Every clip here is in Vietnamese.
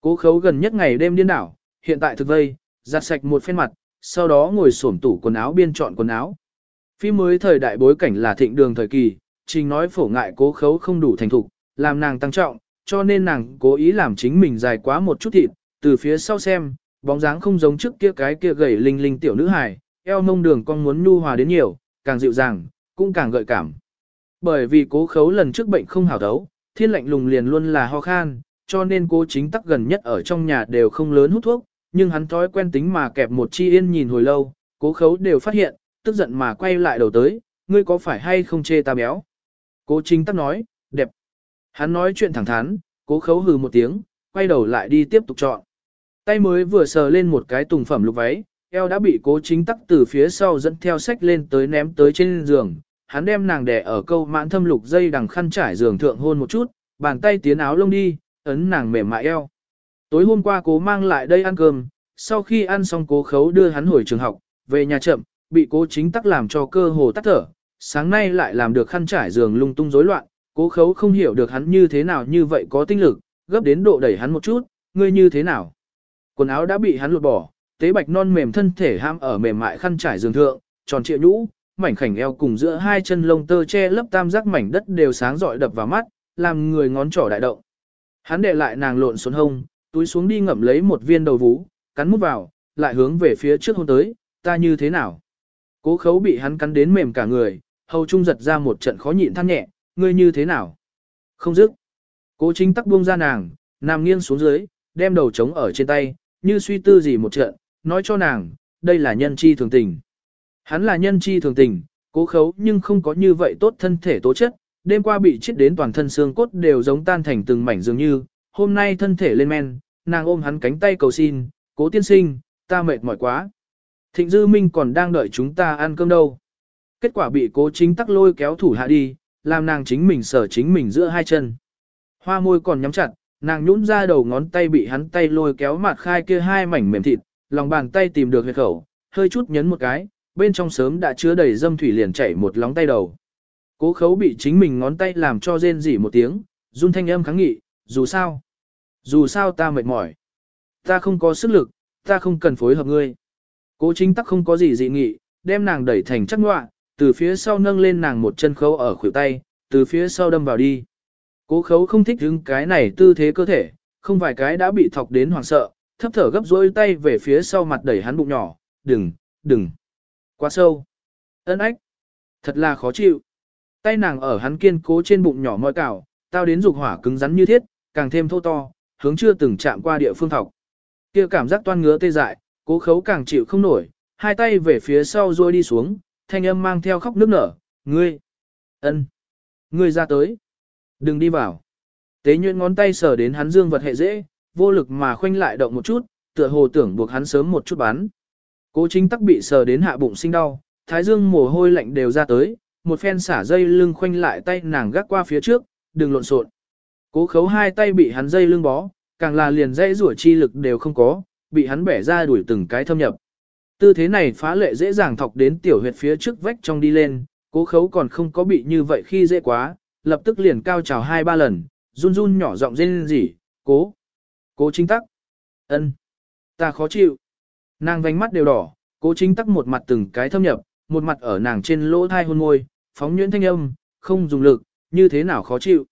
Cố khấu gần nhất ngày đêm điên đảo, hiện tại thực vây, giặt sạch một phen mặt, sau đó ngồi xổm tủ quần áo biên chọn quần áo. Phim mới thời đại bối cảnh là thịnh đường thời kỳ, trình nói phổ ngại cố khấu không đủ thành thục, làm nàng tăng trọng, cho nên nàng cố ý làm chính mình dài quá một chút thịt, từ phía sau xem, bóng dáng không giống trước kia cái kia gầy linh linh tiểu nữ hài, eo mông đường con muốn nhu hòa đến nhiều, càng dịu dàng, cũng càng gợi cảm. Bởi vì cố khấu lần trước bệnh không hảo đấu, thiên lạnh lùng liền luôn là ho khan, cho nên cố chính tắc gần nhất ở trong nhà đều không lớn hút thuốc, nhưng hắn thói quen tính mà kẹp một chi yên nhìn hồi lâu, cố khấu đều phát hiện, tức giận mà quay lại đầu tới, ngươi có phải hay không chê ta béo? Cố chính tắc nói, đẹp. Hắn nói chuyện thẳng thắn, cố khấu hừ một tiếng, quay đầu lại đi tiếp tục chọn. Tay mới vừa sờ lên một cái tùng phẩm lục váy, eo đã bị cố chính tắc từ phía sau dẫn theo sách lên tới ném tới trên giường. Hắn đem nàng đè ở câu mãn thâm lục dây đằng khăn trải giường thượng hôn một chút, bàn tay tiến áo lông đi, ấn nàng mềm mại eo. Tối hôm qua cố mang lại đây ăn cơm, sau khi ăn xong cố khấu đưa hắn hồi trường học, về nhà chậm, bị cố chính tắc làm cho cơ hồ tắt thở. Sáng nay lại làm được khăn trải giường lung tung rối loạn, cố khấu không hiểu được hắn như thế nào như vậy có tinh lực, gấp đến độ đẩy hắn một chút, ngươi như thế nào. Quần áo đã bị hắn lột bỏ, tế bạch non mềm thân thể ham ở mềm mại khăn trải giường thượng, tròn trịa nhũ, mảnh khảnh eo cùng giữa hai chân lông tơ che lấp tam giác mảnh đất đều sáng rọi đập vào mắt, làm người ngón trỏ đại động. Hắn đệ lại nàng lộn xuống hông, túi xuống đi ngậm lấy một viên đầu vú, cắn mút vào, lại hướng về phía trước hôn tới, ta như thế nào? Cố khấu bị hắn cắn đến mềm cả người, hầu trung giật ra một trận khó nhịn than nhẹ, ngươi như thế nào? Không dứt. Cố chính tắc buông ra nàng, nằm nghiêng xuống dưới, đem đầu trống ở trên tay, như suy tư gì một trận, nói cho nàng, đây là nhân chi thường tình. Hắn là nhân chi thường tình, cố khấu nhưng không có như vậy tốt thân thể tố chất, đêm qua bị chết đến toàn thân xương cốt đều giống tan thành từng mảnh dường như, hôm nay thân thể lên men, nàng ôm hắn cánh tay cầu xin, cố tiên sinh, ta mệt mỏi quá. Thịnh Dư Minh còn đang đợi chúng ta ăn cơm đâu. Kết quả bị cố chính tắc lôi kéo thủ hạ đi, làm nàng chính mình sở chính mình giữa hai chân. Hoa môi còn nhắm chặt, nàng nhũn ra đầu ngón tay bị hắn tay lôi kéo mặt khai kia hai mảnh mềm thịt, lòng bàn tay tìm được huyệt khẩu, hơi chút nhấn một cái, bên trong sớm đã chứa đầy dâm thủy liền chảy một lóng tay đầu. Cố khấu bị chính mình ngón tay làm cho rên rỉ một tiếng, run thanh âm kháng nghị, dù sao, dù sao ta mệt mỏi, ta không có sức lực, ta không cần phối hợp ngươi. Cố chính tắc không có gì dị nghị, đem nàng đẩy thành chắc ngoạ, từ phía sau nâng lên nàng một chân khấu ở khuỷu tay, từ phía sau đâm vào đi. Cố khấu không thích hứng cái này tư thế cơ thể, không vài cái đã bị thọc đến hoảng sợ, thấp thở gấp rối tay về phía sau mặt đẩy hắn bụng nhỏ, đừng, đừng, quá sâu, ân ách, thật là khó chịu. Tay nàng ở hắn kiên cố trên bụng nhỏ môi cào, tao đến dục hỏa cứng rắn như thiết, càng thêm thô to, hướng chưa từng chạm qua địa phương thọc. Kia cảm giác toan ngứa tê dại, cố khấu càng chịu không nổi, hai tay về phía sau rồi đi xuống, thanh âm mang theo khóc nước nở, ngươi, ân, ngươi ra tới. Đừng đi vào. Tế nhuyễn ngón tay sờ đến hắn dương vật hệ dễ, vô lực mà khoanh lại động một chút, tựa hồ tưởng buộc hắn sớm một chút bắn. Cố chính tắc bị sờ đến hạ bụng sinh đau, thái dương mồ hôi lạnh đều ra tới, một phen xả dây lưng khoanh lại tay nàng gác qua phía trước, đừng lộn xộn. Cố khấu hai tay bị hắn dây lưng bó, càng là liền dây rủa chi lực đều không có, bị hắn bẻ ra đuổi từng cái thâm nhập. Tư thế này phá lệ dễ dàng thọc đến tiểu huyệt phía trước vách trong đi lên, cố khấu còn không có bị như vậy khi dễ quá, lập tức liền cao trào hai ba lần, run run nhỏ giọng rên rỉ, cố, cố chính tắc, ân, ta khó chịu. Nàng vành mắt đều đỏ, cố chính tắc một mặt từng cái thâm nhập, một mặt ở nàng trên lỗ thai hôn môi, phóng nhuyễn thanh âm, không dùng lực, như thế nào khó chịu.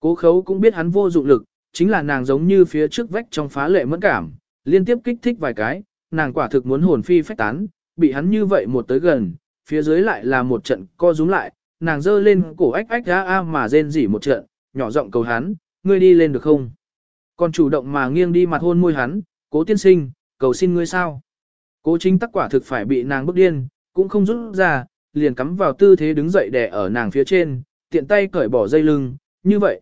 Cố khấu cũng biết hắn vô dụng lực, chính là nàng giống như phía trước vách trong phá lệ mẫn cảm, liên tiếp kích thích vài cái, nàng quả thực muốn hồn phi phách tán, bị hắn như vậy một tới gần, phía dưới lại là một trận co rúm lại, nàng giơ lên cổ ách ách ra a mà rên rỉ một trận, nhỏ giọng cầu hắn, ngươi đi lên được không? Còn chủ động mà nghiêng đi mặt hôn môi hắn, cố tiên sinh, cầu xin ngươi sao? Cố chính tắc quả thực phải bị nàng bức điên, cũng không rút ra, liền cắm vào tư thế đứng dậy đè ở nàng phía trên, tiện tay cởi bỏ dây lưng, như vậy.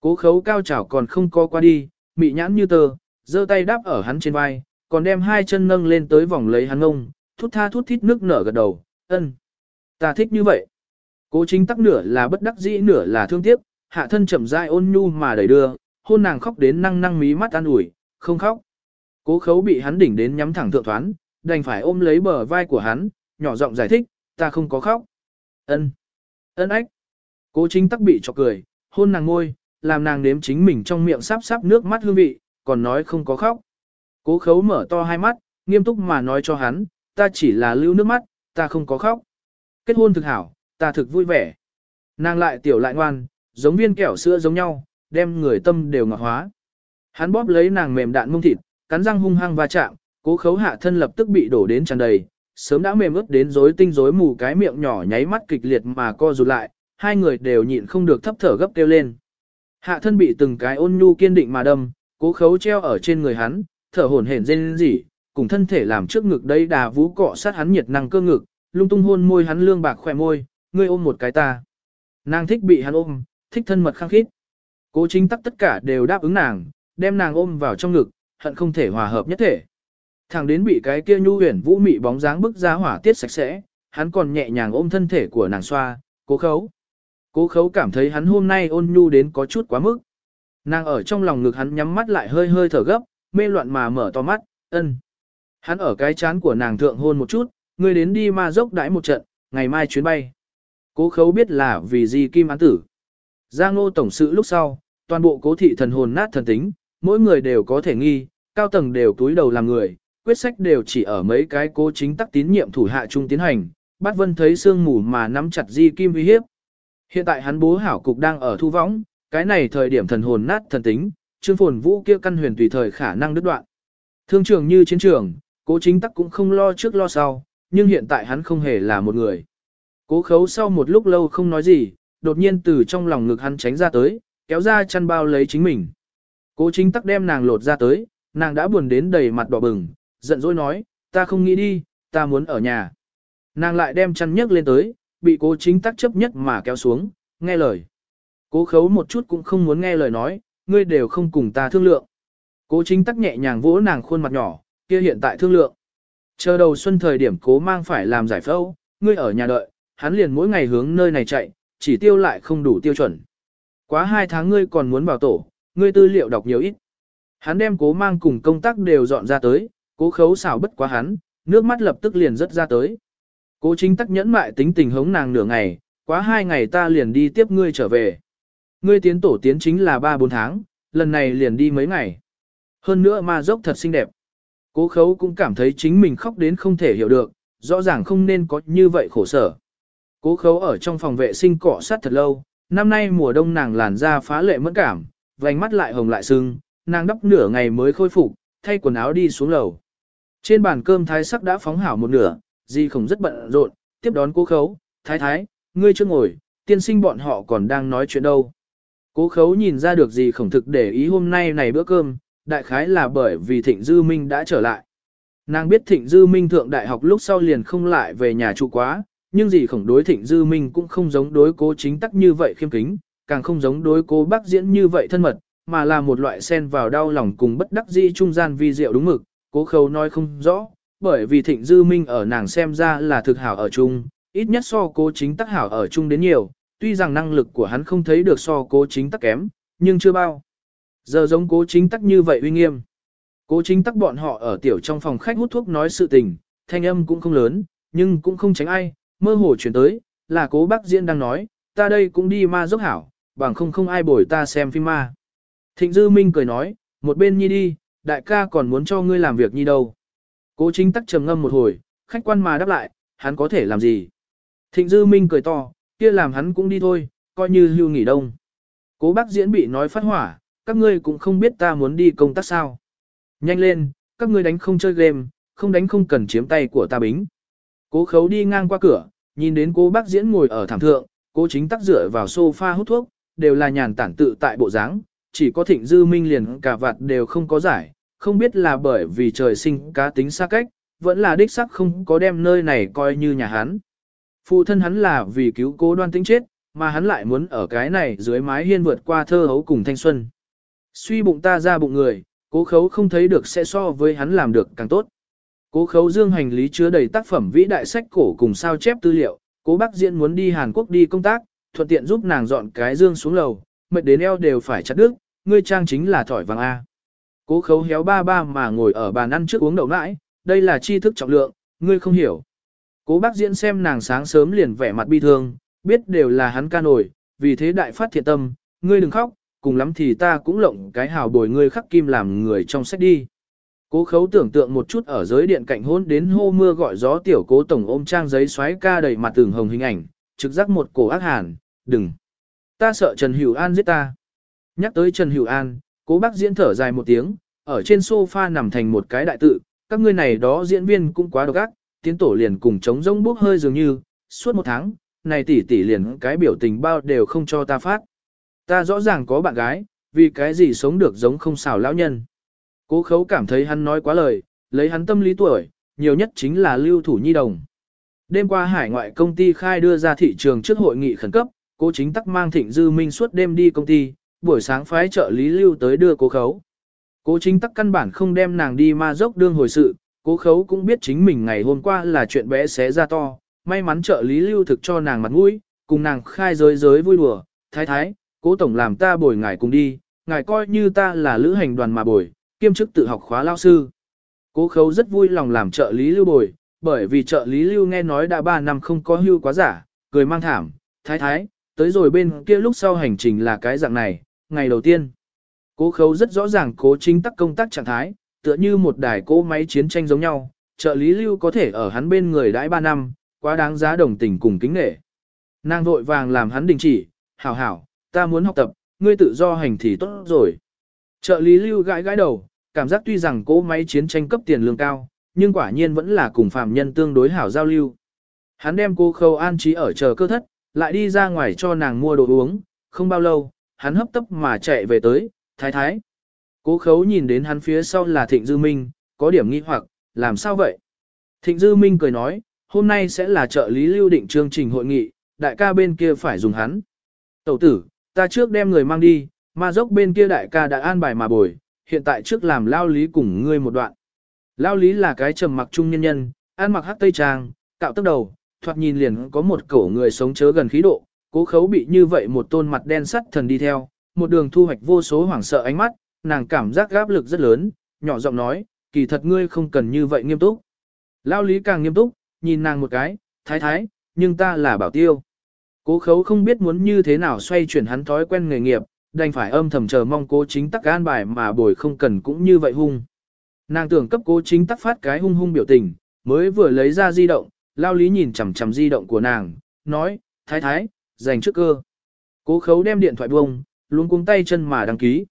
Cố khấu cao chảo còn không co qua đi, mị nhãn như tờ, giơ tay đáp ở hắn trên vai, còn đem hai chân nâng lên tới vòng lấy hắn ngông, thút tha thút thít nước nở gật đầu, ân. Ta thích như vậy. Cố chính tắc nửa là bất đắc dĩ nửa là thương tiếc, hạ thân chậm rãi ôn nhu mà đẩy đưa, hôn nàng khóc đến năng năng mí mắt an ủi, không khóc. Cố khấu bị hắn đỉnh đến nhắm thẳng thượng thoán, đành phải ôm lấy bờ vai của hắn, nhỏ giọng giải thích, ta không có khóc. Ân, ân ách. Cố chính tắc bị cho cười, hôn nàng ngôi, làm nàng nếm chính mình trong miệng sáp sáp nước mắt hương vị, còn nói không có khóc. Cố khấu mở to hai mắt, nghiêm túc mà nói cho hắn, ta chỉ là lưu nước mắt, ta không có khóc. Kết hôn thực hảo, ta thực vui vẻ. Nàng lại tiểu lại ngoan, giống viên kẹo sữa giống nhau, đem người tâm đều ngọt hóa. Hắn bóp lấy nàng mềm đạn mông thịt, cắn răng hung hăng va chạm, cố khấu hạ thân lập tức bị đổ đến tràn đầy, sớm đã mềm ướt đến rối tinh rối mù cái miệng nhỏ nháy mắt kịch liệt mà co rụt lại, hai người đều nhịn không được thấp thở gấp kêu lên. Hạ thân bị từng cái ôn nhu kiên định mà đâm, cố khấu treo ở trên người hắn, thở hổn hển rên rỉ, cùng thân thể làm trước ngực đây đà vũ cọ sát hắn nhiệt năng cơ ngực, lung tung hôn môi hắn lương bạc khỏe môi, ngươi ôm một cái ta. Nàng thích bị hắn ôm, thích thân mật khăng khít. Cố chính tắc tất cả đều đáp ứng nàng, đem nàng ôm vào trong ngực, hận không thể hòa hợp nhất thể. Thằng đến bị cái kia nhu huyền vũ mị bóng dáng bức ra hỏa tiết sạch sẽ, hắn còn nhẹ nhàng ôm thân thể của nàng xoa, cố khấu. Cố khấu cảm thấy hắn hôm nay ôn nhu đến có chút quá mức. Nàng ở trong lòng ngực hắn nhắm mắt lại hơi hơi thở gấp, mê loạn mà mở to mắt, ân. Hắn ở cái chán của nàng thượng hôn một chút, người đến đi ma dốc đãi một trận, ngày mai chuyến bay. Cố khấu biết là vì gì kim án tử. Giang ngô tổng sự lúc sau, toàn bộ cố thị thần hồn nát thần tính, mỗi người đều có thể nghi, cao tầng đều túi đầu làm người, quyết sách đều chỉ ở mấy cái cố chính tắc tín nhiệm thủ hạ trung tiến hành. Bát Vân thấy sương mù mà nắm chặt di kim uy hiếp. Hiện tại hắn bố hảo cục đang ở thu võng, cái này thời điểm thần hồn nát thần tính, trương phồn vũ kia căn huyền tùy thời khả năng đứt đoạn. Thương trường như chiến trường, cố chính tắc cũng không lo trước lo sau, nhưng hiện tại hắn không hề là một người. Cố khấu sau một lúc lâu không nói gì, đột nhiên từ trong lòng ngực hắn tránh ra tới, kéo ra chăn bao lấy chính mình. Cố chính tắc đem nàng lột ra tới, nàng đã buồn đến đầy mặt đỏ bừng, giận dỗi nói, ta không nghĩ đi, ta muốn ở nhà. Nàng lại đem chăn nhấc lên tới, bị cố chính tắc chấp nhất mà kéo xuống, nghe lời. Cố khấu một chút cũng không muốn nghe lời nói, ngươi đều không cùng ta thương lượng. Cố chính tắc nhẹ nhàng vỗ nàng khuôn mặt nhỏ, kia hiện tại thương lượng. Chờ đầu xuân thời điểm cố mang phải làm giải phẫu, ngươi ở nhà đợi, hắn liền mỗi ngày hướng nơi này chạy, chỉ tiêu lại không đủ tiêu chuẩn. Quá hai tháng ngươi còn muốn vào tổ, ngươi tư liệu đọc nhiều ít. Hắn đem cố mang cùng công tác đều dọn ra tới, cố khấu xảo bất quá hắn, nước mắt lập tức liền rớt ra tới. Cố chính tắc nhẫn mại tính tình hống nàng nửa ngày, quá hai ngày ta liền đi tiếp ngươi trở về. Ngươi tiến tổ tiến chính là 3-4 tháng, lần này liền đi mấy ngày. Hơn nữa ma dốc thật xinh đẹp. Cố khấu cũng cảm thấy chính mình khóc đến không thể hiểu được, rõ ràng không nên có như vậy khổ sở. Cố khấu ở trong phòng vệ sinh cọ sát thật lâu, năm nay mùa đông nàng làn da phá lệ mẫn cảm, vành mắt lại hồng lại sưng, nàng đắp nửa ngày mới khôi phục, thay quần áo đi xuống lầu. Trên bàn cơm thái sắc đã phóng hảo một nửa, di không rất bận rộn, tiếp đón cố khấu, thái thái, ngươi chưa ngồi, tiên sinh bọn họ còn đang nói chuyện đâu. Cố khấu nhìn ra được gì khổng thực để ý hôm nay này bữa cơm, đại khái là bởi vì Thịnh Dư Minh đã trở lại. Nàng biết Thịnh Dư Minh thượng đại học lúc sau liền không lại về nhà trụ quá, nhưng gì khổng đối Thịnh Dư Minh cũng không giống đối cố chính tắc như vậy khiêm kính, càng không giống đối cố bác diễn như vậy thân mật, mà là một loại sen vào đau lòng cùng bất đắc dĩ trung gian vi diệu đúng mực, cố khâu nói không rõ, bởi vì Thịnh Dư Minh ở nàng xem ra là thực hảo ở chung, ít nhất so cố chính tắc hảo ở chung đến nhiều, tuy rằng năng lực của hắn không thấy được so cố chính tắc kém, nhưng chưa bao. Giờ giống cố chính tắc như vậy uy nghiêm. Cố chính tắc bọn họ ở tiểu trong phòng khách hút thuốc nói sự tình, thanh âm cũng không lớn, nhưng cũng không tránh ai, mơ hồ chuyển tới, là cố bác diễn đang nói, ta đây cũng đi ma dốc hảo, bằng không không ai bồi ta xem phim ma. Thịnh Dư Minh cười nói, một bên nhi đi, đại ca còn muốn cho ngươi làm việc như đâu. Cố chính tắc trầm ngâm một hồi, khách quan mà đáp lại, hắn có thể làm gì. Thịnh Dư Minh cười to, kia làm hắn cũng đi thôi, coi như hưu nghỉ đông. Cố bác diễn bị nói phát hỏa, các ngươi cũng không biết ta muốn đi công tác sao. Nhanh lên, các ngươi đánh không chơi game, không đánh không cần chiếm tay của ta bính. Cố khấu đi ngang qua cửa, nhìn đến cố bác diễn ngồi ở thảm thượng, cố chính tắc dựa vào sofa hút thuốc, đều là nhàn tản tự tại bộ dáng, chỉ có thịnh dư minh liền cả vạt đều không có giải, không biết là bởi vì trời sinh cá tính xa cách, vẫn là đích sắc không có đem nơi này coi như nhà hắn. Phụ thân hắn là vì cứu cố đoan tính chết, mà hắn lại muốn ở cái này dưới mái hiên vượt qua thơ hấu cùng thanh xuân. Suy bụng ta ra bụng người, cố khấu không thấy được sẽ so với hắn làm được càng tốt. Cố khấu dương hành lý chứa đầy tác phẩm vĩ đại sách cổ cùng sao chép tư liệu, cố bác diễn muốn đi Hàn Quốc đi công tác, thuận tiện giúp nàng dọn cái dương xuống lầu, mệt đến eo đều phải chặt đứt, ngươi trang chính là thỏi vàng A. Cố khấu héo ba ba mà ngồi ở bàn ăn trước uống đậu nãi, đây là tri thức trọng lượng, ngươi không hiểu. Cố bác diễn xem nàng sáng sớm liền vẻ mặt bi thương, biết đều là hắn ca nổi, vì thế đại phát thiện tâm, ngươi đừng khóc, cùng lắm thì ta cũng lộng cái hào bồi ngươi khắc kim làm người trong sách đi. Cố khấu tưởng tượng một chút ở giới điện cạnh hôn đến hô mưa gọi gió tiểu cố tổng ôm trang giấy xoáy ca đầy mặt tường hồng hình ảnh, trực giác một cổ ác hàn, đừng. Ta sợ Trần Hữu An giết ta. Nhắc tới Trần Hữu An, cố bác diễn thở dài một tiếng, ở trên sofa nằm thành một cái đại tự, các ngươi này đó diễn viên cũng quá độc ác, tiến tổ liền cùng chống rông bốc hơi dường như, suốt một tháng, này tỷ tỷ liền cái biểu tình bao đều không cho ta phát. Ta rõ ràng có bạn gái, vì cái gì sống được giống không xảo lão nhân. Cố khấu cảm thấy hắn nói quá lời, lấy hắn tâm lý tuổi, nhiều nhất chính là lưu thủ nhi đồng. Đêm qua hải ngoại công ty khai đưa ra thị trường trước hội nghị khẩn cấp, cố chính tắc mang thịnh dư minh suốt đêm đi công ty, buổi sáng phái trợ lý lưu tới đưa cố khấu. Cố chính tắc căn bản không đem nàng đi ma dốc đương hồi sự, cố khấu cũng biết chính mình ngày hôm qua là chuyện bé xé ra to, may mắn trợ lý lưu thực cho nàng mặt mũi, cùng nàng khai giới giới vui đùa, thái thái, cố tổng làm ta bồi ngài cùng đi, ngài coi như ta là lữ hành đoàn mà bồi, kiêm chức tự học khóa lao sư. Cố khấu rất vui lòng làm trợ lý lưu bồi, bởi vì trợ lý lưu nghe nói đã 3 năm không có hưu quá giả, cười mang thảm, thái thái, tới rồi bên kia lúc sau hành trình là cái dạng này, ngày đầu tiên. Cố khấu rất rõ ràng cố chính tắc công tác trạng thái, tựa như một đài cỗ máy chiến tranh giống nhau, trợ lý lưu có thể ở hắn bên người đãi 3 năm, quá đáng giá đồng tình cùng kính nghệ. Nàng vội vàng làm hắn đình chỉ, hảo hảo, ta muốn học tập, ngươi tự do hành thì tốt rồi. Trợ lý lưu gãi gãi đầu, cảm giác tuy rằng cỗ máy chiến tranh cấp tiền lương cao, nhưng quả nhiên vẫn là cùng phạm nhân tương đối hảo giao lưu. Hắn đem cô khâu an trí ở chờ cơ thất, lại đi ra ngoài cho nàng mua đồ uống, không bao lâu, hắn hấp tấp mà chạy về tới, thái thái. Cố khấu nhìn đến hắn phía sau là Thịnh Dư Minh, có điểm nghi hoặc, làm sao vậy? Thịnh Dư Minh cười nói, hôm nay sẽ là trợ lý lưu định chương trình hội nghị, đại ca bên kia phải dùng hắn. Tẩu tử, ta trước đem người mang đi, ma dốc bên kia đại ca đã an bài mà bồi, hiện tại trước làm lao lý cùng ngươi một đoạn. Lao lý là cái trầm mặc trung nhân nhân, ăn mặc hắc tây trang, cạo tóc đầu, thoạt nhìn liền có một cổ người sống chớ gần khí độ, cố khấu bị như vậy một tôn mặt đen sắt thần đi theo, một đường thu hoạch vô số hoảng sợ ánh mắt, nàng cảm giác gáp lực rất lớn, nhỏ giọng nói, kỳ thật ngươi không cần như vậy nghiêm túc. Lao lý càng nghiêm túc, nhìn nàng một cái, thái thái, nhưng ta là bảo tiêu. Cố khấu không biết muốn như thế nào xoay chuyển hắn thói quen nghề nghiệp, đành phải âm thầm chờ mong cố chính tắc an bài mà bồi không cần cũng như vậy hung. Nàng tưởng cấp cố chính tắc phát cái hung hung biểu tình, mới vừa lấy ra di động, lao lý nhìn chằm chằm di động của nàng, nói, thái thái, dành trước cơ. Cố khấu đem điện thoại buông, luôn cuống tay chân mà đăng ký.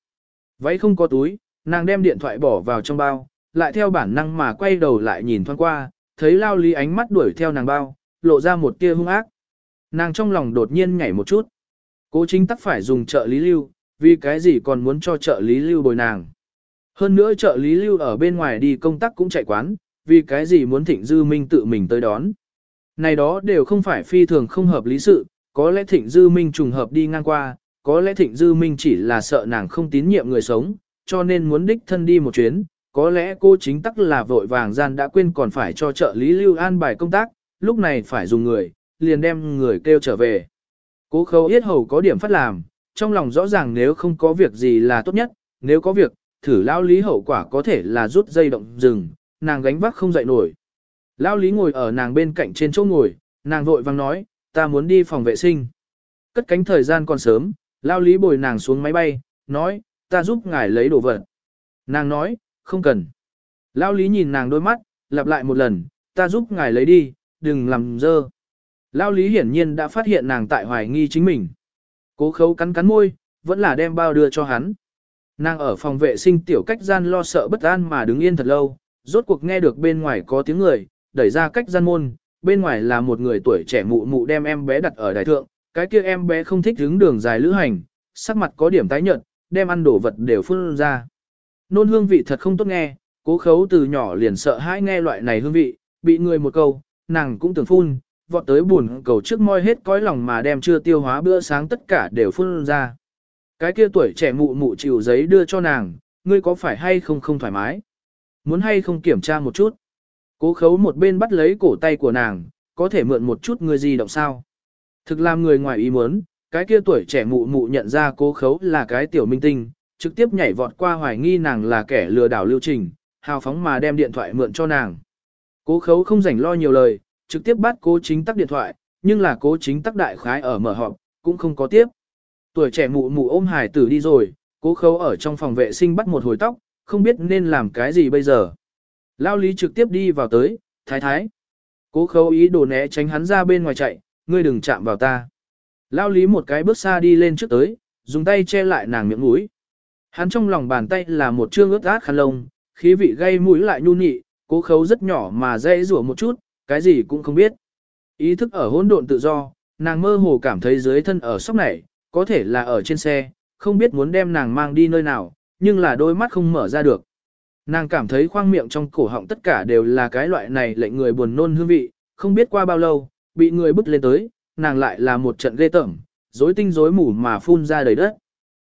Váy không có túi, nàng đem điện thoại bỏ vào trong bao, lại theo bản năng mà quay đầu lại nhìn thoáng qua, thấy lao lý ánh mắt đuổi theo nàng bao, lộ ra một tia hung ác. Nàng trong lòng đột nhiên nhảy một chút. Cố chính tắc phải dùng trợ lý lưu, vì cái gì còn muốn cho trợ lý lưu bồi nàng. Hơn nữa trợ lý lưu ở bên ngoài đi công tác cũng chạy quán, vì cái gì muốn thịnh dư minh tự mình tới đón. Này đó đều không phải phi thường không hợp lý sự, có lẽ thịnh dư minh trùng hợp đi ngang qua, có lẽ thịnh dư minh chỉ là sợ nàng không tín nhiệm người sống, cho nên muốn đích thân đi một chuyến, có lẽ cô chính tắc là vội vàng gian đã quên còn phải cho trợ lý lưu an bài công tác, lúc này phải dùng người, liền đem người kêu trở về. Cố khâu yết hầu có điểm phát làm, trong lòng rõ ràng nếu không có việc gì là tốt nhất, nếu có việc, thử lao lý hậu quả có thể là rút dây động rừng, nàng gánh vác không dậy nổi. Lao lý ngồi ở nàng bên cạnh trên chỗ ngồi, nàng vội vang nói, ta muốn đi phòng vệ sinh. Cất cánh thời gian còn sớm, lao lý bồi nàng xuống máy bay, nói, ta giúp ngài lấy đồ vật. Nàng nói, không cần. Lao lý nhìn nàng đôi mắt, lặp lại một lần, ta giúp ngài lấy đi, đừng làm dơ. Lao lý hiển nhiên đã phát hiện nàng tại hoài nghi chính mình. Cố khấu cắn cắn môi, vẫn là đem bao đưa cho hắn. Nàng ở phòng vệ sinh tiểu cách gian lo sợ bất an mà đứng yên thật lâu, rốt cuộc nghe được bên ngoài có tiếng người, đẩy ra cách gian môn, bên ngoài là một người tuổi trẻ mụ mụ đem em bé đặt ở đài thượng, cái kia em bé không thích đứng đường dài lữ hành, sắc mặt có điểm tái nhợt, đem ăn đồ vật đều phun ra. Nôn hương vị thật không tốt nghe, cố khấu từ nhỏ liền sợ hãi nghe loại này hương vị, bị người một câu, nàng cũng tưởng phun, vọt tới buồn cầu trước moi hết cõi lòng mà đem chưa tiêu hóa bữa sáng tất cả đều phun ra. Cái kia tuổi trẻ mụ mụ chịu giấy đưa cho nàng, ngươi có phải hay không không thoải mái? Muốn hay không kiểm tra một chút? Cố khấu một bên bắt lấy cổ tay của nàng, có thể mượn một chút người gì động sao? Thực làm người ngoài ý muốn, cái kia tuổi trẻ mụ mụ nhận ra cố khấu là cái tiểu minh tinh, trực tiếp nhảy vọt qua hoài nghi nàng là kẻ lừa đảo lưu trình, hào phóng mà đem điện thoại mượn cho nàng. Cố khấu không rảnh lo nhiều lời, trực tiếp bắt cố chính tắc điện thoại, nhưng là cố chính tắc đại khái ở mở họp, cũng không có tiếp. tuổi trẻ mụ mụ ôm hải tử đi rồi, cố khấu ở trong phòng vệ sinh bắt một hồi tóc, không biết nên làm cái gì bây giờ. Lao lý trực tiếp đi vào tới, thái thái. Cố khấu ý đồ né tránh hắn ra bên ngoài chạy, ngươi đừng chạm vào ta. Lao lý một cái bước xa đi lên trước tới, dùng tay che lại nàng miệng mũi. Hắn trong lòng bàn tay là một trương ướt át khăn lông, khí vị gây mũi lại nhu nhị, cố khấu rất nhỏ mà dễ rủa một chút, cái gì cũng không biết. Ý thức ở hỗn độn tự do, nàng mơ hồ cảm thấy dưới thân ở sóc này, có thể là ở trên xe, không biết muốn đem nàng mang đi nơi nào, nhưng là đôi mắt không mở ra được. Nàng cảm thấy khoang miệng trong cổ họng tất cả đều là cái loại này lệnh người buồn nôn hương vị, không biết qua bao lâu, bị người bức lên tới, nàng lại là một trận ghê tởm, rối tinh rối mù mà phun ra đầy đất.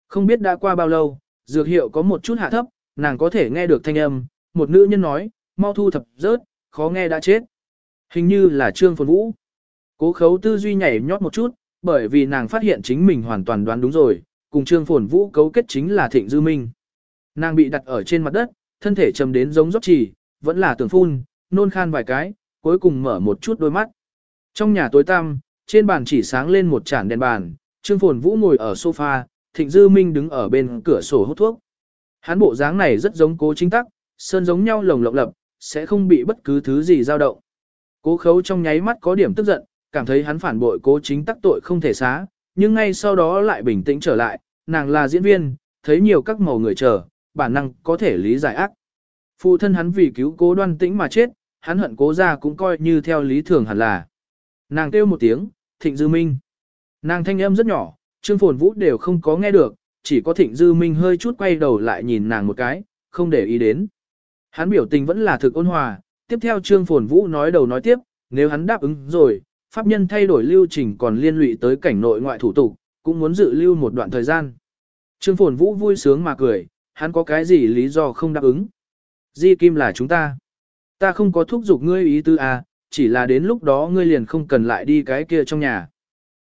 Không biết đã qua bao lâu, dược hiệu có một chút hạ thấp, nàng có thể nghe được thanh âm, một nữ nhân nói, mau thu thập rớt, khó nghe đã chết. Hình như là Trương Phồn Vũ. Cố khấu tư duy nhảy nhót một chút, bởi vì nàng phát hiện chính mình hoàn toàn đoán đúng rồi, cùng Trương Phồn Vũ cấu kết chính là Thịnh Dư Minh. Nàng bị đặt ở trên mặt đất, thân thể trầm đến giống rót trì, vẫn là tưởng phun, nôn khan vài cái, cuối cùng mở một chút đôi mắt. Trong nhà tối tăm, trên bàn chỉ sáng lên một chản đèn bàn, Trương Phồn Vũ ngồi ở sofa, Thịnh Dư Minh đứng ở bên cửa sổ hút thuốc. Hắn bộ dáng này rất giống cố chính tắc, sơn giống nhau lồng lộng lập, sẽ không bị bất cứ thứ gì dao động. Cố khấu trong nháy mắt có điểm tức giận, cảm thấy hắn phản bội cố chính tắc tội không thể xá, nhưng ngay sau đó lại bình tĩnh trở lại, nàng là diễn viên, thấy nhiều các màu người chờ, bản năng có thể lý giải ác. Phụ thân hắn vì cứu cố đoan tĩnh mà chết, hắn hận cố ra cũng coi như theo lý thường hẳn là. Nàng kêu một tiếng, thịnh dư minh. Nàng thanh âm rất nhỏ, trương phồn vũ đều không có nghe được, chỉ có thịnh dư minh hơi chút quay đầu lại nhìn nàng một cái, không để ý đến. Hắn biểu tình vẫn là thực ôn hòa, tiếp theo trương phồn vũ nói đầu nói tiếp, nếu hắn đáp ứng rồi, pháp nhân thay đổi lưu trình còn liên lụy tới cảnh nội ngoại thủ tục, cũng muốn dự lưu một đoạn thời gian. Trương phồn vũ vui sướng mà cười, hắn có cái gì lý do không đáp ứng. Di Kim là chúng ta. Ta không có thúc giục ngươi ý tư à, chỉ là đến lúc đó ngươi liền không cần lại đi cái kia trong nhà.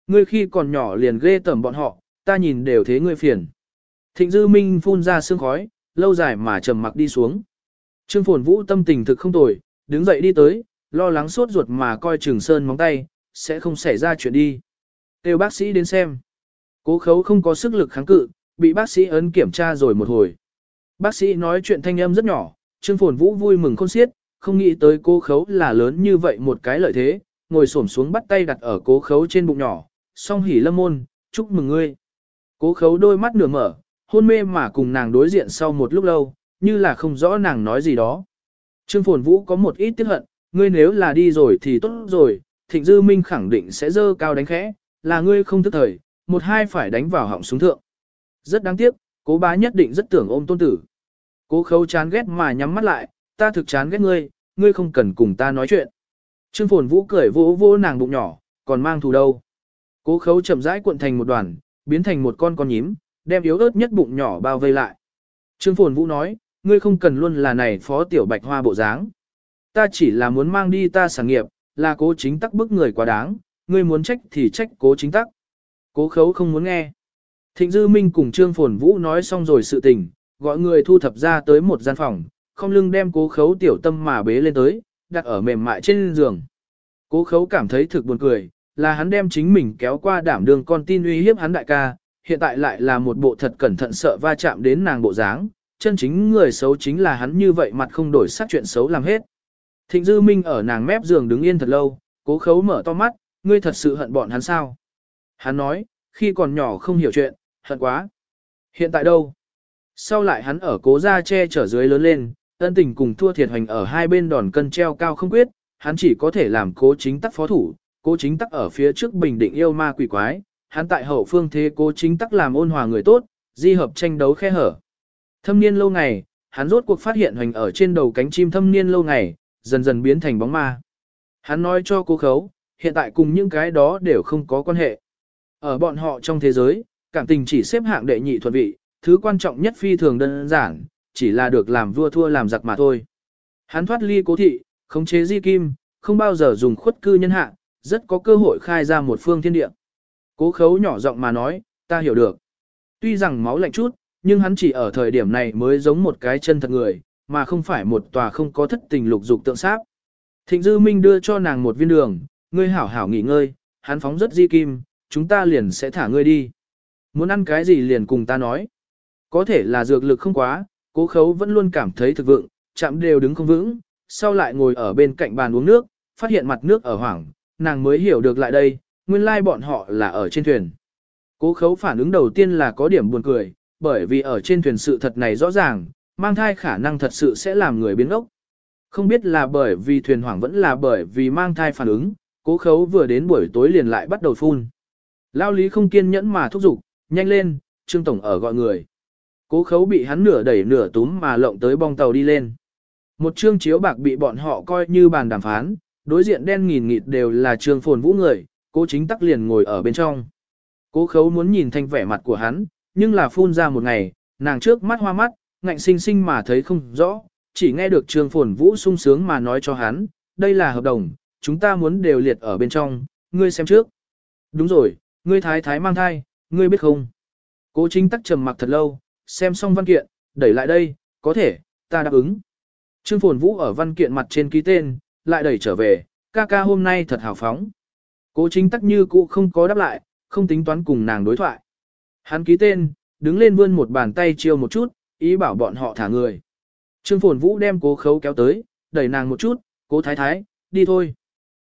Ngươi khi còn nhỏ liền ghê tởm bọn họ, ta nhìn đều thế ngươi phiền. Thịnh Dư Minh phun ra sương khói, lâu dài mà trầm mặc đi xuống. Trương Phồn Vũ tâm tình thực không tồi, đứng dậy đi tới, lo lắng sốt ruột mà coi Trường Sơn móng tay, sẽ không xảy ra chuyện đi. Têu bác sĩ đến xem. Cố khấu không có sức lực kháng cự, bị bác sĩ ấn kiểm tra rồi một hồi. Bác sĩ nói chuyện thanh âm rất nhỏ, Trương Phồn Vũ vui mừng khôn xiết, không nghĩ tới cô khấu là lớn như vậy một cái lợi thế, ngồi xổm xuống bắt tay đặt ở cố khấu trên bụng nhỏ, song hỉ lâm môn, chúc mừng ngươi. Cố khấu đôi mắt nửa mở, hôn mê mà cùng nàng đối diện sau một lúc lâu, như là không rõ nàng nói gì đó. Trương Phồn Vũ có một ít tiếc hận, ngươi nếu là đi rồi thì tốt rồi, Thịnh Dư Minh khẳng định sẽ dơ cao đánh khẽ, là ngươi không thức thời, một hai phải đánh vào họng súng thượng. Rất đáng tiếc, cố bá nhất định rất tưởng ôm tôn tử. Cố khấu chán ghét mà nhắm mắt lại, ta thực chán ghét ngươi, ngươi không cần cùng ta nói chuyện. Trương Phồn Vũ cười vỗ vỗ nàng bụng nhỏ, còn mang thù đâu. Cố khấu chậm rãi cuộn thành một đoàn, biến thành một con con nhím, đem yếu ớt nhất bụng nhỏ bao vây lại. Trương Phồn Vũ nói, ngươi không cần luôn là này phó tiểu bạch hoa bộ dáng. Ta chỉ là muốn mang đi ta sản nghiệp, là cố chính tắc bức người quá đáng, ngươi muốn trách thì trách cố chính tắc. Cố khấu không muốn nghe. Thịnh Dư Minh cùng Trương Phồn Vũ nói xong rồi sự tình, gọi người thu thập ra tới một gian phòng, không lưng đem cố khấu tiểu tâm mà bế lên tới, đặt ở mềm mại trên giường. Cố khấu cảm thấy thực buồn cười, là hắn đem chính mình kéo qua đảm đường con tin uy hiếp hắn đại ca, hiện tại lại là một bộ thật cẩn thận sợ va chạm đến nàng bộ dáng, chân chính người xấu chính là hắn như vậy mặt không đổi sắc chuyện xấu làm hết. Thịnh Dư Minh ở nàng mép giường đứng yên thật lâu, cố khấu mở to mắt, ngươi thật sự hận bọn hắn sao? Hắn nói, khi còn nhỏ không hiểu chuyện, hận quá. Hiện tại đâu? Sau lại hắn ở cố gia che chở dưới lớn lên, ân tình cùng thua thiệt hoành ở hai bên đòn cân treo cao không quyết, hắn chỉ có thể làm cố chính tắc phó thủ, cố chính tắc ở phía trước bình định yêu ma quỷ quái, hắn tại hậu phương thế cố chính tắc làm ôn hòa người tốt, di hợp tranh đấu khe hở. Thâm niên lâu ngày, hắn rốt cuộc phát hiện hoành ở trên đầu cánh chim thâm niên lâu ngày, dần dần biến thành bóng ma. Hắn nói cho cô khấu, hiện tại cùng những cái đó đều không có quan hệ. Ở bọn họ trong thế giới, cảm tình chỉ xếp hạng đệ nhị thuận vị, thứ quan trọng nhất phi thường đơn giản, chỉ là được làm vua thua làm giặc mà thôi. Hắn thoát ly cố thị, khống chế di kim, không bao giờ dùng khuất cư nhân hạ, rất có cơ hội khai ra một phương thiên địa. Cố khấu nhỏ giọng mà nói, ta hiểu được. Tuy rằng máu lạnh chút, nhưng hắn chỉ ở thời điểm này mới giống một cái chân thật người, mà không phải một tòa không có thất tình lục dục tượng sáp. Thịnh Dư Minh đưa cho nàng một viên đường, ngươi hảo hảo nghỉ ngơi, hắn phóng rất di kim, chúng ta liền sẽ thả ngươi đi. Muốn ăn cái gì liền cùng ta nói. Có thể là dược lực không quá, cố khấu vẫn luôn cảm thấy thực vượng, chạm đều đứng không vững, sau lại ngồi ở bên cạnh bàn uống nước, phát hiện mặt nước ở hoảng, nàng mới hiểu được lại đây, nguyên lai bọn họ là ở trên thuyền. Cố khấu phản ứng đầu tiên là có điểm buồn cười, bởi vì ở trên thuyền sự thật này rõ ràng, mang thai khả năng thật sự sẽ làm người biến ốc. Không biết là bởi vì thuyền hoảng vẫn là bởi vì mang thai phản ứng, cố khấu vừa đến buổi tối liền lại bắt đầu phun. Lao lý không kiên nhẫn mà thúc giục, nhanh lên, Trương Tổng ở gọi người. Cố khấu bị hắn nửa đẩy nửa túm mà lộng tới bong tàu đi lên. Một trương chiếu bạc bị bọn họ coi như bàn đàm phán, đối diện đen nghìn nghịt đều là trương phồn vũ người, cố chính tắc liền ngồi ở bên trong. Cố khấu muốn nhìn thanh vẻ mặt của hắn, nhưng là phun ra một ngày, nàng trước mắt hoa mắt, ngạnh sinh sinh mà thấy không rõ, chỉ nghe được trương phồn vũ sung sướng mà nói cho hắn, đây là hợp đồng, chúng ta muốn đều liệt ở bên trong, ngươi xem trước. Đúng rồi, ngươi thái thái mang thai, ngươi biết không? Cố chính tắc trầm mặc thật lâu, xem xong văn kiện, đẩy lại đây, có thể, ta đáp ứng. Trương Phồn Vũ ở văn kiện mặt trên ký tên, lại đẩy trở về, ca ca hôm nay thật hào phóng. Cố chính tắc như cũ không có đáp lại, không tính toán cùng nàng đối thoại. Hắn ký tên, đứng lên vươn một bàn tay chiêu một chút, ý bảo bọn họ thả người. Trương Phồn Vũ đem cố khấu kéo tới, đẩy nàng một chút, cố thái thái, đi thôi.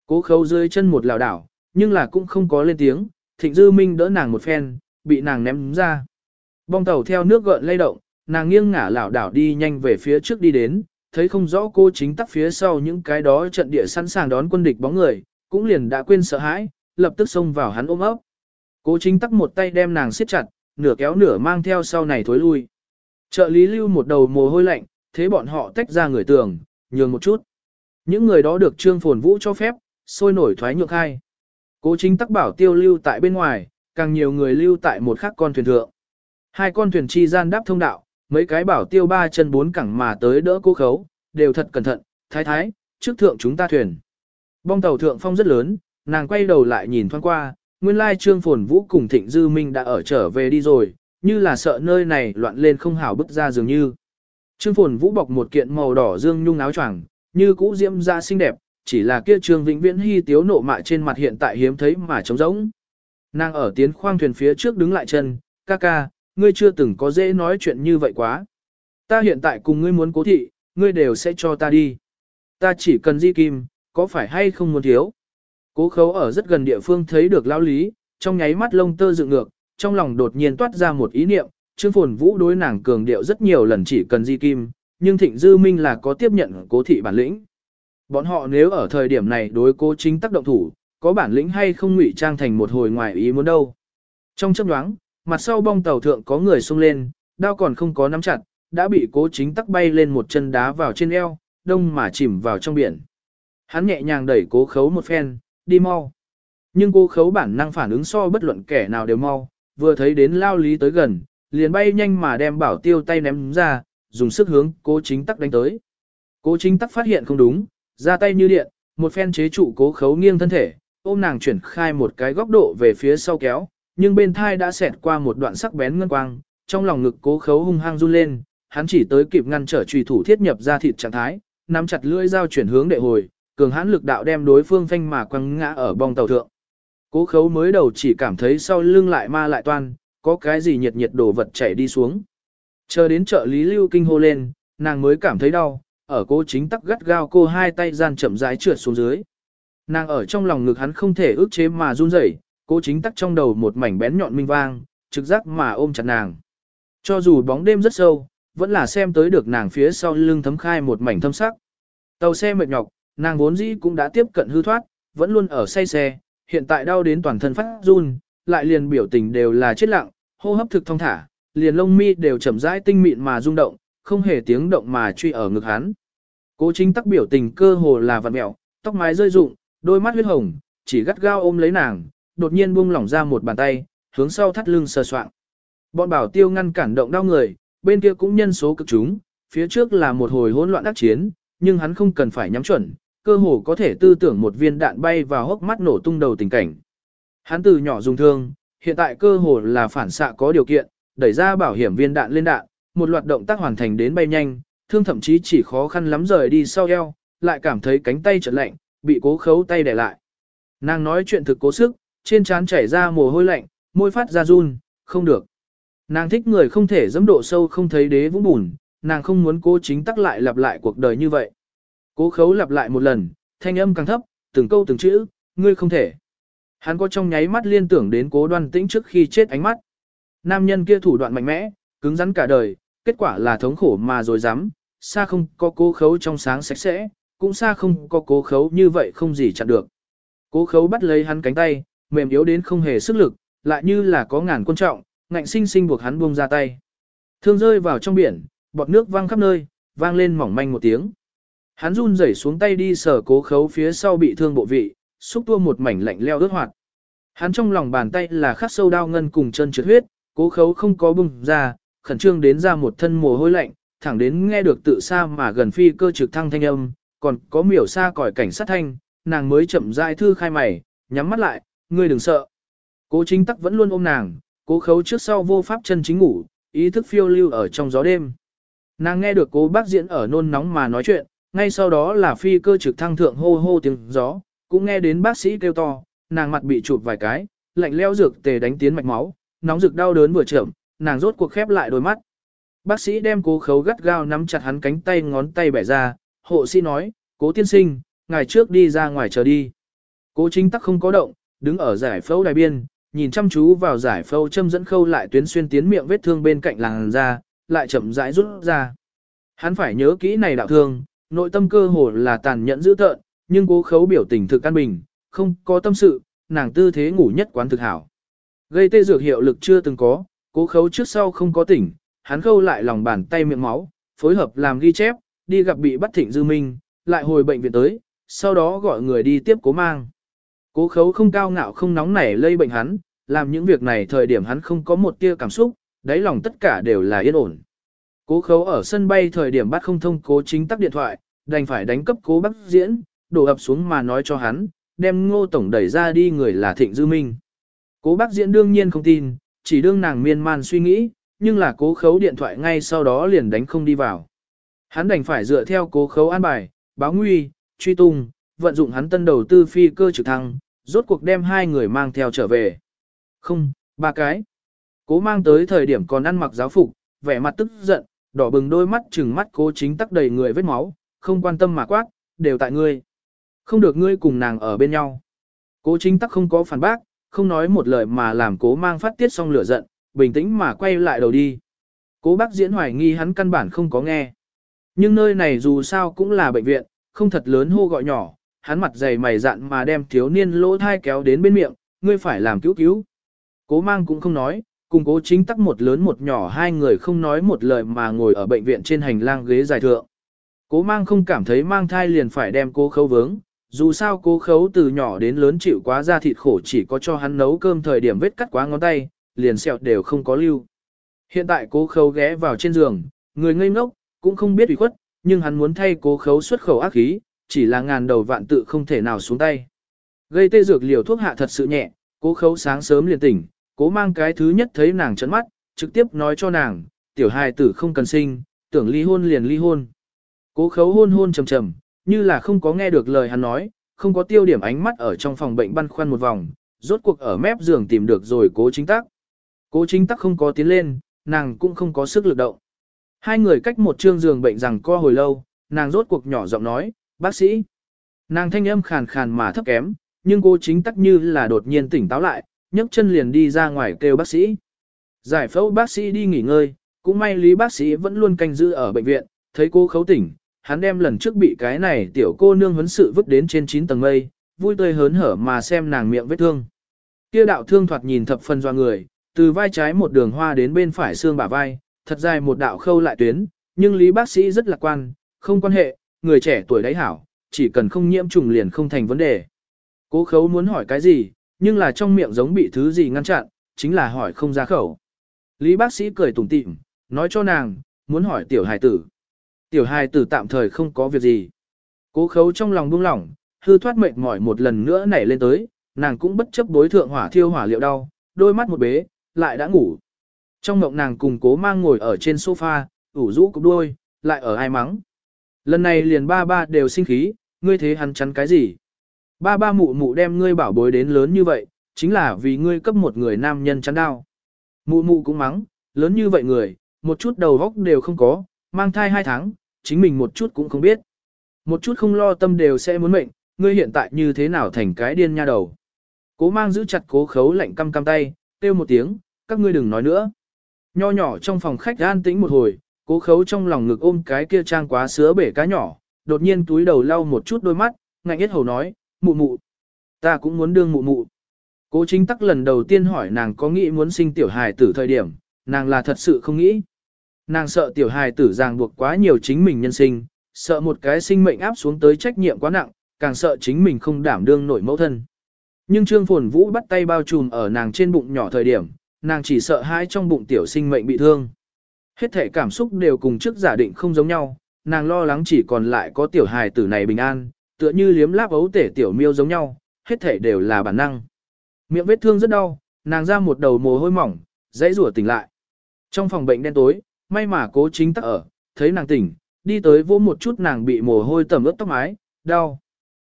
Cố khấu rơi chân một lảo đảo, nhưng là cũng không có lên tiếng, thịnh dư minh đỡ nàng một phen, bị nàng ném ra. Bong tàu theo nước gợn lay động, nàng nghiêng ngả lảo đảo đi nhanh về phía trước đi đến, thấy không rõ cô chính tắc phía sau những cái đó trận địa sẵn sàng đón quân địch bóng người, cũng liền đã quên sợ hãi, lập tức xông vào hắn ôm ấp. Cố chính tắc một tay đem nàng siết chặt, nửa kéo nửa mang theo sau này thối lui. Trợ lý lưu một đầu mồ hôi lạnh, thế bọn họ tách ra người tường, nhường một chút. Những người đó được trương phồn vũ cho phép, sôi nổi thoái nhượng hai. Cố chính tắc bảo tiêu lưu tại bên ngoài, càng nhiều người lưu tại một khắc con thuyền thượng. Hai con thuyền chi gian đáp thông đạo, mấy cái bảo tiêu ba chân bốn cẳng mà tới đỡ cố khấu, đều thật cẩn thận, thái thái, trước thượng chúng ta thuyền. Bong tàu thượng phong rất lớn, nàng quay đầu lại nhìn thoáng qua, nguyên lai trương phồn vũ cùng thịnh dư minh đã ở trở về đi rồi, như là sợ nơi này loạn lên không hảo bức ra dường như. Trương phồn vũ bọc một kiện màu đỏ dương nhung áo choàng, như cũ diễm ra xinh đẹp, chỉ là kia trương vĩnh viễn hy tiếu nộ mại trên mặt hiện tại hiếm thấy mà trống rỗng. Nàng ở tiến khoang thuyền phía trước đứng lại chân, ca ca, ngươi chưa từng có dễ nói chuyện như vậy quá. Ta hiện tại cùng ngươi muốn cố thị, ngươi đều sẽ cho ta đi. Ta chỉ cần di kim, có phải hay không muốn thiếu. Cố khấu ở rất gần địa phương thấy được lao lý, trong nháy mắt lông tơ dựng ngược, trong lòng đột nhiên toát ra một ý niệm, Trương Phồn Vũ đối nàng cường điệu rất nhiều lần chỉ cần di kim, nhưng Thịnh Dư Minh là có tiếp nhận cố thị bản lĩnh. Bọn họ nếu ở thời điểm này đối cố chính tác động thủ, có bản lĩnh hay không ngụy trang thành một hồi ngoài ý muốn đâu. Trong chấp đoáng, mặt sau bong tàu thượng có người xông lên, đao còn không có nắm chặt, đã bị cố chính tắc bay lên một chân đá vào trên eo, đông mà chìm vào trong biển. Hắn nhẹ nhàng đẩy cố khấu một phen, đi mau. Nhưng cố khấu bản năng phản ứng so bất luận kẻ nào đều mau, vừa thấy đến lao lý tới gần, liền bay nhanh mà đem bảo tiêu tay ném ra, dùng sức hướng cố chính tắc đánh tới. Cố chính tắc phát hiện không đúng, ra tay như điện, một phen chế trụ cố khấu nghiêng thân thể, ôm nàng chuyển khai một cái góc độ về phía sau kéo, nhưng bên thai đã xẹt qua một đoạn sắc bén ngân quang, trong lòng ngực cố khấu hung hăng run lên, hắn chỉ tới kịp ngăn trở trùy thủ thiết nhập ra thịt trạng thái, nắm chặt lưỡi dao chuyển hướng đệ hồi, cường hãn lực đạo đem đối phương phanh mà quăng ngã ở bong tàu thượng. Cố khấu mới đầu chỉ cảm thấy sau lưng lại ma lại toan, có cái gì nhiệt nhiệt đồ vật chảy đi xuống. Chờ đến chợ lý lưu kinh hô lên, nàng mới cảm thấy đau, ở cố chính tắc gắt gao cô hai tay gian chậm rãi trượt xuống dưới. Nàng ở trong lòng ngực hắn không thể ước chế mà run rẩy, cố chính tắc trong đầu một mảnh bén nhọn minh vang, trực giác mà ôm chặt nàng. Cho dù bóng đêm rất sâu, vẫn là xem tới được nàng phía sau lưng thấm khai một mảnh thâm sắc. Tàu xe mệt nhọc, nàng vốn dĩ cũng đã tiếp cận hư thoát, vẫn luôn ở say xe, hiện tại đau đến toàn thân phát run, lại liền biểu tình đều là chết lặng, hô hấp thực thông thả, liền lông mi đều chậm rãi tinh mịn mà rung động, không hề tiếng động mà truy ở ngực hắn. Cố chính tắc biểu tình cơ hồ là vặn mẹo, tóc mái rơi rụng, đôi mắt huyết hồng, chỉ gắt gao ôm lấy nàng, đột nhiên buông lỏng ra một bàn tay, hướng sau thắt lưng sờ soạng. Bọn bảo tiêu ngăn cản động đau người, bên kia cũng nhân số cực chúng, phía trước là một hồi hỗn loạn đắc chiến, nhưng hắn không cần phải nhắm chuẩn, cơ hồ có thể tư tưởng một viên đạn bay vào hốc mắt nổ tung đầu tình cảnh. Hắn từ nhỏ dùng thương, hiện tại cơ hồ là phản xạ có điều kiện, đẩy ra bảo hiểm viên đạn lên đạn, một loạt động tác hoàn thành đến bay nhanh, thương thậm chí chỉ khó khăn lắm rời đi sau eo, lại cảm thấy cánh tay chợt lạnh, bị cố khấu tay để lại. Nàng nói chuyện thực cố sức, trên trán chảy ra mồ hôi lạnh, môi phát ra run, không được. Nàng thích người không thể dẫm độ sâu không thấy đế vũng bùn, nàng không muốn cố chính tắc lại lặp lại cuộc đời như vậy. Cố khấu lặp lại một lần, thanh âm càng thấp, từng câu từng chữ, ngươi không thể. Hắn có trong nháy mắt liên tưởng đến cố đoan tĩnh trước khi chết ánh mắt. Nam nhân kia thủ đoạn mạnh mẽ, cứng rắn cả đời, kết quả là thống khổ mà rồi dám, xa không có cố khấu trong sáng sạch sẽ, cũng xa không có cố khấu như vậy không gì chặn được. Cố khấu bắt lấy hắn cánh tay, mềm yếu đến không hề sức lực, lại như là có ngàn quân trọng, ngạnh sinh sinh buộc hắn buông ra tay. Thương rơi vào trong biển, bọt nước văng khắp nơi, vang lên mỏng manh một tiếng. Hắn run rẩy xuống tay đi sờ cố khấu phía sau bị thương bộ vị, xúc tua một mảnh lạnh leo ướt hoạt. Hắn trong lòng bàn tay là khắc sâu đau ngân cùng chân trượt huyết, cố khấu không có bùng ra, khẩn trương đến ra một thân mồ hôi lạnh, thẳng đến nghe được tự xa mà gần phi cơ trực thăng thanh âm, còn có miểu xa còi cảnh sát thanh, nàng mới chậm rãi thư khai mày, nhắm mắt lại, ngươi đừng sợ. Cố chính tắc vẫn luôn ôm nàng, cố khấu trước sau vô pháp chân chính ngủ, ý thức phiêu lưu ở trong gió đêm. Nàng nghe được cố bác diễn ở nôn nóng mà nói chuyện, ngay sau đó là phi cơ trực thăng thượng hô hô tiếng gió, cũng nghe đến bác sĩ kêu to, nàng mặt bị chụp vài cái, lạnh leo dược tề đánh tiến mạch máu, nóng rực đau đớn vừa chậm, nàng rốt cuộc khép lại đôi mắt. Bác sĩ đem cố khấu gắt gao nắm chặt hắn cánh tay ngón tay bẻ ra, hộ sĩ nói, cố tiên sinh, ngày trước đi ra ngoài chờ đi. Cố chính tắc không có động, đứng ở giải phẫu đài biên, nhìn chăm chú vào giải phẫu châm dẫn khâu lại tuyến xuyên tiến miệng vết thương bên cạnh làn da, lại chậm rãi rút ra. Hắn phải nhớ kỹ này đạo thương, nội tâm cơ hồ là tàn nhẫn dữ tợn, nhưng cố khấu biểu tình thực căn bình, không có tâm sự, nàng tư thế ngủ nhất quán thực hảo. Gây tê dược hiệu lực chưa từng có, cố khấu trước sau không có tỉnh, hắn khâu lại lòng bàn tay miệng máu, phối hợp làm ghi chép, đi gặp bị bắt thịnh dư minh, lại hồi bệnh viện tới, sau đó gọi người đi tiếp cố mang. Cố khấu không cao ngạo không nóng nảy lây bệnh hắn, làm những việc này thời điểm hắn không có một tia cảm xúc, đáy lòng tất cả đều là yên ổn. Cố khấu ở sân bay thời điểm bắt không thông cố chính tắc điện thoại, đành phải đánh cấp cố bắc diễn, đổ ập xuống mà nói cho hắn, đem ngô tổng đẩy ra đi người là thịnh dư minh. Cố bác diễn đương nhiên không tin, chỉ đương nàng miên man suy nghĩ, nhưng là cố khấu điện thoại ngay sau đó liền đánh không đi vào. Hắn đành phải dựa theo cố khấu an bài, báo nguy, truy tung, vận dụng hắn tân đầu tư phi cơ trực thăng, rốt cuộc đem hai người mang theo trở về. Không, ba cái. Cố mang tới thời điểm còn ăn mặc giáo phục, vẻ mặt tức giận, đỏ bừng đôi mắt trừng mắt cố chính tắc đầy người vết máu, không quan tâm mà quát, đều tại ngươi. Không được ngươi cùng nàng ở bên nhau. Cố chính tắc không có phản bác, không nói một lời mà làm cố mang phát tiết xong lửa giận, bình tĩnh mà quay lại đầu đi. Cố bác diễn hoài nghi hắn căn bản không có nghe. Nhưng nơi này dù sao cũng là bệnh viện, không thật lớn hô gọi nhỏ, hắn mặt dày mày dặn mà đem thiếu niên lỗ thai kéo đến bên miệng, ngươi phải làm cứu cứu. Cố mang cũng không nói, cùng cố chính tắc một lớn một nhỏ hai người không nói một lời mà ngồi ở bệnh viện trên hành lang ghế dài thượng. Cố mang không cảm thấy mang thai liền phải đem cố khấu vướng, dù sao cố khấu từ nhỏ đến lớn chịu quá ra thịt khổ chỉ có cho hắn nấu cơm thời điểm vết cắt quá ngón tay, liền sẹo đều không có lưu. Hiện tại cố khấu ghé vào trên giường, người ngây ngốc, cũng không biết ủy khuất, nhưng hắn muốn thay cố khấu xuất khẩu ác khí, chỉ là ngàn đầu vạn tự không thể nào xuống tay. Gây tê dược liều thuốc hạ thật sự nhẹ, cố khấu sáng sớm liền tỉnh, cố mang cái thứ nhất thấy nàng chấn mắt, trực tiếp nói cho nàng, tiểu hài tử không cần sinh, tưởng ly hôn liền ly hôn. Cố khấu hôn hôn trầm trầm, như là không có nghe được lời hắn nói, không có tiêu điểm ánh mắt ở trong phòng bệnh băn khoăn một vòng, rốt cuộc ở mép giường tìm được rồi cố chính tắc. Cố chính tắc không có tiến lên, nàng cũng không có sức lực động. Hai người cách một trương giường bệnh rằng co hồi lâu, nàng rốt cuộc nhỏ giọng nói, bác sĩ. Nàng thanh âm khàn khàn mà thấp kém, nhưng cô chính tắc như là đột nhiên tỉnh táo lại, nhấc chân liền đi ra ngoài kêu bác sĩ. Giải phẫu bác sĩ đi nghỉ ngơi, cũng may lý bác sĩ vẫn luôn canh giữ ở bệnh viện, thấy cô khấu tỉnh, hắn đem lần trước bị cái này tiểu cô nương huấn sự vứt đến trên 9 tầng mây, vui tươi hớn hở mà xem nàng miệng vết thương. Kia đạo thương thoạt nhìn thập phần doa người, từ vai trái một đường hoa đến bên phải xương bả vai, thật dài một đạo khâu lại tuyến, nhưng lý bác sĩ rất lạc quan, không quan hệ, người trẻ tuổi đấy hảo, chỉ cần không nhiễm trùng liền không thành vấn đề. Cố khấu muốn hỏi cái gì, nhưng là trong miệng giống bị thứ gì ngăn chặn, chính là hỏi không ra khẩu. Lý bác sĩ cười tủm tỉm, nói cho nàng, muốn hỏi tiểu hài tử. Tiểu hài tử tạm thời không có việc gì. Cố khấu trong lòng buông lỏng, hư thoát mệt mỏi một lần nữa nảy lên tới, nàng cũng bất chấp bối thượng hỏa thiêu hỏa liệu đau, đôi mắt một bế, lại đã ngủ. Trong mộng nàng cùng cố mang ngồi ở trên sofa, ủ rũ cục đôi, lại ở ai mắng. Lần này liền ba ba đều sinh khí, ngươi thế hắn chắn cái gì? Ba ba mụ mụ đem ngươi bảo bối đến lớn như vậy, chính là vì ngươi cấp một người nam nhân chắn đau. Mụ mụ cũng mắng, lớn như vậy người, một chút đầu góc đều không có, mang thai hai tháng, chính mình một chút cũng không biết. Một chút không lo tâm đều sẽ muốn mệnh, ngươi hiện tại như thế nào thành cái điên nha đầu. Cố mang giữ chặt cố khấu lạnh căm căm tay, kêu một tiếng, các ngươi đừng nói nữa. Nho nhỏ trong phòng khách an tĩnh một hồi, cố khấu trong lòng ngực ôm cái kia trang quá sứa bể cá nhỏ, đột nhiên túi đầu lau một chút đôi mắt, ngạnh ít hầu nói, mụ mụ. Ta cũng muốn đương mụ mụ. Cố chính tắc lần đầu tiên hỏi nàng có nghĩ muốn sinh tiểu hài tử thời điểm, nàng là thật sự không nghĩ. Nàng sợ tiểu hài tử ràng buộc quá nhiều chính mình nhân sinh, sợ một cái sinh mệnh áp xuống tới trách nhiệm quá nặng, càng sợ chính mình không đảm đương nổi mẫu thân. Nhưng Trương Phồn Vũ bắt tay bao trùm ở nàng trên bụng nhỏ thời điểm, nàng chỉ sợ hai trong bụng tiểu sinh mệnh bị thương. Hết thể cảm xúc đều cùng trước giả định không giống nhau, nàng lo lắng chỉ còn lại có tiểu hài tử này bình an, tựa như liếm láp ấu tể tiểu miêu giống nhau, hết thể đều là bản năng. Miệng vết thương rất đau, nàng ra một đầu mồ hôi mỏng, dãy rủa tỉnh lại. Trong phòng bệnh đen tối, may mà cố chính tắc ở, thấy nàng tỉnh, đi tới vỗ một chút nàng bị mồ hôi tẩm ướt tóc mái, đau.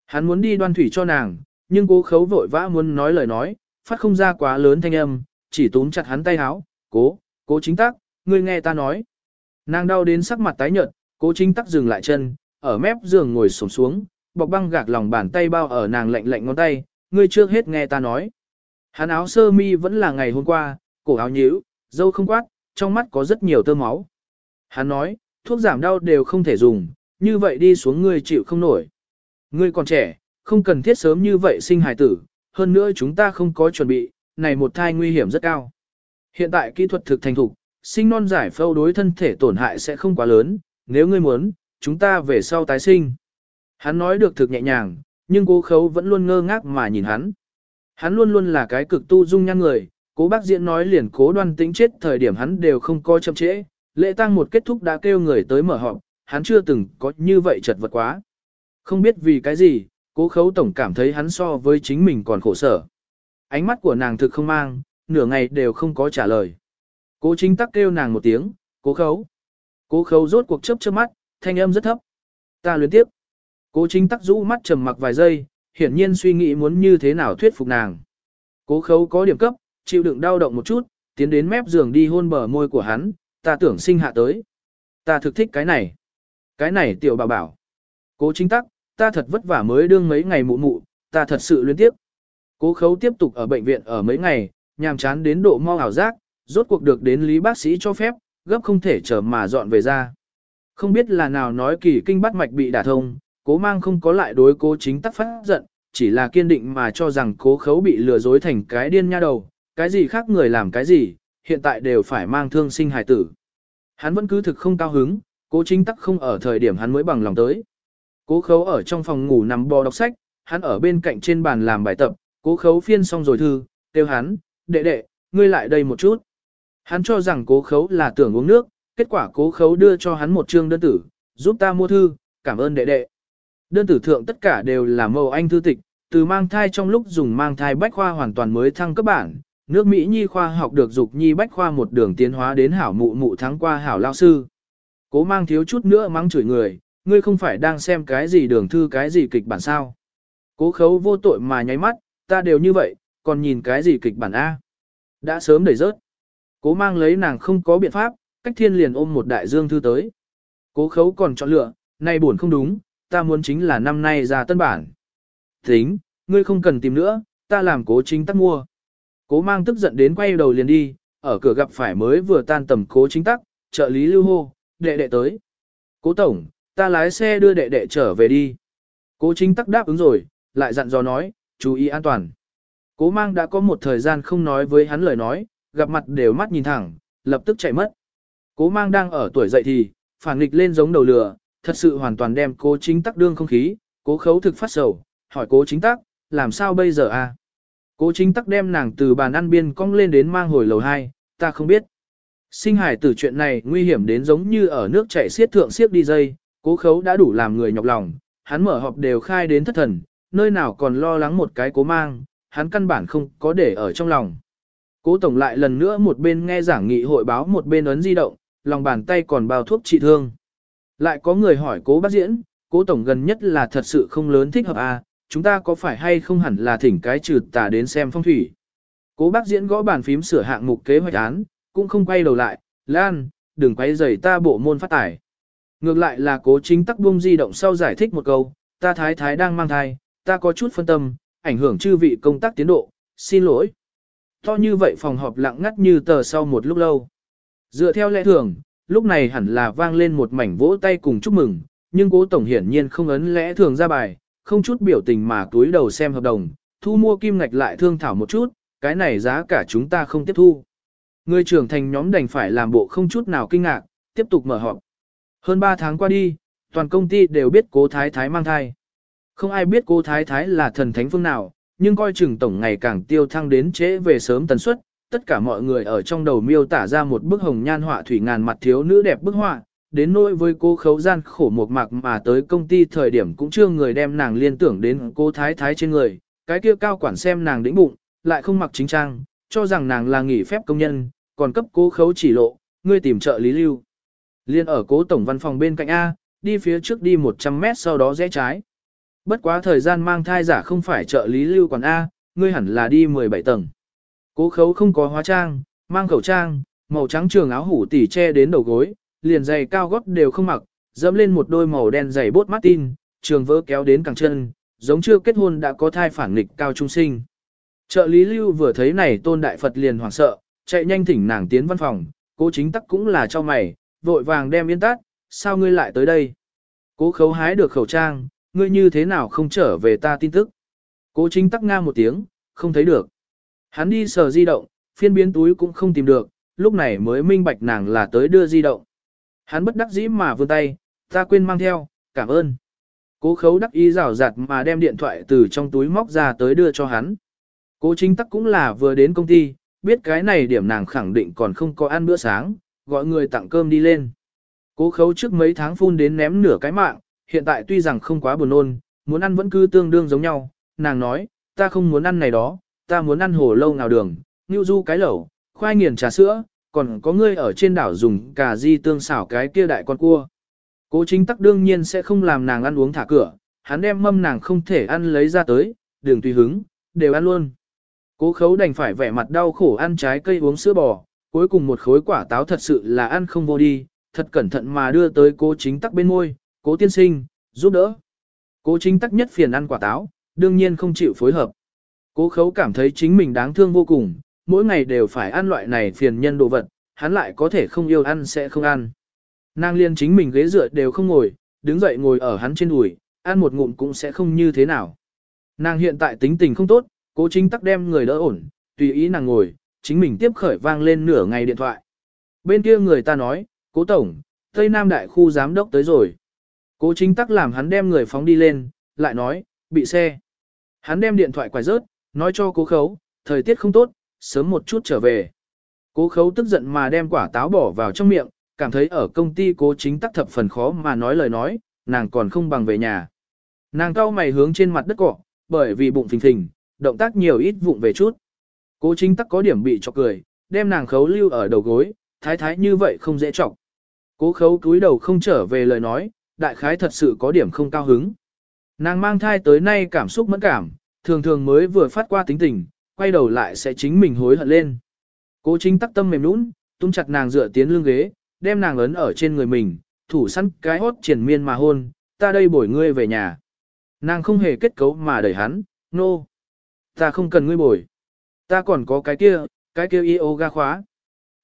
Hắn muốn đi đoan thủy cho nàng, nhưng cố khấu vội vã muốn nói lời nói, phát không ra quá lớn thanh âm, chỉ túm chặt hắn tay háo, cố, cố chính tắc, ngươi nghe ta nói. Nàng đau đến sắc mặt tái nhợt, cố chính tắc dừng lại chân, ở mép giường ngồi xổm xuống, bọc băng gạc lòng bàn tay bao ở nàng lạnh lạnh ngón tay, ngươi trước hết nghe ta nói. Hắn áo sơ mi vẫn là ngày hôm qua, cổ áo nhíu, dâu không quát, trong mắt có rất nhiều tơ máu. Hắn nói, thuốc giảm đau đều không thể dùng, như vậy đi xuống ngươi chịu không nổi. Ngươi còn trẻ, không cần thiết sớm như vậy sinh hài tử, hơn nữa chúng ta không có chuẩn bị, này một thai nguy hiểm rất cao. Hiện tại kỹ thuật thực thành thục, sinh non giải phâu đối thân thể tổn hại sẽ không quá lớn, nếu ngươi muốn, chúng ta về sau tái sinh. Hắn nói được thực nhẹ nhàng, nhưng cố khấu vẫn luôn ngơ ngác mà nhìn hắn. Hắn luôn luôn là cái cực tu dung nhan người, cố bác diễn nói liền cố đoan tính chết thời điểm hắn đều không coi chậm trễ, lễ tang một kết thúc đã kêu người tới mở họp, hắn chưa từng có như vậy chật vật quá. Không biết vì cái gì, cố khấu tổng cảm thấy hắn so với chính mình còn khổ sở. Ánh mắt của nàng thực không mang, nửa ngày đều không có trả lời. Cố chính tắc kêu nàng một tiếng, cố khấu. Cố khấu rốt cuộc chớp chớp mắt, thanh âm rất thấp. Ta luyến tiếp. Cố chính tắc rũ mắt trầm mặc vài giây, hiển nhiên suy nghĩ muốn như thế nào thuyết phục nàng. Cố khấu có điểm cấp, chịu đựng đau động một chút, tiến đến mép giường đi hôn bờ môi của hắn, ta tưởng sinh hạ tới. Ta thực thích cái này. Cái này tiểu bảo bảo. Cố chính tắc, ta thật vất vả mới đương mấy ngày mụ mụ, ta thật sự luyến tiếp. Cố khấu tiếp tục ở bệnh viện ở mấy ngày, nhàm chán đến độ mau ảo giác, rốt cuộc được đến lý bác sĩ cho phép, gấp không thể chờ mà dọn về ra. Không biết là nào nói kỳ kinh bắt mạch bị đả thông, cố mang không có lại đối cố chính tắc phát giận, chỉ là kiên định mà cho rằng cố khấu bị lừa dối thành cái điên nha đầu, cái gì khác người làm cái gì, hiện tại đều phải mang thương sinh hài tử. Hắn vẫn cứ thực không cao hứng, cố chính tắc không ở thời điểm hắn mới bằng lòng tới. Cố khấu ở trong phòng ngủ nằm bò đọc sách, hắn ở bên cạnh trên bàn làm bài tập, cố khấu phiên xong rồi thư, kêu hắn, đệ đệ, ngươi lại đây một chút. Hắn cho rằng cố khấu là tưởng uống nước, kết quả cố khấu đưa cho hắn một chương đơn tử, giúp ta mua thư, cảm ơn đệ đệ. Đơn tử thượng tất cả đều là màu anh thư tịch, từ mang thai trong lúc dùng mang thai bách khoa hoàn toàn mới thăng cấp bản, nước Mỹ nhi khoa học được dục nhi bách khoa một đường tiến hóa đến hảo mụ mụ thắng qua hảo lao sư. Cố mang thiếu chút nữa mắng chửi người, ngươi không phải đang xem cái gì đường thư cái gì kịch bản sao. Cố khấu vô tội mà nháy mắt, ta đều như vậy, còn nhìn cái gì kịch bản A. Đã sớm đẩy rớt. Cố mang lấy nàng không có biện pháp, cách thiên liền ôm một đại dương thư tới. Cố khấu còn chọn lựa, nay buồn không đúng, ta muốn chính là năm nay ra tân bản. Tính, ngươi không cần tìm nữa, ta làm cố chính tắc mua. Cố mang tức giận đến quay đầu liền đi, ở cửa gặp phải mới vừa tan tầm cố chính tắc, trợ lý lưu hô, đệ đệ tới. Cố tổng, ta lái xe đưa đệ đệ trở về đi. Cố chính tắc đáp ứng rồi, lại dặn dò nói, chú ý an toàn. Cố mang đã có một thời gian không nói với hắn lời nói, gặp mặt đều mắt nhìn thẳng, lập tức chạy mất. Cố mang đang ở tuổi dậy thì, phản nghịch lên giống đầu lửa, thật sự hoàn toàn đem cố chính tắc đương không khí, cố khấu thực phát sầu, hỏi cố chính tắc, làm sao bây giờ a? À? Cố chính tắc đem nàng từ bàn ăn biên cong lên đến mang hồi lầu 2, ta không biết. Sinh hải tử chuyện này nguy hiểm đến giống như ở nước chảy xiết thượng xiết đi dây, cố khấu đã đủ làm người nhọc lòng, hắn mở họp đều khai đến thất thần, nơi nào còn lo lắng một cái cố mang, hắn căn bản không có để ở trong lòng. Cố tổng lại lần nữa một bên nghe giảng nghị hội báo một bên ấn di động, lòng bàn tay còn bao thuốc trị thương. Lại có người hỏi cố bác diễn, cố tổng gần nhất là thật sự không lớn thích hợp à, chúng ta có phải hay không hẳn là thỉnh cái trừ tà đến xem phong thủy. Cố bác diễn gõ bàn phím sửa hạng mục kế hoạch án, cũng không quay đầu lại, Lan, đừng quay rầy ta bộ môn phát tải. Ngược lại là cố chính tắc buông di động sau giải thích một câu, ta thái thái đang mang thai, ta có chút phân tâm, ảnh hưởng chư vị công tác tiến độ, xin lỗi. To như vậy phòng họp lặng ngắt như tờ sau một lúc lâu. Dựa theo lẽ thường, lúc này hẳn là vang lên một mảnh vỗ tay cùng chúc mừng, nhưng cố tổng hiển nhiên không ấn lẽ thường ra bài, không chút biểu tình mà túi đầu xem hợp đồng, thu mua kim ngạch lại thương thảo một chút, cái này giá cả chúng ta không tiếp thu. Người trưởng thành nhóm đành phải làm bộ không chút nào kinh ngạc, tiếp tục mở họp. Hơn 3 tháng qua đi, toàn công ty đều biết cố thái thái mang thai. Không ai biết cố thái thái là thần thánh phương nào, nhưng coi chừng tổng ngày càng tiêu thăng đến trễ về sớm tần suất, tất cả mọi người ở trong đầu miêu tả ra một bức hồng nhan họa thủy ngàn mặt thiếu nữ đẹp bức họa, đến nỗi với cô khấu gian khổ một mạc mà tới công ty thời điểm cũng chưa người đem nàng liên tưởng đến cô thái thái trên người, cái kia cao quản xem nàng đĩnh bụng, lại không mặc chính trang, cho rằng nàng là nghỉ phép công nhân, còn cấp cố khấu chỉ lộ, ngươi tìm trợ lý lưu. Liên ở cố tổng văn phòng bên cạnh A, đi phía trước đi 100 mét sau đó rẽ trái. Bất quá thời gian mang thai giả không phải trợ lý lưu quản A, ngươi hẳn là đi 17 tầng. Cố khấu không có hóa trang, mang khẩu trang, màu trắng trường áo hủ tỉ che đến đầu gối, liền giày cao gót đều không mặc, dẫm lên một đôi màu đen giày bốt Martin, trường vỡ kéo đến cẳng chân, giống chưa kết hôn đã có thai phản nghịch cao trung sinh. Trợ lý lưu vừa thấy này tôn đại Phật liền hoảng sợ, chạy nhanh thỉnh nàng tiến văn phòng, cố chính tắc cũng là cho mày, vội vàng đem yên tát, sao ngươi lại tới đây? Cố khấu hái được khẩu trang, ngươi như thế nào không trở về ta tin tức? Cố chính tắc nga một tiếng, không thấy được. Hắn đi sờ di động, phiên biến túi cũng không tìm được, lúc này mới minh bạch nàng là tới đưa di động. Hắn bất đắc dĩ mà vươn tay, ta quên mang theo, cảm ơn. Cố khấu đắc ý rào rạt mà đem điện thoại từ trong túi móc ra tới đưa cho hắn. Cố chính tắc cũng là vừa đến công ty, biết cái này điểm nàng khẳng định còn không có ăn bữa sáng, gọi người tặng cơm đi lên. Cố khấu trước mấy tháng phun đến ném nửa cái mạng, hiện tại tuy rằng không quá buồn nôn, muốn ăn vẫn cứ tương đương giống nhau, nàng nói, ta không muốn ăn này đó, ta muốn ăn hồ lâu nào đường, ngưu du cái lẩu, khoai nghiền trà sữa, còn có ngươi ở trên đảo dùng cà di tương xảo cái kia đại con cua. Cố chính tắc đương nhiên sẽ không làm nàng ăn uống thả cửa, hắn đem mâm nàng không thể ăn lấy ra tới, đường tùy hứng, đều ăn luôn. Cố khấu đành phải vẻ mặt đau khổ ăn trái cây uống sữa bò, cuối cùng một khối quả táo thật sự là ăn không vô đi, thật cẩn thận mà đưa tới cố chính tắc bên môi, cố tiên sinh, giúp đỡ. Cố chính tắc nhất phiền ăn quả táo, đương nhiên không chịu phối hợp. Cố khấu cảm thấy chính mình đáng thương vô cùng, mỗi ngày đều phải ăn loại này phiền nhân đồ vật, hắn lại có thể không yêu ăn sẽ không ăn. Nàng liên chính mình ghế dựa đều không ngồi, đứng dậy ngồi ở hắn trên đùi, ăn một ngụm cũng sẽ không như thế nào. Nàng hiện tại tính tình không tốt, cố chính tắc đem người đỡ ổn, tùy ý nàng ngồi, chính mình tiếp khởi vang lên nửa ngày điện thoại. Bên kia người ta nói, cố tổng, Tây Nam Đại khu giám đốc tới rồi. Cố chính tắc làm hắn đem người phóng đi lên, lại nói, bị xe. Hắn đem điện thoại quài rớt, nói cho cố khấu, thời tiết không tốt, sớm một chút trở về. Cố khấu tức giận mà đem quả táo bỏ vào trong miệng, cảm thấy ở công ty cố chính tắc thập phần khó mà nói lời nói, nàng còn không bằng về nhà. Nàng cao mày hướng trên mặt đất cỏ, bởi vì bụng phình phình, động tác nhiều ít vụng về chút. Cố chính tắc có điểm bị chọc cười, đem nàng khấu lưu ở đầu gối, thái thái như vậy không dễ chọc. Cố khấu cúi đầu không trở về lời nói, đại khái thật sự có điểm không cao hứng. Nàng mang thai tới nay cảm xúc mẫn cảm, thường thường mới vừa phát qua tính tình, quay đầu lại sẽ chính mình hối hận lên. Cố chính tắc tâm mềm nũng, tung chặt nàng dựa tiến lưng ghế, đem nàng ấn ở trên người mình, thủ săn cái hốt triển miên mà hôn, ta đây bổi ngươi về nhà. Nàng không hề kết cấu mà đẩy hắn, nô. No. Ta không cần ngươi bổi. Ta còn có cái kia, cái kia yoga khóa.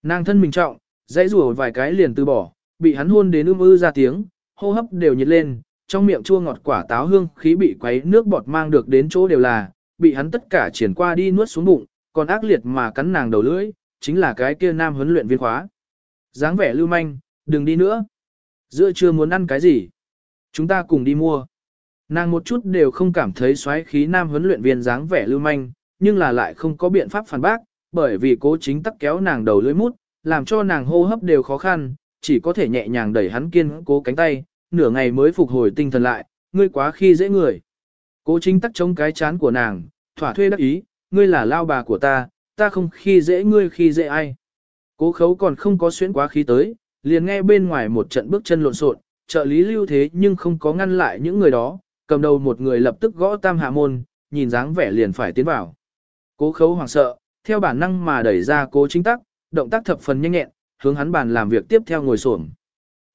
Nàng thân mình trọng, dãy rủa vài cái liền từ bỏ, bị hắn hôn đến ưm ư ra tiếng, hô hấp đều nhiệt lên, trong miệng chua ngọt quả táo hương khí bị quấy nước bọt mang được đến chỗ đều là, bị hắn tất cả triển qua đi nuốt xuống bụng, còn ác liệt mà cắn nàng đầu lưỡi, chính là cái kia nam huấn luyện viên khóa. dáng vẻ lưu manh, đừng đi nữa. Giữa trưa muốn ăn cái gì? Chúng ta cùng đi mua. Nàng một chút đều không cảm thấy xoáy khí nam huấn luyện viên dáng vẻ lưu manh, nhưng là lại không có biện pháp phản bác, bởi vì cố chính tắc kéo nàng đầu lưỡi mút, làm cho nàng hô hấp đều khó khăn, chỉ có thể nhẹ nhàng đẩy hắn kiên cố cánh tay, nửa ngày mới phục hồi tinh thần lại, ngươi quá khi dễ người. Cố chính tắc chống cái chán của nàng, thỏa thuê đắc ý, ngươi là lao bà của ta, ta không khi dễ ngươi khi dễ ai. Cố khấu còn không có xuyến quá khí tới, liền nghe bên ngoài một trận bước chân lộn xộn, trợ lý lưu thế nhưng không có ngăn lại những người đó, cầm đầu một người lập tức gõ tam hạ môn, nhìn dáng vẻ liền phải tiến vào. Cố khấu hoảng sợ, theo bản năng mà đẩy ra cố chính tắc, động tác thập phần nhanh nhẹn, hướng hắn bàn làm việc tiếp theo ngồi xổm.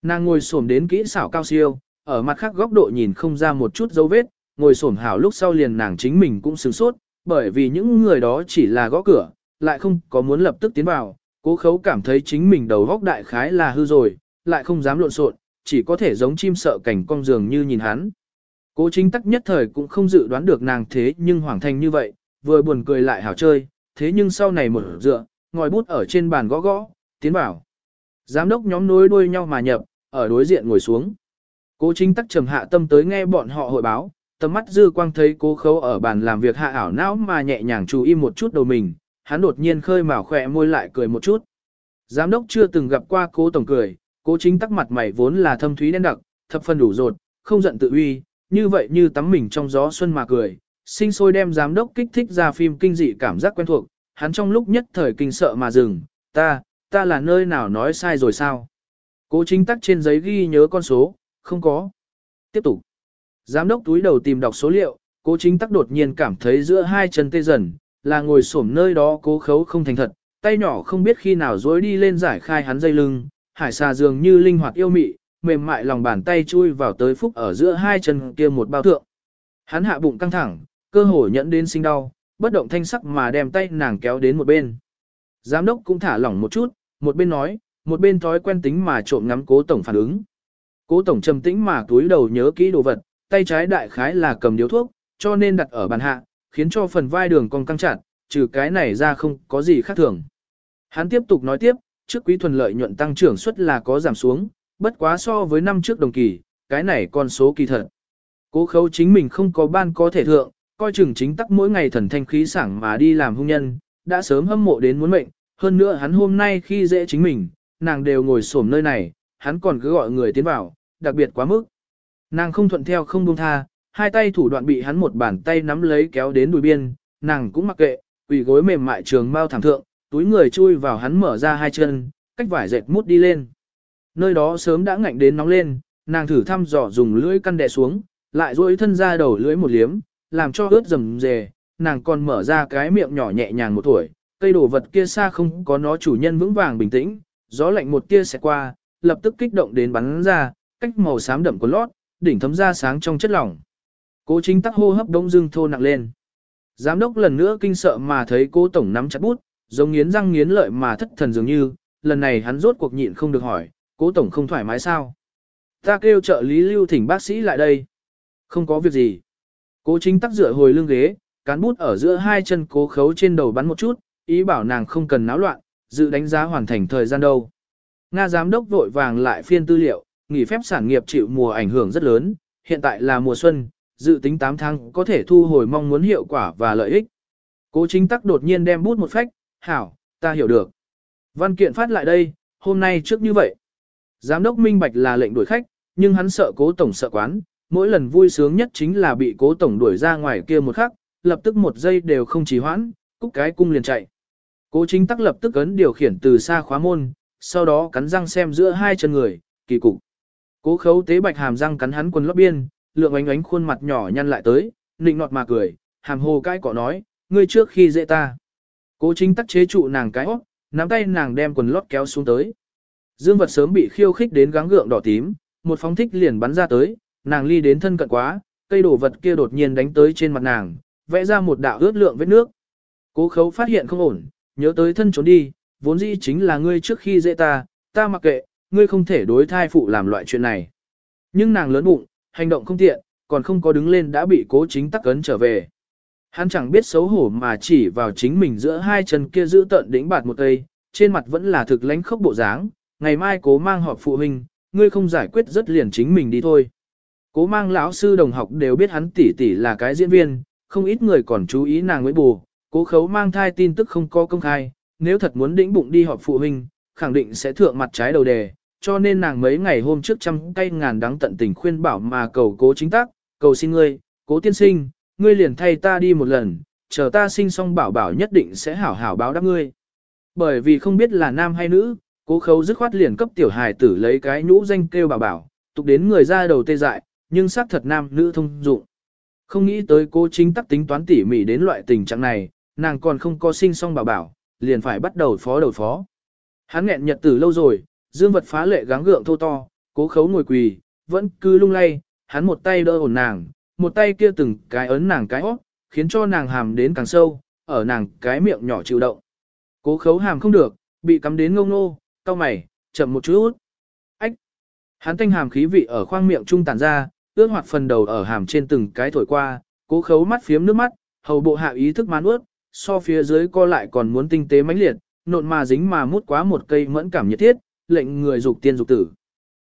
Nàng ngồi xổm đến kỹ xảo cao siêu, ở mặt khác góc độ nhìn không ra một chút dấu vết, ngồi xổm hảo lúc sau liền nàng chính mình cũng sửng sốt, bởi vì những người đó chỉ là gõ cửa, lại không có muốn lập tức tiến vào, cố khấu cảm thấy chính mình đầu góc đại khái là hư rồi, lại không dám lộn xộn, chỉ có thể giống chim sợ cảnh cong giường như nhìn hắn. Cố chính tắc nhất thời cũng không dự đoán được nàng thế nhưng hoàng thành như vậy, vừa buồn cười lại hảo chơi, thế nhưng sau này một dựa, ngòi bút ở trên bàn gõ gõ, tiến vào. Giám đốc nhóm nối đuôi nhau mà nhập, ở đối diện ngồi xuống. Cố chính tắc trầm hạ tâm tới nghe bọn họ hội báo, tầm mắt dư quang thấy cố khấu ở bàn làm việc hạ ảo não mà nhẹ nhàng chú ý một chút đầu mình, hắn đột nhiên khơi mào khỏe môi lại cười một chút. Giám đốc chưa từng gặp qua cố tổng cười, cố chính tắc mặt mày vốn là thâm thúy đen đặc, thập phần đủ rột, không giận tự uy, như vậy như tắm mình trong gió xuân mà cười, sinh sôi đem giám đốc kích thích ra phim kinh dị cảm giác quen thuộc, hắn trong lúc nhất thời kinh sợ mà dừng, ta, ta là nơi nào nói sai rồi sao? Cố chính tắc trên giấy ghi nhớ con số, không có. Tiếp tục. Giám đốc túi đầu tìm đọc số liệu, cố chính tắc đột nhiên cảm thấy giữa hai chân tê dần, là ngồi xổm nơi đó cố khấu không thành thật, tay nhỏ không biết khi nào dối đi lên giải khai hắn dây lưng, hải xà dường như linh hoạt yêu mị, mềm mại lòng bàn tay chui vào tới phúc ở giữa hai chân kia một bao thượng. Hắn hạ bụng căng thẳng, cơ hồ nhẫn đến sinh đau, bất động thanh sắc mà đem tay nàng kéo đến một bên. Giám đốc cũng thả lỏng một chút, một bên nói, một bên thói quen tính mà trộm ngắm cố tổng phản ứng. Cố tổng trầm tĩnh mà túi đầu nhớ kỹ đồ vật, tay trái đại khái là cầm điếu thuốc, cho nên đặt ở bàn hạ, khiến cho phần vai đường cong căng chặt, trừ cái này ra không có gì khác thường. Hắn tiếp tục nói tiếp, trước quý thuần lợi nhuận tăng trưởng suất là có giảm xuống, bất quá so với năm trước đồng kỳ, cái này con số kỳ thật. Cố khấu chính mình không có ban có thể thượng, coi chừng chính tắc mỗi ngày thần thanh khí sảng mà đi làm hung nhân, đã sớm hâm mộ đến muốn mệnh, hơn nữa hắn hôm nay khi dễ chính mình, nàng đều ngồi xổm nơi này, hắn còn cứ gọi người tiến vào, đặc biệt quá mức. Nàng không thuận theo không buông tha, hai tay thủ đoạn bị hắn một bàn tay nắm lấy kéo đến đùi biên, nàng cũng mặc kệ, quỳ gối mềm mại trường mau thẳng thượng, túi người chui vào hắn mở ra hai chân, cách vải dệt mút đi lên. Nơi đó sớm đã ngạnh đến nóng lên, nàng thử thăm dò dùng lưỡi căn đè xuống, lại duỗi thân ra đầu lưỡi một liếm, làm cho ướt rầm rề, nàng còn mở ra cái miệng nhỏ nhẹ nhàng một tuổi, cây đồ vật kia xa không có nó chủ nhân vững vàng bình tĩnh, gió lạnh một tia sẽ qua, lập tức kích động đến bắn ra, cách màu xám đậm của lót, đỉnh thấm ra sáng trong chất lỏng. Cố chính tắc hô hấp đông dưng thô nặng lên. Giám đốc lần nữa kinh sợ mà thấy cố tổng nắm chặt bút, giống nghiến răng nghiến lợi mà thất thần dường như, lần này hắn rốt cuộc nhịn không được hỏi, cố tổng không thoải mái sao? Ta kêu trợ lý lưu thỉnh bác sĩ lại đây. Không có việc gì. Cố chính tắc dựa hồi lưng ghế, cán bút ở giữa hai chân cố khấu trên đầu bắn một chút, ý bảo nàng không cần náo loạn, dự đánh giá hoàn thành thời gian đâu. Nga giám đốc vội vàng lại phiên tư liệu, nghỉ phép sản nghiệp chịu mùa ảnh hưởng rất lớn, hiện tại là mùa xuân, dự tính 8 tháng có thể thu hồi mong muốn hiệu quả và lợi ích. Cố chính tắc đột nhiên đem bút một phách, hảo, ta hiểu được. Văn kiện phát lại đây, hôm nay trước như vậy. Giám đốc minh bạch là lệnh đuổi khách, nhưng hắn sợ cố tổng sợ quán, mỗi lần vui sướng nhất chính là bị cố tổng đuổi ra ngoài kia một khắc, lập tức một giây đều không trì hoãn, cúc cái cung liền chạy. Cố chính tắc lập tức ấn điều khiển từ xa khóa môn, sau đó cắn răng xem giữa hai chân người, kỳ cục. Cố khấu tế bạch hàm răng cắn hắn quần lót biên, lượng ánh ánh khuôn mặt nhỏ nhăn lại tới, nịnh nọt mà cười, hàm hồ cãi cọ nói, ngươi trước khi dễ ta. Cố chính tắc chế trụ nàng cái óc, nắm tay nàng đem quần lót kéo xuống tới. Dương vật sớm bị khiêu khích đến gắng gượng đỏ tím, một phóng thích liền bắn ra tới, nàng ly đến thân cận quá, cây đổ vật kia đột nhiên đánh tới trên mặt nàng, vẽ ra một đạo ướt lượng vết nước. Cố khấu phát hiện không ổn, nhớ tới thân trốn đi, vốn dĩ chính là ngươi trước khi dễ ta, ta mặc kệ, ngươi không thể đối thai phụ làm loại chuyện này. Nhưng nàng lớn bụng, hành động không tiện, còn không có đứng lên đã bị cố chính tắc cấn trở về. Hắn chẳng biết xấu hổ mà chỉ vào chính mình giữa hai chân kia giữ tận đỉnh bạt một cây, trên mặt vẫn là thực lánh khốc bộ dáng, ngày mai cố mang họp phụ huynh, ngươi không giải quyết rất liền chính mình đi thôi. Cố mang lão sư đồng học đều biết hắn tỷ tỷ là cái diễn viên, không ít người còn chú ý nàng mới bù, cố khấu mang thai tin tức không có công khai, nếu thật muốn đĩnh bụng đi họp phụ huynh, khẳng định sẽ thượng mặt trái đầu đề, cho nên nàng mấy ngày hôm trước trăm cây ngàn đắng tận tình khuyên bảo mà cầu cố chính tác, cầu xin ngươi, cố tiên sinh, ngươi liền thay ta đi một lần, chờ ta sinh xong bảo bảo nhất định sẽ hảo hảo báo đáp ngươi. Bởi vì không biết là nam hay nữ, cố khấu dứt khoát liền cấp tiểu hài tử lấy cái nhũ danh kêu bảo bảo, tục đến người ra đầu tê dại, nhưng xác thật nam nữ thông dụng. Không nghĩ tới cố chính tắc tính toán tỉ mỉ đến loại tình trạng này, nàng còn không có sinh xong bảo bảo, liền phải bắt đầu phó đầu phó. Hắn nghẹn nhật tử lâu rồi, dương vật phá lệ gắng gượng thô to, cố khấu ngồi quỳ, vẫn cứ lung lay, hắn một tay đỡ ổn nàng, một tay kia từng cái ấn nàng cái hót, khiến cho nàng hàm đến càng sâu, ở nàng cái miệng nhỏ chịu động. Cố khấu hàm không được, bị cắm đến ngông nô, cau mày, chậm một chút. Ách! Hắn thanh hàm khí vị ở khoang miệng trung tản ra, ướt hoạt phần đầu ở hàm trên từng cái thổi qua, cố khấu mắt phiếm nước mắt, hầu bộ hạ ý thức man ướt, so phía dưới co lại còn muốn tinh tế mãnh liệt, nộn mà dính mà mút quá một cây mẫn cảm nhiệt thiết, lệnh người dục tiên dục tử.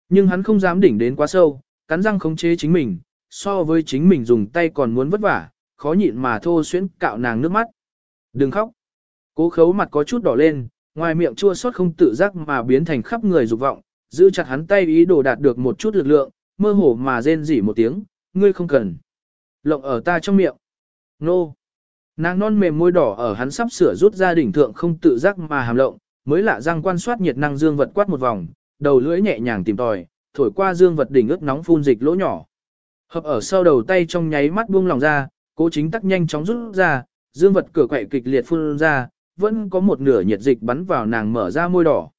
Nhưng hắn không dám đỉnh đến quá sâu, cắn răng khống chế chính mình, so với chính mình dùng tay còn muốn vất vả, khó nhịn mà thô xuyến cạo nàng nước mắt. Đừng khóc. Cố khấu mặt có chút đỏ lên, ngoài miệng chua xót không tự giác mà biến thành khắp người dục vọng, giữ chặt hắn tay ý đồ đạt được một chút lực lượng, mơ hồ mà rên rỉ một tiếng, ngươi không cần. Lộng ở ta trong miệng. Nô. Nàng non mềm môi đỏ ở hắn sắp sửa rút ra đỉnh thượng không tự giác mà hàm lộng, mới lạ răng quan sát nhiệt năng dương vật quát một vòng, đầu lưỡi nhẹ nhàng tìm tòi, thổi qua dương vật đỉnh ướt nóng phun dịch lỗ nhỏ. Hợp ở sau đầu tay trong nháy mắt buông lòng ra, cố chính tắc nhanh chóng rút ra, dương vật cửa quậy kịch liệt phun ra, vẫn có một nửa nhiệt dịch bắn vào nàng mở ra môi đỏ.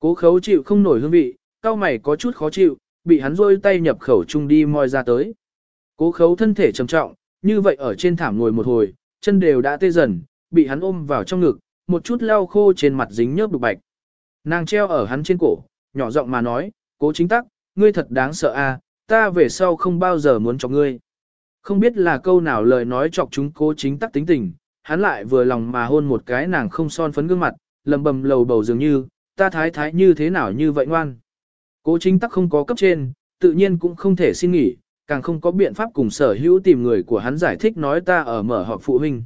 Cố khấu chịu không nổi hương vị, cao mày có chút khó chịu, bị hắn rôi tay nhập khẩu chung đi moi ra tới. Cố khấu thân thể trầm trọng, như vậy ở trên thảm ngồi một hồi, chân đều đã tê dần, bị hắn ôm vào trong ngực, một chút lau khô trên mặt dính nhớp đục bạch. Nàng treo ở hắn trên cổ, nhỏ giọng mà nói, cố chính tắc, ngươi thật đáng sợ a, ta về sau không bao giờ muốn cho ngươi. Không biết là câu nào lời nói chọc chúng cố chính tắc tính tình, hắn lại vừa lòng mà hôn một cái nàng không son phấn gương mặt, lầm bầm lầu bầu dường như, ta thái thái như thế nào như vậy ngoan. Cố chính tắc không có cấp trên, tự nhiên cũng không thể xin nghỉ, càng không có biện pháp cùng sở hữu tìm người của hắn giải thích nói ta ở mở họp phụ huynh.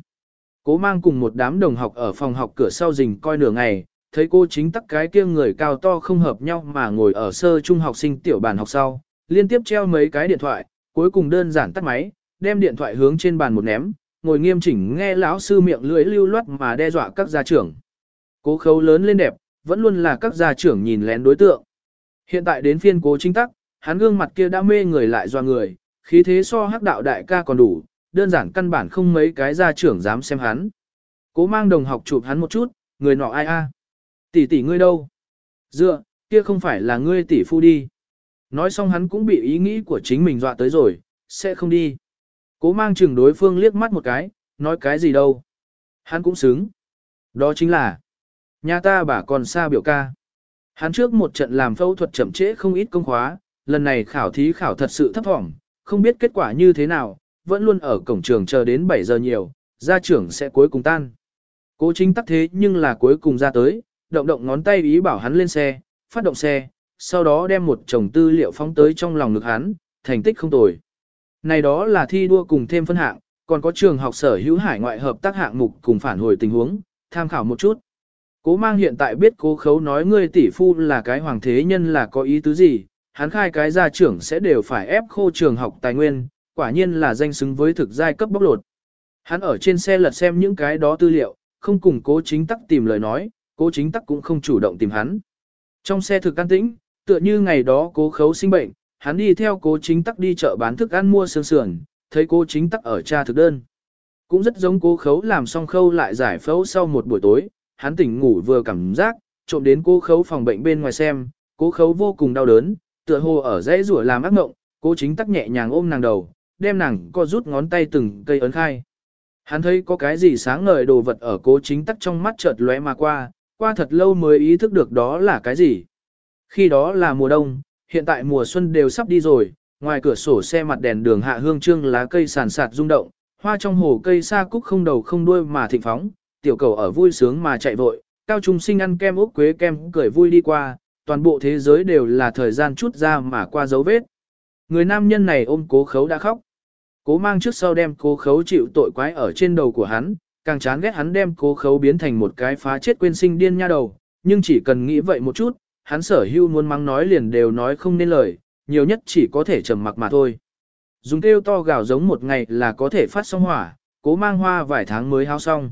Cố mang cùng một đám đồng học ở phòng học cửa sau rình coi nửa ngày, thấy cô chính tắc cái kia người cao to không hợp nhau mà ngồi ở sơ trung học sinh tiểu bàn học sau, liên tiếp treo mấy cái điện thoại, cuối cùng đơn giản tắt máy, đem điện thoại hướng trên bàn một ném, ngồi nghiêm chỉnh nghe lão sư miệng lưỡi lưu loát mà đe dọa các gia trưởng. Cố khấu lớn lên đẹp, vẫn luôn là các gia trưởng nhìn lén đối tượng. Hiện tại đến phiên cố chính tắc, hắn gương mặt kia đã mê người lại doa người, khí thế so hắc đạo đại ca còn đủ, đơn giản căn bản không mấy cái gia trưởng dám xem hắn. Cố mang đồng học chụp hắn một chút, người nọ ai a? Tỷ tỷ ngươi đâu? Dựa, kia không phải là ngươi tỷ phu đi. Nói xong hắn cũng bị ý nghĩ của chính mình dọa tới rồi, sẽ không đi. Cố mang chừng đối phương liếc mắt một cái, nói cái gì đâu. Hắn cũng xứng. Đó chính là, nhà ta bà còn xa biểu ca. Hắn trước một trận làm phẫu thuật chậm trễ không ít công khóa, lần này khảo thí khảo thật sự thấp thỏm, không biết kết quả như thế nào, vẫn luôn ở cổng trường chờ đến 7 giờ nhiều, gia trưởng sẽ cuối cùng tan. Cố chính tắc thế nhưng là cuối cùng ra tới, động động ngón tay ý bảo hắn lên xe, phát động xe, sau đó đem một chồng tư liệu phóng tới trong lòng ngực hắn, thành tích không tồi. Này đó là thi đua cùng thêm phân hạng, còn có trường học sở hữu hải ngoại hợp tác hạng mục cùng phản hồi tình huống, tham khảo một chút. Cố mang hiện tại biết cố khấu nói ngươi tỷ phu là cái hoàng thế nhân là có ý tứ gì, hắn khai cái gia trưởng sẽ đều phải ép khô trường học tài nguyên, quả nhiên là danh xứng với thực giai cấp bóc lột. Hắn ở trên xe lật xem những cái đó tư liệu, không cùng cố chính tắc tìm lời nói, cố chính tắc cũng không chủ động tìm hắn. Trong xe thực an tĩnh, tựa như ngày đó cố khấu sinh bệnh, hắn đi theo cố chính tắc đi chợ bán thức ăn mua sương sườn, thấy cố chính tắc ở cha thực đơn. Cũng rất giống cố khấu làm xong khâu lại giải phẫu sau một buổi tối, hắn tỉnh ngủ vừa cảm giác, trộm đến cố khấu phòng bệnh bên ngoài xem, cố khấu vô cùng đau đớn, tựa hồ ở dãy rủa làm ác ngộng, cố chính tắc nhẹ nhàng ôm nàng đầu, đem nàng co rút ngón tay từng cây ấn khai. Hắn thấy có cái gì sáng ngời đồ vật ở cố chính tắc trong mắt chợt lóe mà qua, qua thật lâu mới ý thức được đó là cái gì. Khi đó là mùa đông, hiện tại mùa xuân đều sắp đi rồi, ngoài cửa sổ xe mặt đèn đường hạ hương trương lá cây sàn sạt rung động, hoa trong hồ cây sa cúc không đầu không đuôi mà thịnh phóng, tiểu cầu ở vui sướng mà chạy vội, cao trung sinh ăn kem ốc quế kem cười vui đi qua, toàn bộ thế giới đều là thời gian chút ra mà qua dấu vết. Người nam nhân này ôm cố khấu đã khóc. Cố mang trước sau đem cố khấu chịu tội quái ở trên đầu của hắn, càng chán ghét hắn đem cố khấu biến thành một cái phá chết quên sinh điên nha đầu, nhưng chỉ cần nghĩ vậy một chút, hắn sở hưu muốn mắng nói liền đều nói không nên lời, nhiều nhất chỉ có thể trầm mặc mà thôi. Dùng kêu to gào giống một ngày là có thể phát xong hỏa, cố mang hoa vài tháng mới hao xong.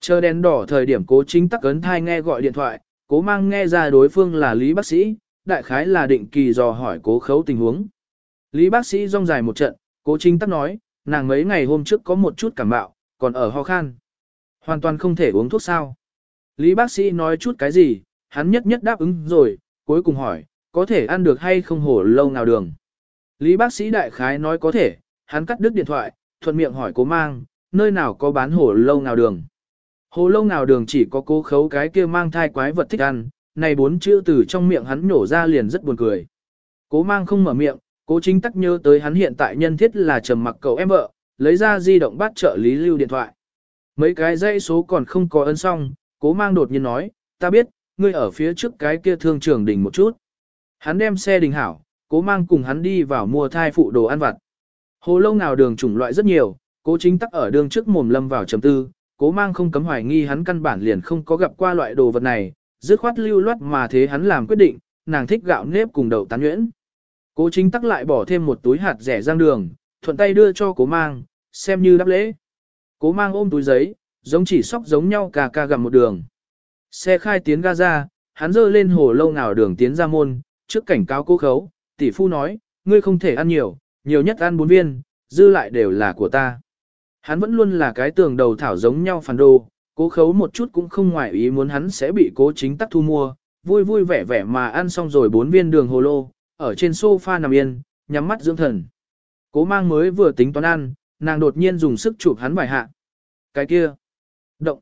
Chờ đèn đỏ thời điểm cố chính tắc ấn thai nghe gọi điện thoại, cố mang nghe ra đối phương là Lý bác sĩ, đại khái là định kỳ dò hỏi cố khấu tình huống. Lý bác sĩ rong dài một trận, cố chính tắc nói, nàng mấy ngày hôm trước có một chút cảm bạo, còn ở ho khan. Hoàn toàn không thể uống thuốc sao. Lý bác sĩ nói chút cái gì, hắn nhất nhất đáp ứng rồi, cuối cùng hỏi, có thể ăn được hay không hổ lâu nào đường. Lý bác sĩ đại khái nói có thể, hắn cắt đứt điện thoại, thuận miệng hỏi cố mang, nơi nào có bán hổ lâu nào đường. Hồ lâu nào đường chỉ có cố khấu cái kia mang thai quái vật thích ăn, này bốn chữ từ trong miệng hắn nhổ ra liền rất buồn cười. Cố mang không mở miệng, cố chính tắc nhớ tới hắn hiện tại nhân thiết là trầm mặc cậu em vợ, lấy ra di động bắt trợ lý lưu điện thoại. Mấy cái dãy số còn không có ân xong, cố mang đột nhiên nói, ta biết, ngươi ở phía trước cái kia thương trường đỉnh một chút. Hắn đem xe đình hảo, cố mang cùng hắn đi vào mua thai phụ đồ ăn vặt. Hồ lâu nào đường chủng loại rất nhiều, cố chính tắc ở đường trước mồm lâm vào trầm tư, cố mang không cấm hoài nghi hắn căn bản liền không có gặp qua loại đồ vật này, dứt khoát lưu loát mà thế hắn làm quyết định, nàng thích gạo nếp cùng đậu tán nhuyễn. Cố chính tắc lại bỏ thêm một túi hạt rẻ rang đường, thuận tay đưa cho cố mang, xem như đáp lễ. Cố mang ôm túi giấy, giống chỉ sóc giống nhau cà ca gặm một đường. Xe khai tiến ga ra, hắn dơ lên hồ lâu nào đường tiến ra môn, trước cảnh cáo cố khấu, tỷ phu nói, ngươi không thể ăn nhiều, nhiều nhất ăn bốn viên, dư lại đều là của ta. Hắn vẫn luôn là cái tường đầu thảo giống nhau phản đồ, cố khấu một chút cũng không ngoại ý muốn hắn sẽ bị cố chính tắc thu mua, vui vui vẻ vẻ mà ăn xong rồi bốn viên đường hồ lô, ở trên sofa nằm yên, nhắm mắt dưỡng thần. Cố mang mới vừa tính toán ăn, nàng đột nhiên dùng sức chụp hắn vài hạ. Cái kia, động,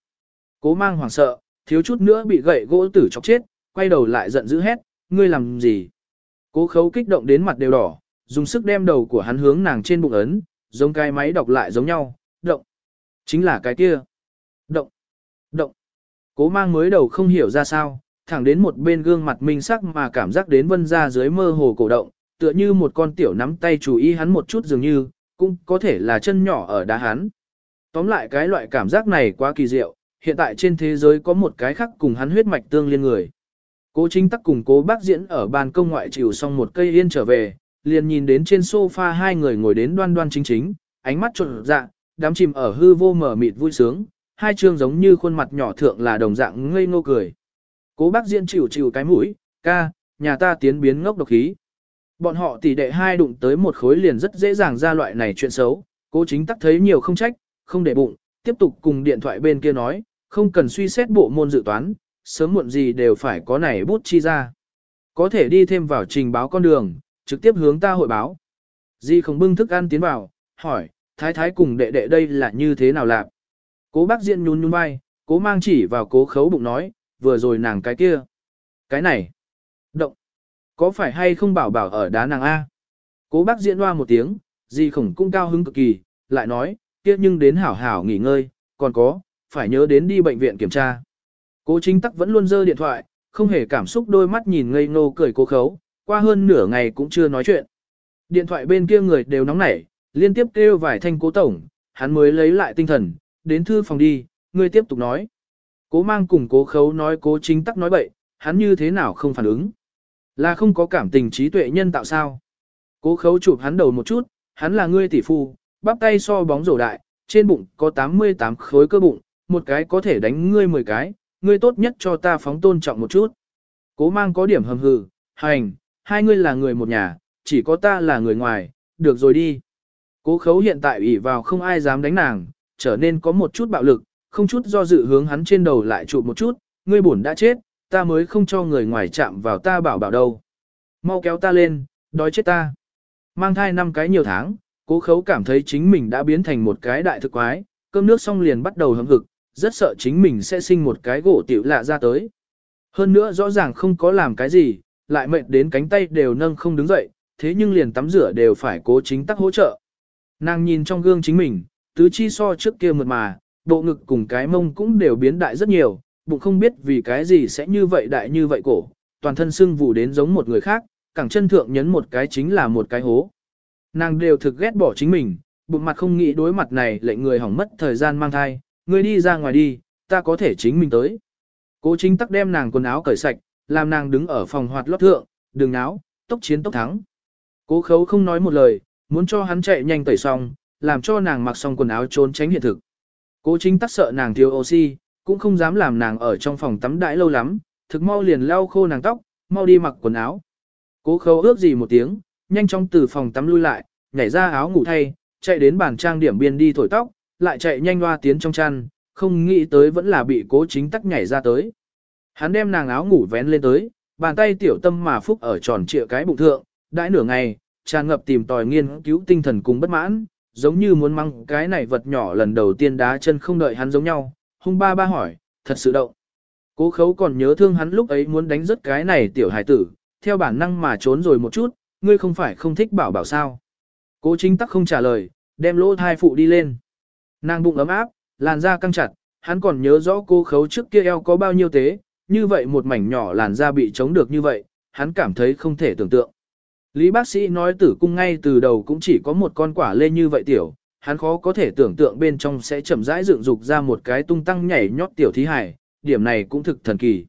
cố mang hoảng sợ, thiếu chút nữa bị gậy gỗ tử chọc chết, quay đầu lại giận dữ hét, ngươi làm gì? Cố khấu kích động đến mặt đều đỏ, dùng sức đem đầu của hắn hướng nàng trên bụng ấn, giống cái máy đọc lại giống nhau, động. Chính là cái kia. Động. Động. Cố mang mới đầu không hiểu ra sao, thẳng đến một bên gương mặt minh sắc mà cảm giác đến vân ra dưới mơ hồ cổ động, tựa như một con tiểu nắm tay chú ý hắn một chút dường như, cũng có thể là chân nhỏ ở đá hắn. Tóm lại cái loại cảm giác này quá kỳ diệu, hiện tại trên thế giới có một cái khác cùng hắn huyết mạch tương liên người. Cố chính tắc cùng cố bác diễn ở ban công ngoại chịu xong một cây yên trở về, liền nhìn đến trên sofa hai người ngồi đến đoan đoan chính chính, ánh mắt trộn dạ, đám chìm ở hư vô mở mịt vui sướng, hai chương giống như khuôn mặt nhỏ thượng là đồng dạng ngây ngô cười. Cố bác diễn chịu chịu cái mũi, ca, nhà ta tiến biến ngốc độc khí. Bọn họ tỷ đệ hai đụng tới một khối liền rất dễ dàng ra loại này chuyện xấu, cố chính tắc thấy nhiều không trách, không để bụng, tiếp tục cùng điện thoại bên kia nói, không cần suy xét bộ môn dự toán, sớm muộn gì đều phải có này bút chi ra. Có thể đi thêm vào trình báo con đường, trực tiếp hướng ta hội báo. Di không bưng thức ăn tiến vào, hỏi, thái thái cùng đệ đệ đây là như thế nào lạc? Cố bác diện nhún nhún vai, cố mang chỉ vào cố khấu bụng nói, vừa rồi nàng cái kia. Cái này. Động. Có phải hay không bảo bảo ở đá nàng A? Cố bác diễn hoa một tiếng, di khổng cũng cao hứng cực kỳ, lại nói, kia nhưng đến hảo hảo nghỉ ngơi, còn có, phải nhớ đến đi bệnh viện kiểm tra. Cố chính tắc vẫn luôn dơ điện thoại, không hề cảm xúc đôi mắt nhìn ngây ngô cười cố khấu, qua hơn nửa ngày cũng chưa nói chuyện. Điện thoại bên kia người đều nóng nảy, liên tiếp kêu vài thanh cố tổng, hắn mới lấy lại tinh thần, đến thư phòng đi, người tiếp tục nói. Cố mang cùng cố khấu nói cố chính tắc nói bậy, hắn như thế nào không phản ứng. Là không có cảm tình trí tuệ nhân tạo sao. Cố khấu chụp hắn đầu một chút, hắn là ngươi tỷ phu, bắp tay so bóng rổ đại, trên bụng có 88 khối cơ bụng, một cái có thể đánh ngươi 10 cái, ngươi tốt nhất cho ta phóng tôn trọng một chút. Cố mang có điểm hầm hừ, hành, hai ngươi là người một nhà, chỉ có ta là người ngoài, được rồi đi. Cố khấu hiện tại ủy vào không ai dám đánh nàng, trở nên có một chút bạo lực, không chút do dự hướng hắn trên đầu lại chụp một chút, ngươi bổn đã chết, ta mới không cho người ngoài chạm vào ta bảo bảo đâu. Mau kéo ta lên, đói chết ta. Mang thai năm cái nhiều tháng, cố khấu cảm thấy chính mình đã biến thành một cái đại thực quái, cơm nước xong liền bắt đầu hâm hực, rất sợ chính mình sẽ sinh một cái gỗ tiểu lạ ra tới. Hơn nữa rõ ràng không có làm cái gì, lại mệt đến cánh tay đều nâng không đứng dậy, thế nhưng liền tắm rửa đều phải cố chính tắc hỗ trợ. Nàng nhìn trong gương chính mình, tứ chi so trước kia mượt mà, bộ ngực cùng cái mông cũng đều biến đại rất nhiều, bụng không biết vì cái gì sẽ như vậy đại như vậy cổ, toàn thân sưng vụ đến giống một người khác, cẳng chân thượng nhấn một cái chính là một cái hố. Nàng đều thực ghét bỏ chính mình, bụng mặt không nghĩ đối mặt này lệnh người hỏng mất thời gian mang thai, người đi ra ngoài đi, ta có thể chính mình tới. Cố chính tắc đem nàng quần áo cởi sạch, làm nàng đứng ở phòng hoạt lót thượng, đường áo, tốc chiến tốc thắng. Cố khấu không nói một lời, muốn cho hắn chạy nhanh tẩy xong, làm cho nàng mặc xong quần áo trốn tránh hiện thực. Cố chính tắc sợ nàng thiếu oxy, cũng không dám làm nàng ở trong phòng tắm đãi lâu lắm, thực mau liền lau khô nàng tóc, mau đi mặc quần áo. Cố khấu ước gì một tiếng, nhanh chóng từ phòng tắm lui lại, nhảy ra áo ngủ thay, chạy đến bàn trang điểm biên đi thổi tóc, lại chạy nhanh loa tiến trong chăn, không nghĩ tới vẫn là bị cố chính tắc nhảy ra tới. Hắn đem nàng áo ngủ vén lên tới, bàn tay tiểu tâm mà phúc ở tròn trịa cái bụng thượng, đãi nửa ngày, tràn ngập tìm tòi nghiên cứu tinh thần cùng bất mãn, giống như muốn mang cái này vật nhỏ lần đầu tiên đá chân không đợi hắn giống nhau, hung ba ba hỏi, thật sự động. Cố khấu còn nhớ thương hắn lúc ấy muốn đánh rớt cái này tiểu hải tử, theo bản năng mà trốn rồi một chút, ngươi không phải không thích bảo bảo sao. Cố chính tắc không trả lời, đem lỗ thai phụ đi lên. Nàng bụng ấm áp, làn da căng chặt, hắn còn nhớ rõ cô khấu trước kia eo có bao nhiêu tế, như vậy một mảnh nhỏ làn da bị chống được như vậy, hắn cảm thấy không thể tưởng tượng. Lý bác sĩ nói tử cung ngay từ đầu cũng chỉ có một con quả lê như vậy tiểu, hắn khó có thể tưởng tượng bên trong sẽ chậm rãi dựng dục ra một cái tung tăng nhảy nhót tiểu thí hải, điểm này cũng thực thần kỳ.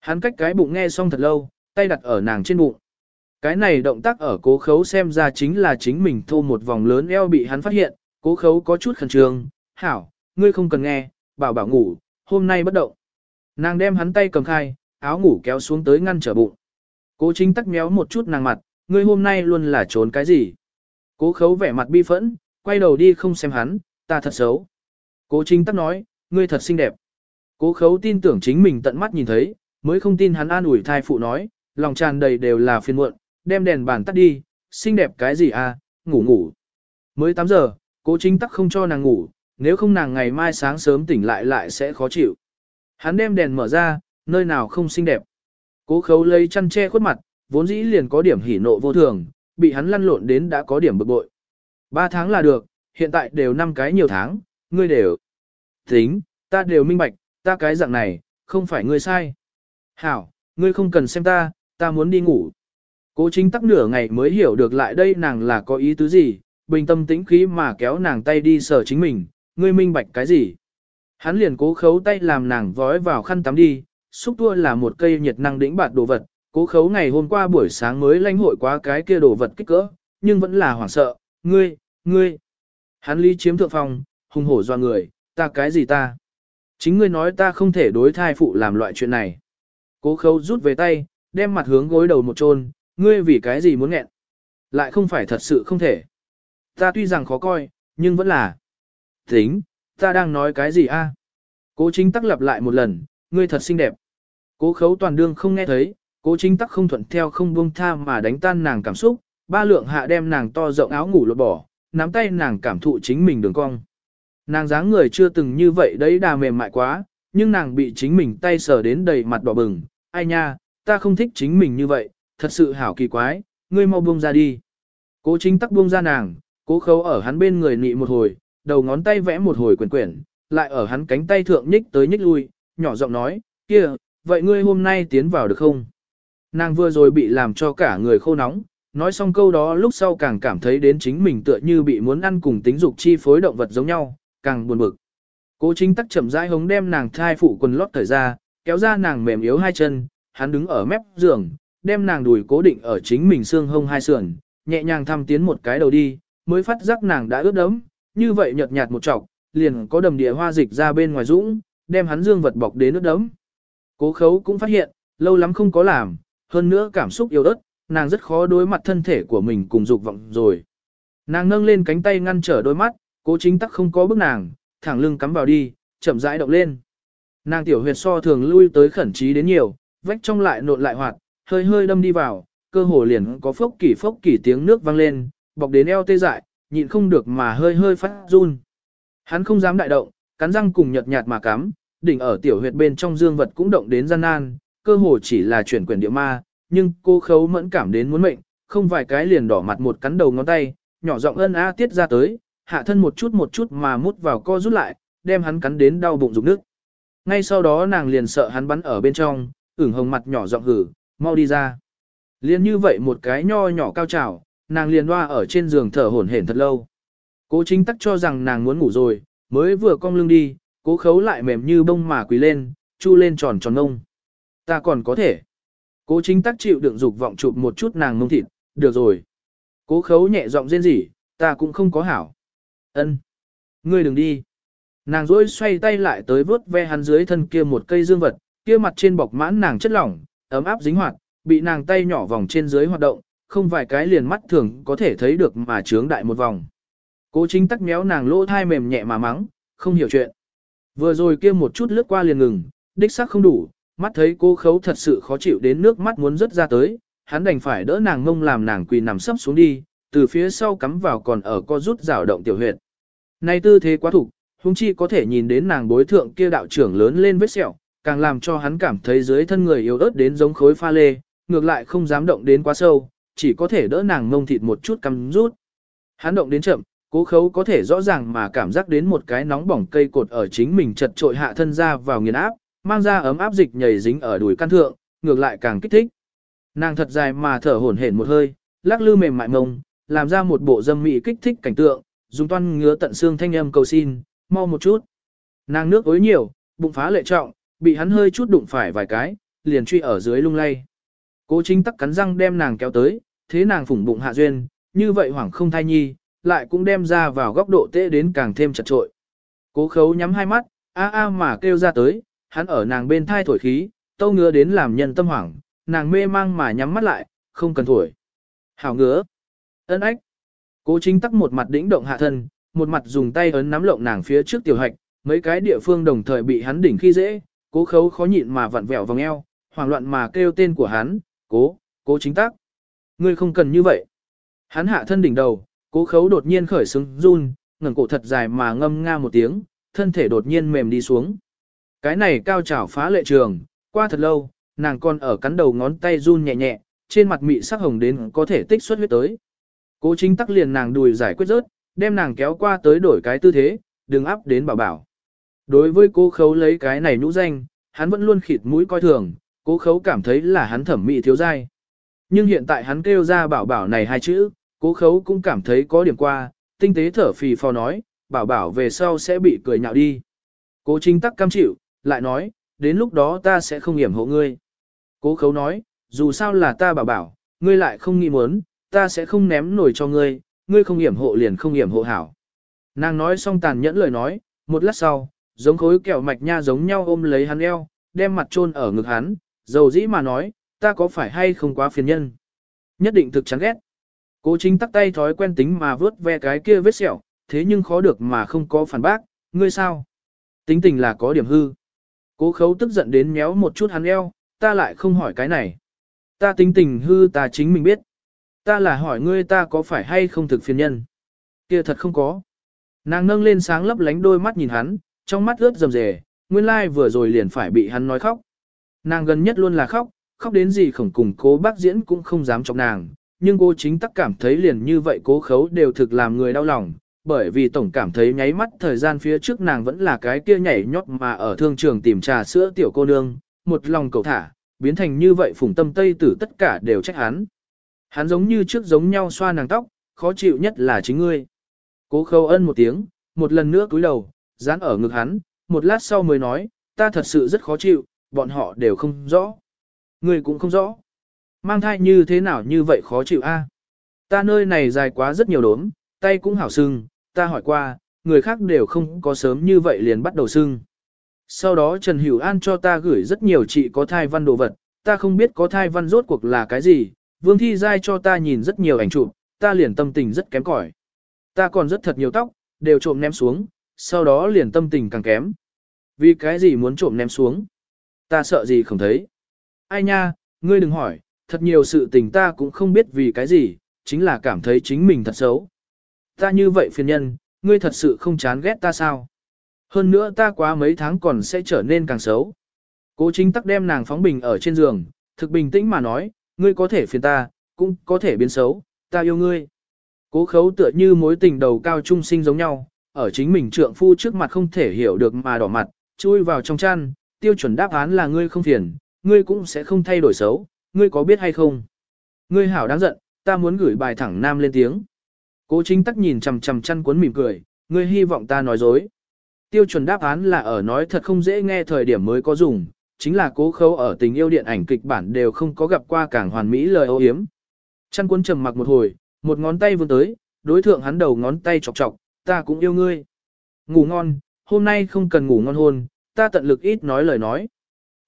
Hắn cách cái bụng nghe xong thật lâu, tay đặt ở nàng trên bụng. Cái này động tác ở cố khấu xem ra chính là chính mình thô một vòng lớn eo bị hắn phát hiện, cố khấu có chút khẩn trương, hảo, ngươi không cần nghe, bảo bảo ngủ, hôm nay bất động. Nàng đem hắn tay cầm khai, áo ngủ kéo xuống tới ngăn trở bụng. Cố chính tắc méo một chút nàng mặt, ngươi hôm nay luôn là trốn cái gì. Cố khấu vẻ mặt bi phẫn, quay đầu đi không xem hắn, ta thật xấu. Cố chính tắc nói, ngươi thật xinh đẹp. Cố khấu tin tưởng chính mình tận mắt nhìn thấy, mới không tin hắn an ủi thai phụ nói, lòng tràn đầy đều là phiền muộn, đem đèn bàn tắt đi, xinh đẹp cái gì à, ngủ ngủ. Mới 8 giờ, cố chính tắc không cho nàng ngủ, nếu không nàng ngày mai sáng sớm tỉnh lại lại sẽ khó chịu. Hắn đem đèn mở ra, nơi nào không xinh đẹp. Cố khấu lấy chăn che khuất mặt, vốn dĩ liền có điểm hỉ nộ vô thường, bị hắn lăn lộn đến đã có điểm bực bội. Ba tháng là được, hiện tại đều năm cái nhiều tháng, ngươi đều. Tính, ta đều minh bạch, ta cái dạng này, không phải ngươi sai. Hảo, ngươi không cần xem ta, ta muốn đi ngủ. Cố chính tắc nửa ngày mới hiểu được lại đây nàng là có ý tứ gì, bình tâm tĩnh khí mà kéo nàng tay đi sở chính mình, ngươi minh bạch cái gì. Hắn liền cố khấu tay làm nàng vói vào khăn tắm đi, xúc tua là một cây nhiệt năng đỉnh bạt đồ vật, cố khấu ngày hôm qua buổi sáng mới lanh hội quá cái kia đồ vật kích cỡ, nhưng vẫn là hoảng sợ, ngươi, ngươi. Hắn Lý chiếm thượng phòng, hùng hổ doa người, ta cái gì ta. Chính ngươi nói ta không thể đối thai phụ làm loại chuyện này. Cố khấu rút về tay, đem mặt hướng gối đầu một chôn, ngươi vì cái gì muốn nghẹn. Lại không phải thật sự không thể. Ta tuy rằng khó coi, nhưng vẫn là. Tính, ta đang nói cái gì a? Cố chính tắc lặp lại một lần, ngươi thật xinh đẹp. Cố khấu toàn đương không nghe thấy, cố chính tắc không thuận theo không buông tha mà đánh tan nàng cảm xúc, ba lượng hạ đem nàng to rộng áo ngủ lột bỏ, nắm tay nàng cảm thụ chính mình đường cong. Nàng dáng người chưa từng như vậy đấy đà mềm mại quá, nhưng nàng bị chính mình tay sờ đến đầy mặt đỏ bừng, ai nha, ta không thích chính mình như vậy, thật sự hảo kỳ quái, ngươi mau buông ra đi. Cố chính tắc buông ra nàng, cố khấu ở hắn bên người nị một hồi, đầu ngón tay vẽ một hồi quyển quyển, lại ở hắn cánh tay thượng nhích tới nhích lui, nhỏ giọng nói, kia, vậy ngươi hôm nay tiến vào được không? Nàng vừa rồi bị làm cho cả người khô nóng, nói xong câu đó lúc sau càng cảm thấy đến chính mình tựa như bị muốn ăn cùng tính dục chi phối động vật giống nhau, càng buồn bực. Cố chính tắc chậm rãi hống đem nàng thai phụ quần lót thời ra, kéo ra nàng mềm yếu hai chân, hắn đứng ở mép giường, đem nàng đùi cố định ở chính mình xương hông hai sườn, nhẹ nhàng thăm tiến một cái đầu đi, mới phát giác nàng đã ướt đẫm, như vậy nhợt nhạt một trọc, liền có đầm địa hoa dịch ra bên ngoài dũng, đem hắn dương vật bọc đến ướt đẫm. Cố khấu cũng phát hiện, lâu lắm không có làm, hơn nữa cảm xúc yếu ớt, nàng rất khó đối mặt thân thể của mình cùng dục vọng rồi. Nàng nâng lên cánh tay ngăn trở đôi mắt, cố chính tắc không có bước nàng, thẳng lưng cắm vào đi, chậm rãi động lên. Nàng tiểu huyệt so thường lui tới khẩn trí đến nhiều, vách trong lại nộn lại hoạt, hơi hơi đâm đi vào, cơ hồ liền có phốc kỳ phốc kỳ tiếng nước vang lên, bọc đến eo tê dại, nhịn không được mà hơi hơi phát run. Hắn không dám đại động, cắn răng cùng nhợt nhạt mà cắm, đỉnh ở tiểu huyệt bên trong dương vật cũng động đến gian nan, cơ hồ chỉ là chuyển quyền địa ma, nhưng cô khấu mẫn cảm đến muốn mệnh, không vài cái liền đỏ mặt một cắn đầu ngón tay, nhỏ giọng ân a tiết ra tới, hạ thân một chút một chút mà mút vào co rút lại, đem hắn cắn đến đau bụng rụng nước. Ngay sau đó nàng liền sợ hắn bắn ở bên trong, ửng hồng mặt nhỏ giọng hử, mau đi ra. Liên như vậy một cái nho nhỏ cao trào, nàng liền loa ở trên giường thở hổn hển thật lâu. Cố chính tắc cho rằng nàng muốn ngủ rồi, mới vừa cong lưng đi, cố khấu lại mềm như bông mà quỳ lên, chu lên tròn tròn ngông. Ta còn có thể. Cố chính tắc chịu đựng dục vọng chụp một chút nàng mông thịt, được rồi. Cố khấu nhẹ giọng rên rỉ, ta cũng không có hảo. ân Ngươi đừng đi. Nàng rỗi xoay tay lại tới vớt ve hắn dưới thân kia một cây dương vật, kia mặt trên bọc mãn nàng chất lỏng, ấm áp dính hoạt, bị nàng tay nhỏ vòng trên dưới hoạt động, không vài cái liền mắt thường có thể thấy được mà trướng đại một vòng. Cố chính tắc méo nàng lỗ thai mềm nhẹ mà mắng, không hiểu chuyện. Vừa rồi kia một chút lướt qua liền ngừng, đích xác không đủ, mắt thấy cô khấu thật sự khó chịu đến nước mắt muốn rớt ra tới, hắn đành phải đỡ nàng ngông làm nàng quỳ nằm sấp xuống đi, từ phía sau cắm vào còn ở co rút rào động tiểu huyệt. Này tư thế quá thủ, hung chi có thể nhìn đến nàng bối thượng kia đạo trưởng lớn lên vết sẹo, càng làm cho hắn cảm thấy dưới thân người yếu ớt đến giống khối pha lê, ngược lại không dám động đến quá sâu, chỉ có thể đỡ nàng ngông thịt một chút cắm rút. Hắn động đến chậm, cố khấu có thể rõ ràng mà cảm giác đến một cái nóng bỏng cây cột ở chính mình chật trội hạ thân ra vào nghiền áp, mang ra ấm áp dịch nhảy dính ở đùi căn thượng, ngược lại càng kích thích. Nàng thật dài mà thở hổn hển một hơi, lắc lư mềm mại mông, làm ra một bộ dâm mị kích thích cảnh tượng, dùng toan ngứa tận xương thanh âm cầu xin, mau một chút. Nàng nước ối nhiều, bụng phá lệ trọng, bị hắn hơi chút đụng phải vài cái, liền truy ở dưới lung lay. Cố chính tắc cắn răng đem nàng kéo tới, thế nàng phủng bụng hạ duyên, như vậy hoảng không thai nhi, lại cũng đem ra vào góc độ tệ đến càng thêm chật trội. Cố khấu nhắm hai mắt, a a mà kêu ra tới, hắn ở nàng bên thai thổi khí, tâu ngứa đến làm nhân tâm hoảng, nàng mê mang mà nhắm mắt lại, không cần thổi. Hảo ngứa. ấn ách. Cố chính tắc một mặt đĩnh động hạ thân, một mặt dùng tay ấn nắm lộng nàng phía trước tiểu hạch, mấy cái địa phương đồng thời bị hắn đỉnh khi dễ, cố khấu khó nhịn mà vặn vẹo vòng eo, hoảng loạn mà kêu tên của hắn, cố, cố chính tắc. Ngươi không cần như vậy. Hắn hạ thân đỉnh đầu, cố khấu đột nhiên khởi sướng run, ngẩng cổ thật dài mà ngâm nga một tiếng, thân thể đột nhiên mềm đi xuống. Cái này cao trào phá lệ trường, qua thật lâu, nàng còn ở cắn đầu ngón tay run nhẹ nhẹ, trên mặt mị sắc hồng đến có thể tích xuất huyết tới. Cố chính tắc liền nàng đùi giải quyết rớt, đem nàng kéo qua tới đổi cái tư thế, đừng áp đến bảo bảo. Đối với cô khấu lấy cái này nhũ danh, hắn vẫn luôn khịt mũi coi thường, cố khấu cảm thấy là hắn thẩm mỹ thiếu dai. Nhưng hiện tại hắn kêu ra bảo bảo này hai chữ, cố khấu cũng cảm thấy có điểm qua, tinh tế thở phì phò nói, bảo bảo về sau sẽ bị cười nhạo đi. Cố chính tắc cam chịu, lại nói, đến lúc đó ta sẽ không hiểm hộ ngươi. Cố khấu nói, dù sao là ta bảo bảo, ngươi lại không nghĩ muốn, ta sẽ không ném nổi cho ngươi, ngươi không hiểm hộ liền không hiểm hộ hảo. Nàng nói xong tàn nhẫn lời nói, một lát sau, giống khối kẹo mạch nha giống nhau ôm lấy hắn eo, đem mặt chôn ở ngực hắn, dầu dĩ mà nói, ta có phải hay không quá phiền nhân. Nhất định thực chán ghét. Cố chính tắc tay thói quen tính mà vớt ve cái kia vết sẹo, thế nhưng khó được mà không có phản bác, ngươi sao? Tính tình là có điểm hư. Cố khấu tức giận đến méo một chút hắn eo, ta lại không hỏi cái này. Ta tính tình hư ta chính mình biết. Ta là hỏi ngươi ta có phải hay không thực phiền nhân. kia thật không có. Nàng nâng lên sáng lấp lánh đôi mắt nhìn hắn, trong mắt ướt rầm rề, nguyên lai vừa rồi liền phải bị hắn nói khóc. Nàng gần nhất luôn là khóc, khóc đến gì khổng cùng cố bác diễn cũng không dám chọc nàng, nhưng cô chính tắc cảm thấy liền như vậy cố khấu đều thực làm người đau lòng, bởi vì tổng cảm thấy nháy mắt thời gian phía trước nàng vẫn là cái kia nhảy nhót mà ở thương trường tìm trà sữa tiểu cô nương, một lòng cầu thả, biến thành như vậy phùng tâm tây tử tất cả đều trách hắn. Hắn giống như trước giống nhau xoa nàng tóc, khó chịu nhất là chính ngươi. Cố khâu ân một tiếng, một lần nữa cúi đầu, dán ở ngực hắn, một lát sau mới nói, ta thật sự rất khó chịu, bọn họ đều không rõ. Ngươi cũng không rõ. Mang thai như thế nào như vậy khó chịu a? Ta nơi này dài quá rất nhiều đốm, tay cũng hảo sưng, ta hỏi qua, người khác đều không có sớm như vậy liền bắt đầu sưng. Sau đó Trần Hữu An cho ta gửi rất nhiều chị có thai văn đồ vật, ta không biết có thai văn rốt cuộc là cái gì, Vương Thi Giai cho ta nhìn rất nhiều ảnh chụp, ta liền tâm tình rất kém cỏi. Ta còn rất thật nhiều tóc, đều trộm ném xuống, sau đó liền tâm tình càng kém. Vì cái gì muốn trộm ném xuống? Ta sợ gì không thấy. Ai nha, ngươi đừng hỏi, thật nhiều sự tình ta cũng không biết vì cái gì, chính là cảm thấy chính mình thật xấu. Ta như vậy phiền nhân, ngươi thật sự không chán ghét ta sao? Hơn nữa ta quá mấy tháng còn sẽ trở nên càng xấu. Cố chính tắc đem nàng phóng bình ở trên giường, thực bình tĩnh mà nói, ngươi có thể phiền ta, cũng có thể biến xấu, ta yêu ngươi. Cố khấu tựa như mối tình đầu cao trung sinh giống nhau, ở chính mình trượng phu trước mặt không thể hiểu được mà đỏ mặt, chui vào trong chăn, tiêu chuẩn đáp án là ngươi không phiền, ngươi cũng sẽ không thay đổi xấu, ngươi có biết hay không? Ngươi hảo đáng giận, ta muốn gửi bài thẳng nam lên tiếng. Cố chính tắc nhìn chằm chằm chăn cuốn mỉm cười, ngươi hy vọng ta nói dối. Tiêu chuẩn đáp án là ở nói thật không dễ nghe thời điểm mới có dùng, chính là cố khấu ở tình yêu điện ảnh kịch bản đều không có gặp qua càng hoàn mỹ lời ô hiếm. Chăn cuốn trầm mặc một hồi, một ngón tay vươn tới, đối thượng hắn đầu ngón tay chọc chọc, ta cũng yêu ngươi. Ngủ ngon, hôm nay không cần ngủ ngon hôn, ta tận lực ít nói lời nói.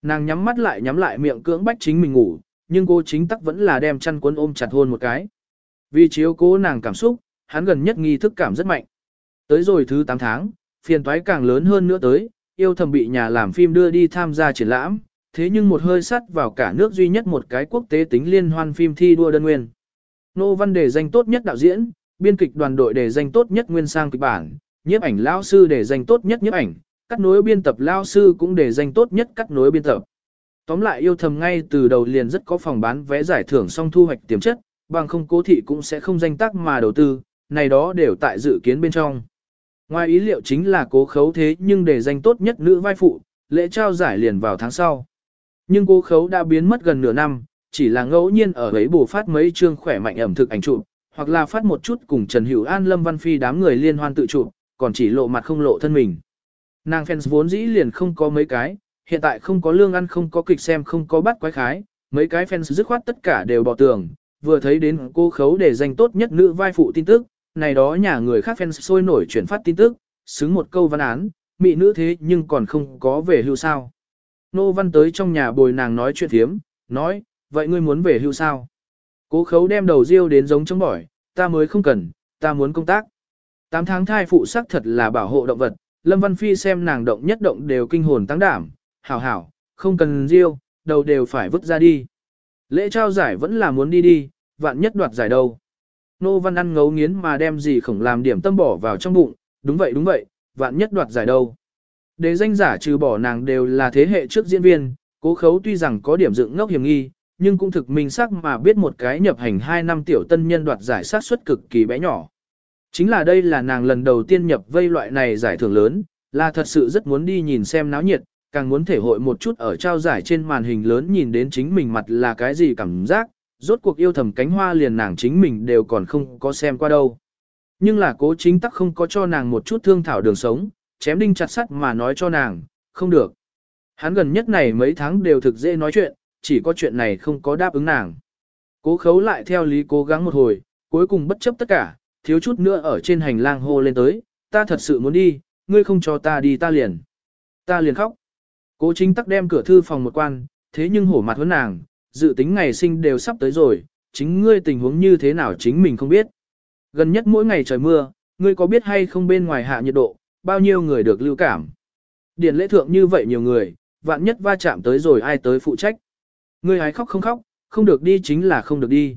Nàng nhắm mắt lại nhắm lại miệng cưỡng bách chính mình ngủ, nhưng cô chính tắc vẫn là đem chăn cuốn ôm chặt hôn một cái. Vì chiếu cố nàng cảm xúc, hắn gần nhất nghi thức cảm rất mạnh. Tới rồi thứ 8 tháng, phiền toái càng lớn hơn nữa tới, yêu thầm bị nhà làm phim đưa đi tham gia triển lãm, thế nhưng một hơi sắt vào cả nước duy nhất một cái quốc tế tính liên hoan phim thi đua đơn nguyên. Nô Văn đề danh tốt nhất đạo diễn, biên kịch đoàn đội đề danh tốt nhất nguyên sang kịch bản, nhiếp ảnh lão sư đề danh tốt nhất nhiếp ảnh, cắt nối biên tập lão sư cũng đề danh tốt nhất cắt nối biên tập. Tóm lại yêu thầm ngay từ đầu liền rất có phòng bán vé giải thưởng song thu hoạch tiềm chất, bằng không cố thị cũng sẽ không danh tác mà đầu tư, này đó đều tại dự kiến bên trong. Ngoài ý liệu chính là cố khấu thế nhưng để danh tốt nhất nữ vai phụ, lễ trao giải liền vào tháng sau. Nhưng cố khấu đã biến mất gần nửa năm, chỉ là ngẫu nhiên ở ấy bù phát mấy chương khỏe mạnh ẩm thực ảnh chụp, hoặc là phát một chút cùng Trần Hữu An Lâm Văn Phi đám người liên hoan tự chụp, còn chỉ lộ mặt không lộ thân mình. Nàng fans vốn dĩ liền không có mấy cái, hiện tại không có lương ăn không có kịch xem không có bắt quái khái, mấy cái fans dứt khoát tất cả đều bỏ tường, vừa thấy đến cô khấu để danh tốt nhất nữ vai phụ tin tức, này đó nhà người khác fans sôi nổi chuyển phát tin tức, xứng một câu văn án, mị nữ thế nhưng còn không có về hưu sao. Nô văn tới trong nhà bồi nàng nói chuyện thiếm, nói, vậy ngươi muốn về hưu sao? Cố khấu đem đầu riêu đến giống trong bỏi, ta mới không cần, ta muốn công tác. Tám tháng thai phụ sắc thật là bảo hộ động vật, Lâm Văn Phi xem nàng động nhất động đều kinh hồn tăng đảm, hảo hảo, không cần riêu, đầu đều phải vứt ra đi. Lễ trao giải vẫn là muốn đi đi, vạn nhất đoạt giải đâu. Nô Văn ăn ngấu nghiến mà đem gì khổng làm điểm tâm bỏ vào trong bụng, đúng vậy đúng vậy, vạn nhất đoạt giải đâu. Đế danh giả trừ bỏ nàng đều là thế hệ trước diễn viên, cố khấu tuy rằng có điểm dựng ngốc hiểm nghi, nhưng cũng thực minh sắc mà biết một cái nhập hành 2 năm tiểu tân nhân đoạt giải sát suất cực kỳ bé nhỏ. Chính là đây là nàng lần đầu tiên nhập vây loại này giải thưởng lớn, là thật sự rất muốn đi nhìn xem náo nhiệt, càng muốn thể hội một chút ở trao giải trên màn hình lớn nhìn đến chính mình mặt là cái gì cảm giác, rốt cuộc yêu thầm cánh hoa liền nàng chính mình đều còn không có xem qua đâu. Nhưng là cố chính tắc không có cho nàng một chút thương thảo đường sống, chém đinh chặt sắt mà nói cho nàng, không được. Hắn gần nhất này mấy tháng đều thực dễ nói chuyện, chỉ có chuyện này không có đáp ứng nàng. Cố khấu lại theo lý cố gắng một hồi, cuối cùng bất chấp tất cả, thiếu chút nữa ở trên hành lang hô lên tới, ta thật sự muốn đi, ngươi không cho ta đi ta liền. Ta liền khóc. Cố chính tắc đem cửa thư phòng một quan, thế nhưng hổ mặt hơn nàng, dự tính ngày sinh đều sắp tới rồi, chính ngươi tình huống như thế nào chính mình không biết. Gần nhất mỗi ngày trời mưa, ngươi có biết hay không bên ngoài hạ nhiệt độ, bao nhiêu người được lưu cảm. Điển lễ thượng như vậy nhiều người, vạn nhất va chạm tới rồi ai tới phụ trách. Ngươi hái khóc không khóc, không được đi chính là không được đi.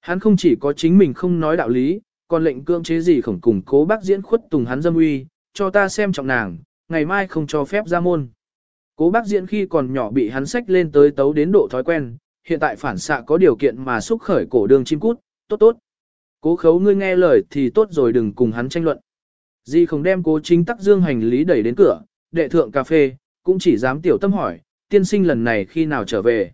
Hắn không chỉ có chính mình không nói đạo lý, còn lệnh cưỡng chế gì khổng cùng cố bác diễn khuất tùng hắn dâm uy, cho ta xem trọng nàng, ngày mai không cho phép ra môn. Cố bác diễn khi còn nhỏ bị hắn sách lên tới tấu đến độ thói quen, hiện tại phản xạ có điều kiện mà xúc khởi cổ đường chim cút, tốt tốt. Cố khấu ngươi nghe lời thì tốt rồi đừng cùng hắn tranh luận. Di không đem cố chính tắc dương hành lý đẩy đến cửa, đệ thượng cà phê, cũng chỉ dám tiểu tâm hỏi, tiên sinh lần này khi nào trở về.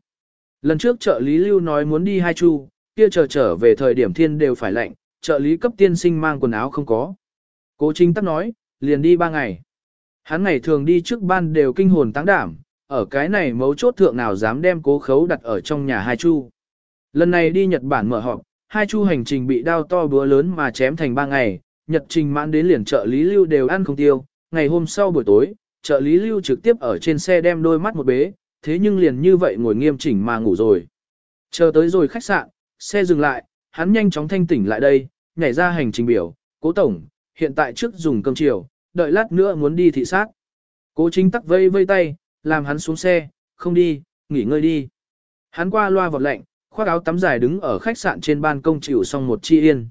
Lần trước trợ lý lưu nói muốn đi hai chu, kia chờ trở về thời điểm thiên đều phải lạnh, trợ lý cấp tiên sinh mang quần áo không có. Cố chính tắc nói, liền đi ba ngày. Hắn ngày thường đi trước ban đều kinh hồn táng đảm, ở cái này mấu chốt thượng nào dám đem cố khấu đặt ở trong nhà hai chu. Lần này đi Nhật Bản mở họp, hai chu hành trình bị đao to búa lớn mà chém thành ba ngày, Nhật trình mãn đến liền trợ lý lưu đều ăn không tiêu, ngày hôm sau buổi tối, trợ lý lưu trực tiếp ở trên xe đem đôi mắt một bế, thế nhưng liền như vậy ngồi nghiêm chỉnh mà ngủ rồi. Chờ tới rồi khách sạn, xe dừng lại, hắn nhanh chóng thanh tỉnh lại đây, nhảy ra hành trình biểu, cố tổng, hiện tại trước dùng cơm chiều, đợi lát nữa muốn đi thị sát. Cố chính tắc vây vây tay, làm hắn xuống xe, không đi, nghỉ ngơi đi. Hắn qua loa vọt lạnh, khoác áo tắm dài đứng ở khách sạn trên ban công chịu xong một chi yên.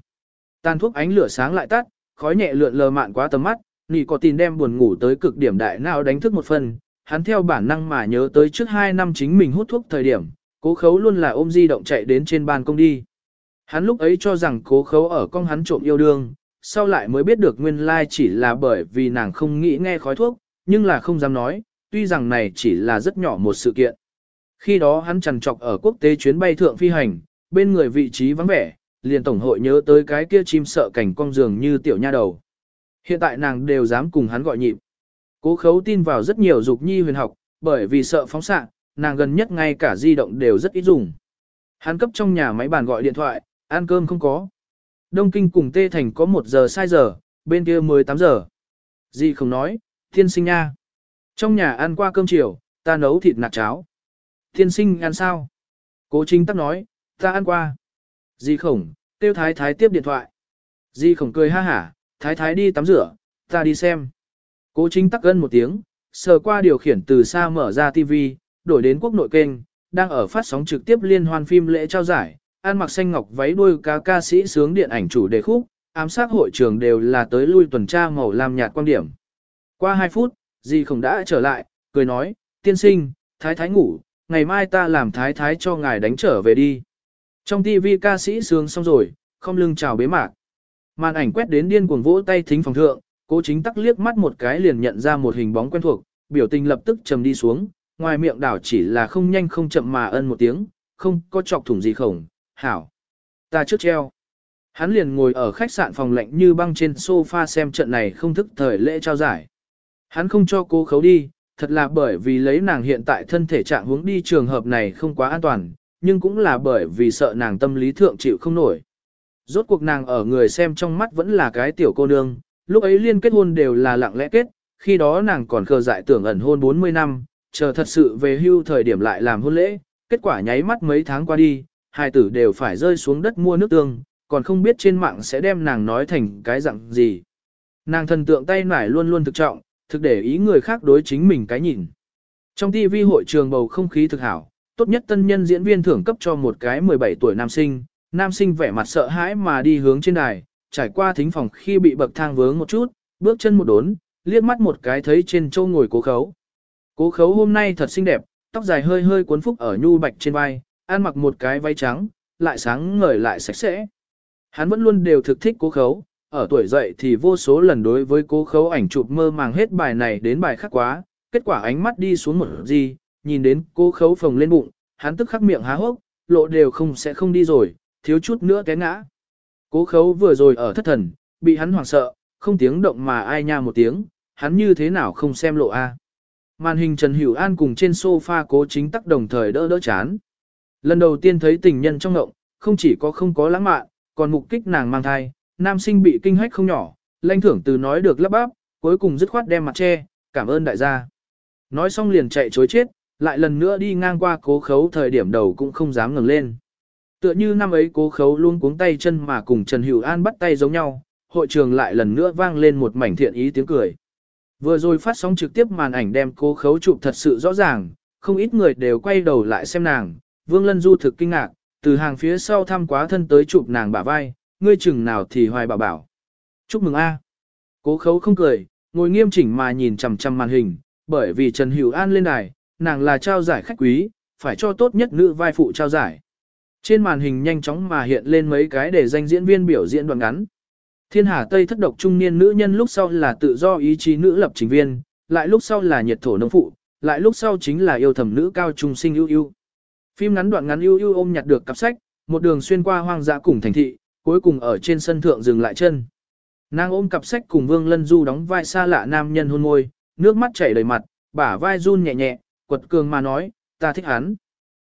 Tàn thuốc ánh lửa sáng lại tắt, khói nhẹ lượn lờ mạn quá tầm mắt, nị có tin đem buồn ngủ tới cực điểm đại nào đánh thức một phần. Hắn theo bản năng mà nhớ tới trước hai năm chính mình hút thuốc thời điểm, cố khấu luôn là ôm di động chạy đến trên ban công đi. Hắn lúc ấy cho rằng cố khấu ở con hắn trộm yêu đương, sau lại mới biết được nguyên lai chỉ là bởi vì nàng không nghĩ nghe khói thuốc, nhưng là không dám nói, tuy rằng này chỉ là rất nhỏ một sự kiện. Khi đó hắn trằn trọc ở quốc tế chuyến bay thượng phi hành, bên người vị trí vắng vẻ, liền tổng hội nhớ tới cái kia chim sợ cảnh cong giường như tiểu nha đầu. Hiện tại nàng đều dám cùng hắn gọi nhịp. Cố khấu tin vào rất nhiều dục nhi huyền học, bởi vì sợ phóng xạ, nàng gần nhất ngay cả di động đều rất ít dùng. Hắn cấp trong nhà máy bàn gọi điện thoại, ăn cơm không có. Đông Kinh cùng Tê Thành có một giờ sai giờ, bên kia 18 giờ. Di không nói, thiên sinh nha. Trong nhà ăn qua cơm chiều, ta nấu thịt nạc cháo. Thiên sinh ăn sao? Cố chính tắc nói, ta ăn qua. Di khổng, tiêu thái thái tiếp điện thoại. Di khổng cười ha hả, thái thái đi tắm rửa, ta đi xem. Cố chính tắc gân một tiếng, sờ qua điều khiển từ xa mở ra TV, đổi đến quốc nội kênh, đang ở phát sóng trực tiếp liên hoan phim lễ trao giải, ăn mặc xanh ngọc váy đuôi cá ca sĩ sướng điện ảnh chủ đề khúc, ám sát hội trường đều là tới lui tuần tra màu lam nhạt quan điểm. Qua 2 phút, dì khổng đã trở lại, cười nói, tiên sinh, thái thái ngủ, ngày mai ta làm thái thái cho ngài đánh trở về đi. Trong TV ca sĩ sướng xong rồi, không lưng chào bế mạc. Màn ảnh quét đến điên cuồng vỗ tay thính phòng thượng, cố chính tắc liếc mắt một cái liền nhận ra một hình bóng quen thuộc, biểu tình lập tức trầm đi xuống, ngoài miệng đảo chỉ là không nhanh không chậm mà ân một tiếng, không có chọc thủng gì khổng, hảo. Ta trước treo. Hắn liền ngồi ở khách sạn phòng lạnh như băng trên sofa xem trận này không thức thời lễ trao giải. Hắn không cho cô khấu đi, thật là bởi vì lấy nàng hiện tại thân thể trạng hướng đi trường hợp này không quá an toàn, nhưng cũng là bởi vì sợ nàng tâm lý thượng chịu không nổi. Rốt cuộc nàng ở người xem trong mắt vẫn là cái tiểu cô nương, lúc ấy liên kết hôn đều là lặng lẽ kết, khi đó nàng còn khờ dại tưởng ẩn hôn 40 năm, chờ thật sự về hưu thời điểm lại làm hôn lễ, kết quả nháy mắt mấy tháng qua đi, hai tử đều phải rơi xuống đất mua nước tương, còn không biết trên mạng sẽ đem nàng nói thành cái dạng gì. Nàng thần tượng tay nải luôn luôn thực trọng, thực để ý người khác đối chính mình cái nhìn. Trong TV hội trường bầu không khí thực hảo, tốt nhất tân nhân diễn viên thưởng cấp cho một cái 17 tuổi nam sinh, nam sinh vẻ mặt sợ hãi mà đi hướng trên đài, trải qua thính phòng khi bị bậc thang vướng một chút, bước chân một đốn, liếc mắt một cái thấy trên châu ngồi cố khấu. Cố khấu hôm nay thật xinh đẹp, tóc dài hơi hơi cuốn phúc ở nhu bạch trên vai, ăn mặc một cái váy trắng, lại sáng ngời lại sạch sẽ. Hắn vẫn luôn đều thực thích cố khấu, ở tuổi dậy thì vô số lần đối với cố khấu ảnh chụp mơ màng hết bài này đến bài khác quá, kết quả ánh mắt đi xuống một gì, nhìn đến cố khấu phồng lên bụng, hắn tức khắc miệng há hốc, lộ đều không sẽ không đi rồi, thiếu chút nữa té ngã. Cố khấu vừa rồi ở thất thần, bị hắn hoảng sợ, không tiếng động mà ai nha một tiếng, hắn như thế nào không xem lộ a. Màn hình Trần Hữu An cùng trên sofa cố chính tắc đồng thời đỡ đỡ chán. Lần đầu tiên thấy tình nhân trong ngộng, không chỉ có không có lãng mạn, còn mục kích nàng mang thai, nam sinh bị kinh hách không nhỏ, lãnh thưởng từ nói được lắp bắp, cuối cùng dứt khoát đem mặt che, cảm ơn đại gia. Nói xong liền chạy chối chết, lại lần nữa đi ngang qua cố khấu thời điểm đầu cũng không dám ngừng lên. Tựa như năm ấy cố khấu luôn cuống tay chân mà cùng Trần Hữu An bắt tay giống nhau, hội trường lại lần nữa vang lên một mảnh thiện ý tiếng cười. Vừa rồi phát sóng trực tiếp màn ảnh đem cố khấu chụp thật sự rõ ràng, không ít người đều quay đầu lại xem nàng, Vương Lân Du thực kinh ngạc, từ hàng phía sau thăm quá thân tới chụp nàng bả vai, ngươi chừng nào thì hoài bảo bảo. Chúc mừng a. Cố khấu không cười, ngồi nghiêm chỉnh mà nhìn chằm chằm màn hình, bởi vì Trần Hữu An lên đài, nàng là trao giải khách quý, phải cho tốt nhất nữ vai phụ trao giải. Trên màn hình nhanh chóng mà hiện lên mấy cái để danh diễn viên biểu diễn đoạn ngắn. Thiên Hà Tây thất độc trung niên nữ nhân lúc sau là tự do ý chí nữ lập trình viên, lại lúc sau là nhiệt thổ nông phụ, lại lúc sau chính là yêu thầm nữ cao trung sinh ưu ưu. Phim ngắn đoạn ngắn ưu ưu ôm nhặt được cặp sách, một đường xuyên qua hoang dã cùng thành thị, cuối cùng ở trên sân thượng dừng lại chân. Nàng ôm cặp sách cùng Vương Lân Du đóng vai xa lạ nam nhân hôn môi, nước mắt chảy đầy mặt, bả vai run nhẹ nhẹ, quật cường mà nói, ta thích hắn.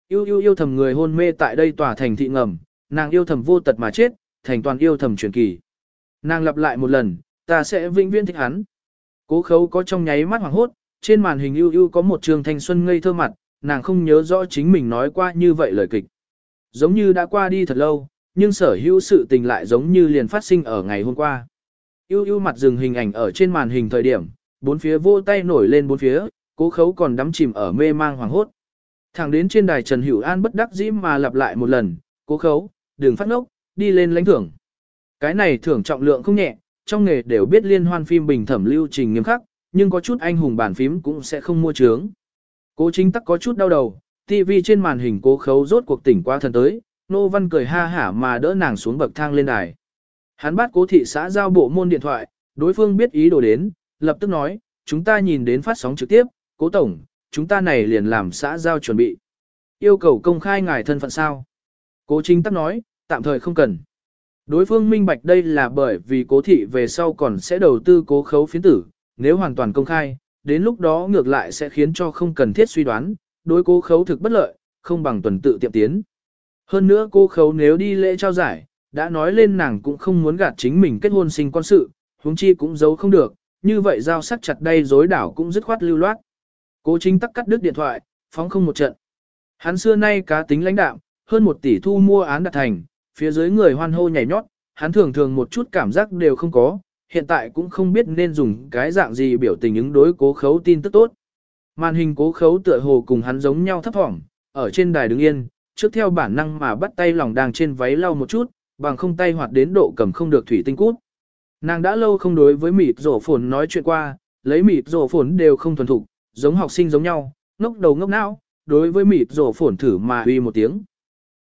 Yêu yêu yêu thầm người hôn mê tại đây tòa thành thị ngầm, nàng yêu thầm vô tật mà chết, thành toàn yêu thầm truyền kỳ. Nàng lặp lại một lần, ta sẽ vĩnh viễn thích hắn. Cố khấu có trong nháy mắt hoàng hốt, trên màn hình yêu yêu có một trường thanh xuân ngây thơ mặt, nàng không nhớ rõ chính mình nói qua như vậy lời kịch. Giống như đã qua đi thật lâu, nhưng sở hữu sự tình lại giống như liền phát sinh ở ngày hôm qua. Yêu yêu mặt dừng hình ảnh ở trên màn hình thời điểm, bốn phía vô tay nổi lên bốn phía, cố khấu còn đắm chìm ở mê mang hoàng hốt. Thẳng đến trên đài Trần Hữu An bất đắc dĩ mà lặp lại một lần, cố khấu, đừng phát ngốc, đi lên lãnh thưởng. Cái này thưởng trọng lượng không nhẹ, trong nghề đều biết liên hoan phim bình thẩm lưu trình nghiêm khắc, nhưng có chút anh hùng bản phím cũng sẽ không mua trướng. Cố chính tắc có chút đau đầu, TV trên màn hình cố khấu rốt cuộc tỉnh qua thần tới, Nô Văn cười ha hả mà đỡ nàng xuống bậc thang lên đài. Hắn bắt cố thị xã giao bộ môn điện thoại, đối phương biết ý đồ đến, lập tức nói, chúng ta nhìn đến phát sóng trực tiếp, cố tổng, chúng ta này liền làm xã giao chuẩn bị. Yêu cầu công khai ngài thân phận sao? Cố chính tắc nói, tạm thời không cần. Đối phương minh bạch đây là bởi vì cố thị về sau còn sẽ đầu tư cố khấu phiến tử, nếu hoàn toàn công khai, đến lúc đó ngược lại sẽ khiến cho không cần thiết suy đoán, đối cố khấu thực bất lợi, không bằng tuần tự tiệm tiến. Hơn nữa cô khấu nếu đi lễ trao giải, đã nói lên nàng cũng không muốn gạt chính mình kết hôn sinh con sự, huống chi cũng giấu không được, như vậy giao sắc chặt đây dối đảo cũng dứt khoát lưu loát. Cố chính tắc cắt đứt điện thoại, phóng không một trận. Hắn xưa nay cá tính lãnh đạm, hơn một tỷ thu mua án đạt thành, phía dưới người hoan hô nhảy nhót, hắn thường thường một chút cảm giác đều không có, hiện tại cũng không biết nên dùng cái dạng gì biểu tình ứng đối cố khấu tin tức tốt. Màn hình cố khấu tựa hồ cùng hắn giống nhau thấp thỏm, ở trên đài đứng yên, trước theo bản năng mà bắt tay lòng đang trên váy lau một chút, bằng không tay hoạt đến độ cầm không được thủy tinh cút. Nàng đã lâu không đối với mịt rổ phồn nói chuyện qua, lấy mịt rổ phồn đều không thuần thục, giống học sinh giống nhau, ngốc đầu ngốc não, đối với mịt rổ phồn thử mà uy một tiếng.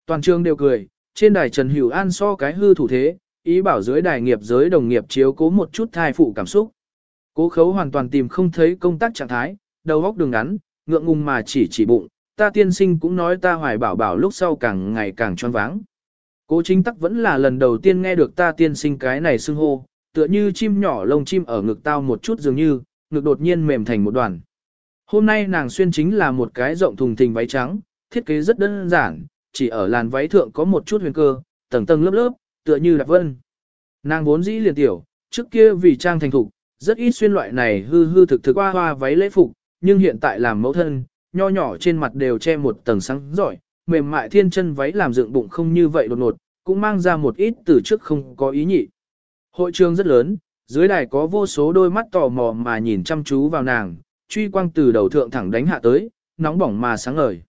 Toàn trường đều cười, trên đài Trần Hữu An so cái hư thủ thế, ý bảo dưới đài nghiệp giới đồng nghiệp chiếu cố một chút thai phụ cảm xúc. Cố khấu hoàn toàn tìm không thấy công tác trạng thái, đầu óc đường ngắn, ngượng ngùng mà chỉ chỉ bụng, ta tiên sinh cũng nói ta hoài bảo bảo lúc sau càng ngày càng tròn váng. Cố chính tắc vẫn là lần đầu tiên nghe được ta tiên sinh cái này xưng hô, tựa như chim nhỏ lông chim ở ngực tao một chút dường như, ngực đột nhiên mềm thành một đoàn. Hôm nay nàng xuyên chính là một cái rộng thùng thình váy trắng, thiết kế rất đơn giản, chỉ ở làn váy thượng có một chút huyền cơ, tầng tầng lớp lớp, tựa như là vân. Nàng vốn dĩ liền tiểu, trước kia vì trang thành thục, rất ít xuyên loại này hư hư thực thực hoa hoa váy lễ phục, nhưng hiện tại làm mẫu thân, nho nhỏ trên mặt đều che một tầng sáng giỏi, mềm mại thiên chân váy làm dựng bụng không như vậy đột ngột, cũng mang ra một ít từ trước không có ý nhị. Hội trường rất lớn, dưới đài có vô số đôi mắt tò mò mà nhìn chăm chú vào nàng, truy quang từ đầu thượng thẳng đánh hạ tới, nóng bỏng mà sáng ngời.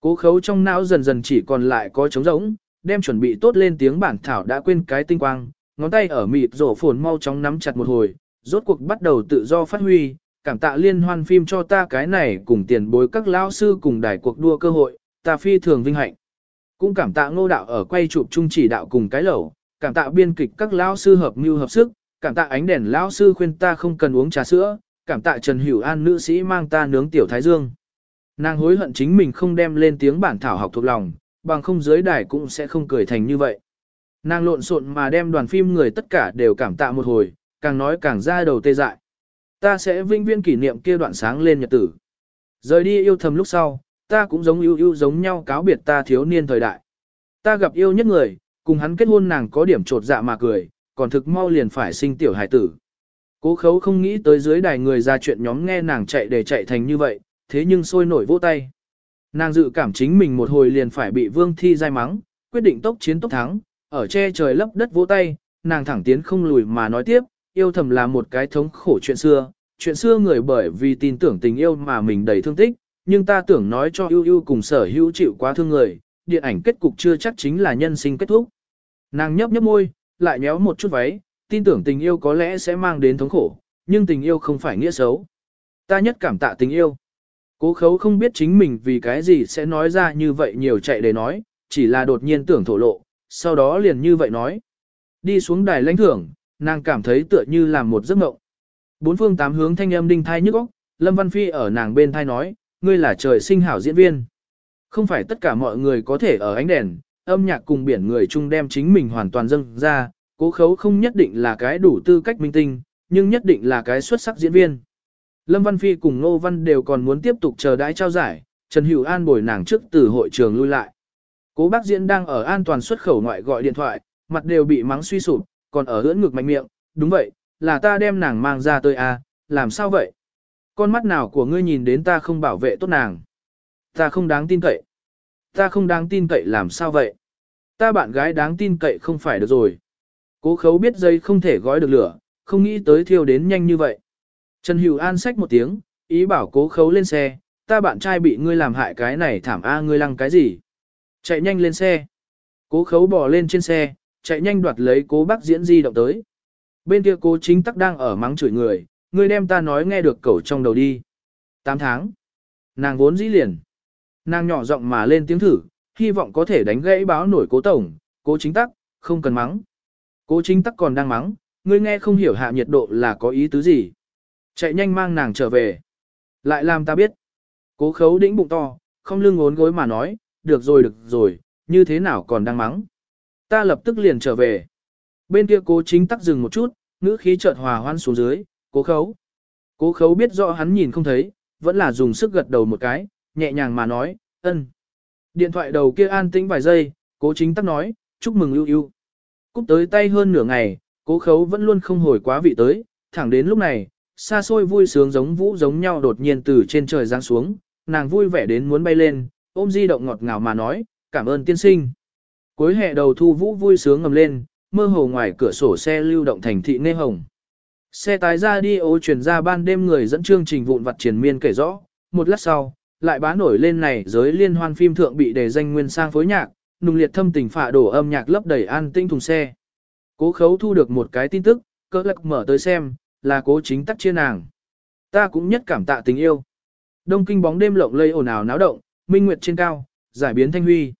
Cố khấu trong não dần dần chỉ còn lại có trống rỗng, đem chuẩn bị tốt lên tiếng bản thảo đã quên cái tinh quang, ngón tay ở mịt rổ phồn mau chóng nắm chặt một hồi, rốt cuộc bắt đầu tự do phát huy, cảm tạ liên hoan phim cho ta cái này cùng tiền bối các lão sư cùng đài cuộc đua cơ hội, ta phi thường vinh hạnh. Cũng cảm tạ ngô đạo ở quay chụp chung chỉ đạo cùng cái lẩu, cảm tạ biên kịch các lão sư hợp mưu hợp sức, cảm tạ ánh đèn lão sư khuyên ta không cần uống trà sữa, cảm tạ Trần Hữu An nữ sĩ mang ta nướng tiểu thái dương. Nàng hối hận chính mình không đem lên tiếng bản thảo học thuộc lòng, bằng không dưới đài cũng sẽ không cười thành như vậy. Nàng lộn xộn mà đem đoàn phim người tất cả đều cảm tạ một hồi, càng nói càng ra đầu tê dại. Ta sẽ vinh viên kỷ niệm kia đoạn sáng lên nhật tử. Rời đi yêu thầm lúc sau, ta cũng giống yêu yêu giống nhau cáo biệt ta thiếu niên thời đại. Ta gặp yêu nhất người, cùng hắn kết hôn nàng có điểm trột dạ mà cười, còn thực mau liền phải sinh tiểu hải tử. Cố khấu không nghĩ tới dưới đài người ra chuyện nhóm nghe nàng chạy để chạy thành như vậy, thế nhưng sôi nổi vỗ tay. Nàng dự cảm chính mình một hồi liền phải bị vương thi dai mắng, quyết định tốc chiến tốc thắng, ở che trời lấp đất vỗ tay, nàng thẳng tiến không lùi mà nói tiếp, yêu thầm là một cái thống khổ chuyện xưa, chuyện xưa người bởi vì tin tưởng tình yêu mà mình đầy thương tích, nhưng ta tưởng nói cho yêu yêu cùng sở hữu chịu quá thương người, điện ảnh kết cục chưa chắc chính là nhân sinh kết thúc. Nàng nhấp nhấp môi, lại nhéo một chút váy, tin tưởng tình yêu có lẽ sẽ mang đến thống khổ, nhưng tình yêu không phải nghĩa xấu. Ta nhất cảm tạ tình yêu. Cố khấu không biết chính mình vì cái gì sẽ nói ra như vậy nhiều chạy để nói, chỉ là đột nhiên tưởng thổ lộ, sau đó liền như vậy nói. Đi xuống đài lãnh thưởng, nàng cảm thấy tựa như là một giấc mộng. Bốn phương tám hướng thanh âm đinh thai nhức óc, Lâm Văn Phi ở nàng bên thai nói, ngươi là trời sinh hảo diễn viên. Không phải tất cả mọi người có thể ở ánh đèn, âm nhạc cùng biển người chung đem chính mình hoàn toàn dâng ra, cố khấu không nhất định là cái đủ tư cách minh tinh, nhưng nhất định là cái xuất sắc diễn viên. Lâm Văn Phi cùng Nô Văn đều còn muốn tiếp tục chờ đãi trao giải, Trần Hữu An bồi nàng trước từ hội trường lui lại. Cố bác diễn đang ở an toàn xuất khẩu ngoại gọi điện thoại, mặt đều bị mắng suy sụp, còn ở ưỡn ngực mạnh miệng, đúng vậy, là ta đem nàng mang ra tới à, làm sao vậy? Con mắt nào của ngươi nhìn đến ta không bảo vệ tốt nàng? Ta không đáng tin cậy. Ta không đáng tin cậy làm sao vậy? Ta bạn gái đáng tin cậy không phải được rồi. Cố khấu biết dây không thể gói được lửa, không nghĩ tới thiêu đến nhanh như vậy. Trần Hữu An xách một tiếng, ý bảo cố khấu lên xe, ta bạn trai bị ngươi làm hại cái này thảm a ngươi lăng cái gì. Chạy nhanh lên xe. Cố khấu bỏ lên trên xe, chạy nhanh đoạt lấy cố bác diễn di động tới. Bên kia cố chính tắc đang ở mắng chửi người, người đem ta nói nghe được cẩu trong đầu đi. 8 tháng. Nàng vốn dĩ liền. Nàng nhỏ giọng mà lên tiếng thử, hy vọng có thể đánh gãy báo nổi cố tổng, cố chính tắc, không cần mắng. Cố chính tắc còn đang mắng, ngươi nghe không hiểu hạ nhiệt độ là có ý tứ gì. Chạy nhanh mang nàng trở về. Lại làm ta biết. Cố khấu đĩnh bụng to, không lưng ngốn gối mà nói, được rồi được rồi, như thế nào còn đang mắng. Ta lập tức liền trở về. Bên kia cố chính tắc dừng một chút, ngữ khí chợt hòa hoan xuống dưới, cố khấu. Cố khấu biết rõ hắn nhìn không thấy, vẫn là dùng sức gật đầu một cái, nhẹ nhàng mà nói, ân. Điện thoại đầu kia an tĩnh vài giây, cố chính tắc nói, chúc mừng ưu ưu. Cúp tới tay hơn nửa ngày, cố khấu vẫn luôn không hồi quá vị tới, thẳng đến lúc này, xa xôi vui sướng giống vũ giống nhau đột nhiên từ trên trời giáng xuống, nàng vui vẻ đến muốn bay lên, ôm di động ngọt ngào mà nói, cảm ơn tiên sinh. Cuối hè đầu thu vũ vui sướng ngầm lên, mơ hồ ngoài cửa sổ xe lưu động thành thị nê hồng. Xe tái ra đi ô chuyển ra ban đêm người dẫn chương trình vụn vặt triển miên kể rõ, một lát sau, lại bá nổi lên này giới liên hoan phim thượng bị đề danh nguyên sang phối nhạc, nùng liệt thâm tình phạ đổ âm nhạc lấp đầy an tinh thùng xe. Cố khấu thu được một cái tin tức, cỡ lắc mở tới xem, là cố chính tắc chia nàng. Ta cũng nhất cảm tạ tình yêu. Đông kinh bóng đêm lộng lây ồn ào náo động, minh nguyệt trên cao, giải biến thanh huy.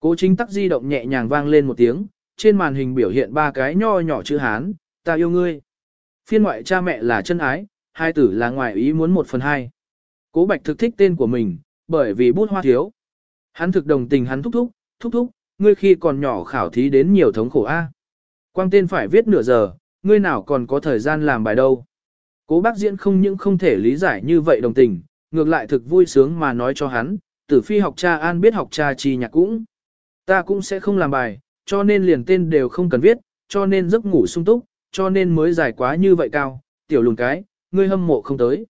Cố chính tắc di động nhẹ nhàng vang lên một tiếng, trên màn hình biểu hiện ba cái nho nhỏ chữ Hán, ta yêu ngươi. Phiên ngoại cha mẹ là chân ái, hai tử là ngoại ý muốn một phần hai. Cố bạch thực thích tên của mình, bởi vì bút hoa thiếu. Hắn thực đồng tình hắn thúc thúc, thúc thúc, ngươi khi còn nhỏ khảo thí đến nhiều thống khổ A. Quang tên phải viết nửa giờ, ngươi nào còn có thời gian làm bài đâu. Cố bác diễn không những không thể lý giải như vậy đồng tình, ngược lại thực vui sướng mà nói cho hắn, tử phi học cha an biết học cha chi nhạc cũng. Ta cũng sẽ không làm bài, cho nên liền tên đều không cần viết, cho nên giấc ngủ sung túc, cho nên mới dài quá như vậy cao, tiểu lùn cái, ngươi hâm mộ không tới.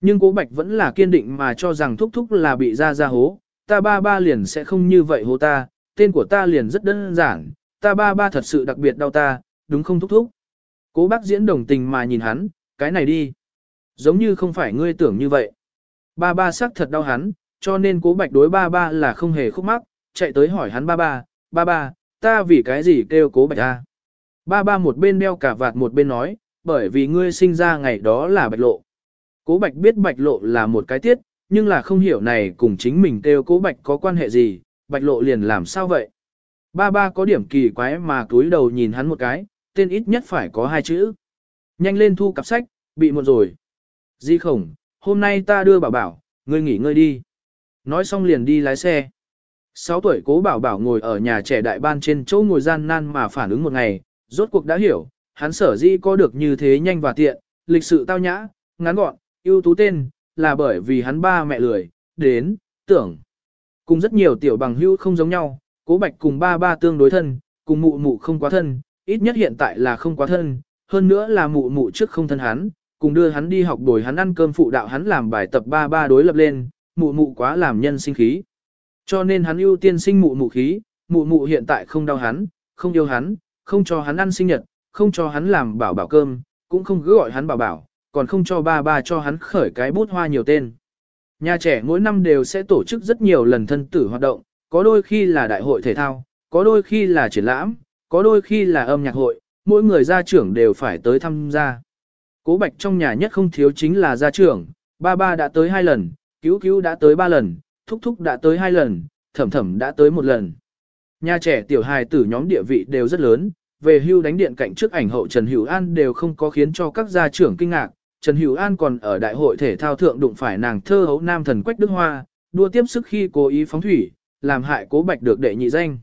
Nhưng cố bạch vẫn là kiên định mà cho rằng thúc thúc là bị ra ra hố, ta ba ba liền sẽ không như vậy hố ta, tên của ta liền rất đơn giản, ta ba ba thật sự đặc biệt đau ta, đúng không thúc thúc. Cố bác diễn đồng tình mà nhìn hắn, cái này đi. Giống như không phải ngươi tưởng như vậy. Ba ba sắc thật đau hắn, cho nên cố bạch đối ba ba là không hề khúc mắc, chạy tới hỏi hắn ba ba, ba ba, ta vì cái gì kêu cố bạch a? Ba ba một bên đeo cả vạt một bên nói, bởi vì ngươi sinh ra ngày đó là bạch lộ. Cố bạch biết bạch lộ là một cái tiết, nhưng là không hiểu này cùng chính mình kêu cố bạch có quan hệ gì, bạch lộ liền làm sao vậy. Ba ba có điểm kỳ quái mà túi đầu nhìn hắn một cái, tên ít nhất phải có hai chữ. Nhanh lên thu cặp sách, bị một rồi. Di khổng, hôm nay ta đưa bảo bảo, ngươi nghỉ ngơi đi. Nói xong liền đi lái xe. 6 tuổi cố bảo bảo ngồi ở nhà trẻ đại ban trên chỗ ngồi gian nan mà phản ứng một ngày, rốt cuộc đã hiểu, hắn sở dĩ có được như thế nhanh và tiện, lịch sự tao nhã, ngắn gọn, ưu tú tên, là bởi vì hắn ba mẹ lười, đến, tưởng. Cùng rất nhiều tiểu bằng hữu không giống nhau, cố bạch cùng ba ba tương đối thân, cùng mụ mụ không quá thân, ít nhất hiện tại là không quá thân, hơn nữa là mụ mụ trước không thân hắn, cùng đưa hắn đi học đổi hắn ăn cơm phụ đạo hắn làm bài tập ba ba đối lập lên, mụ mụ quá làm nhân sinh khí. Cho nên hắn ưu tiên sinh mụ mụ khí, mụ mụ hiện tại không đau hắn, không yêu hắn, không cho hắn ăn sinh nhật, không cho hắn làm bảo bảo cơm, cũng không cứ gọi hắn bảo bảo, còn không cho ba ba cho hắn khởi cái bút hoa nhiều tên. Nhà trẻ mỗi năm đều sẽ tổ chức rất nhiều lần thân tử hoạt động, có đôi khi là đại hội thể thao, có đôi khi là triển lãm, có đôi khi là âm nhạc hội, mỗi người gia trưởng đều phải tới tham gia. Cố Bạch trong nhà nhất không thiếu chính là gia trưởng, ba ba đã tới hai lần, cứu cứu đã tới ba lần, thúc thúc đã tới hai lần, thẩm thẩm đã tới một lần. Nhà trẻ tiểu hài tử nhóm địa vị đều rất lớn, về hưu đánh điện cạnh trước ảnh hậu Trần Hữu An đều không có khiến cho các gia trưởng kinh ngạc. Trần Hữu An còn ở đại hội thể thao thượng đụng phải nàng thơ hấu nam thần Quách Đức Hoa, đua tiếp sức khi cố ý phóng thủy, làm hại cố bạch được đệ nhị danh.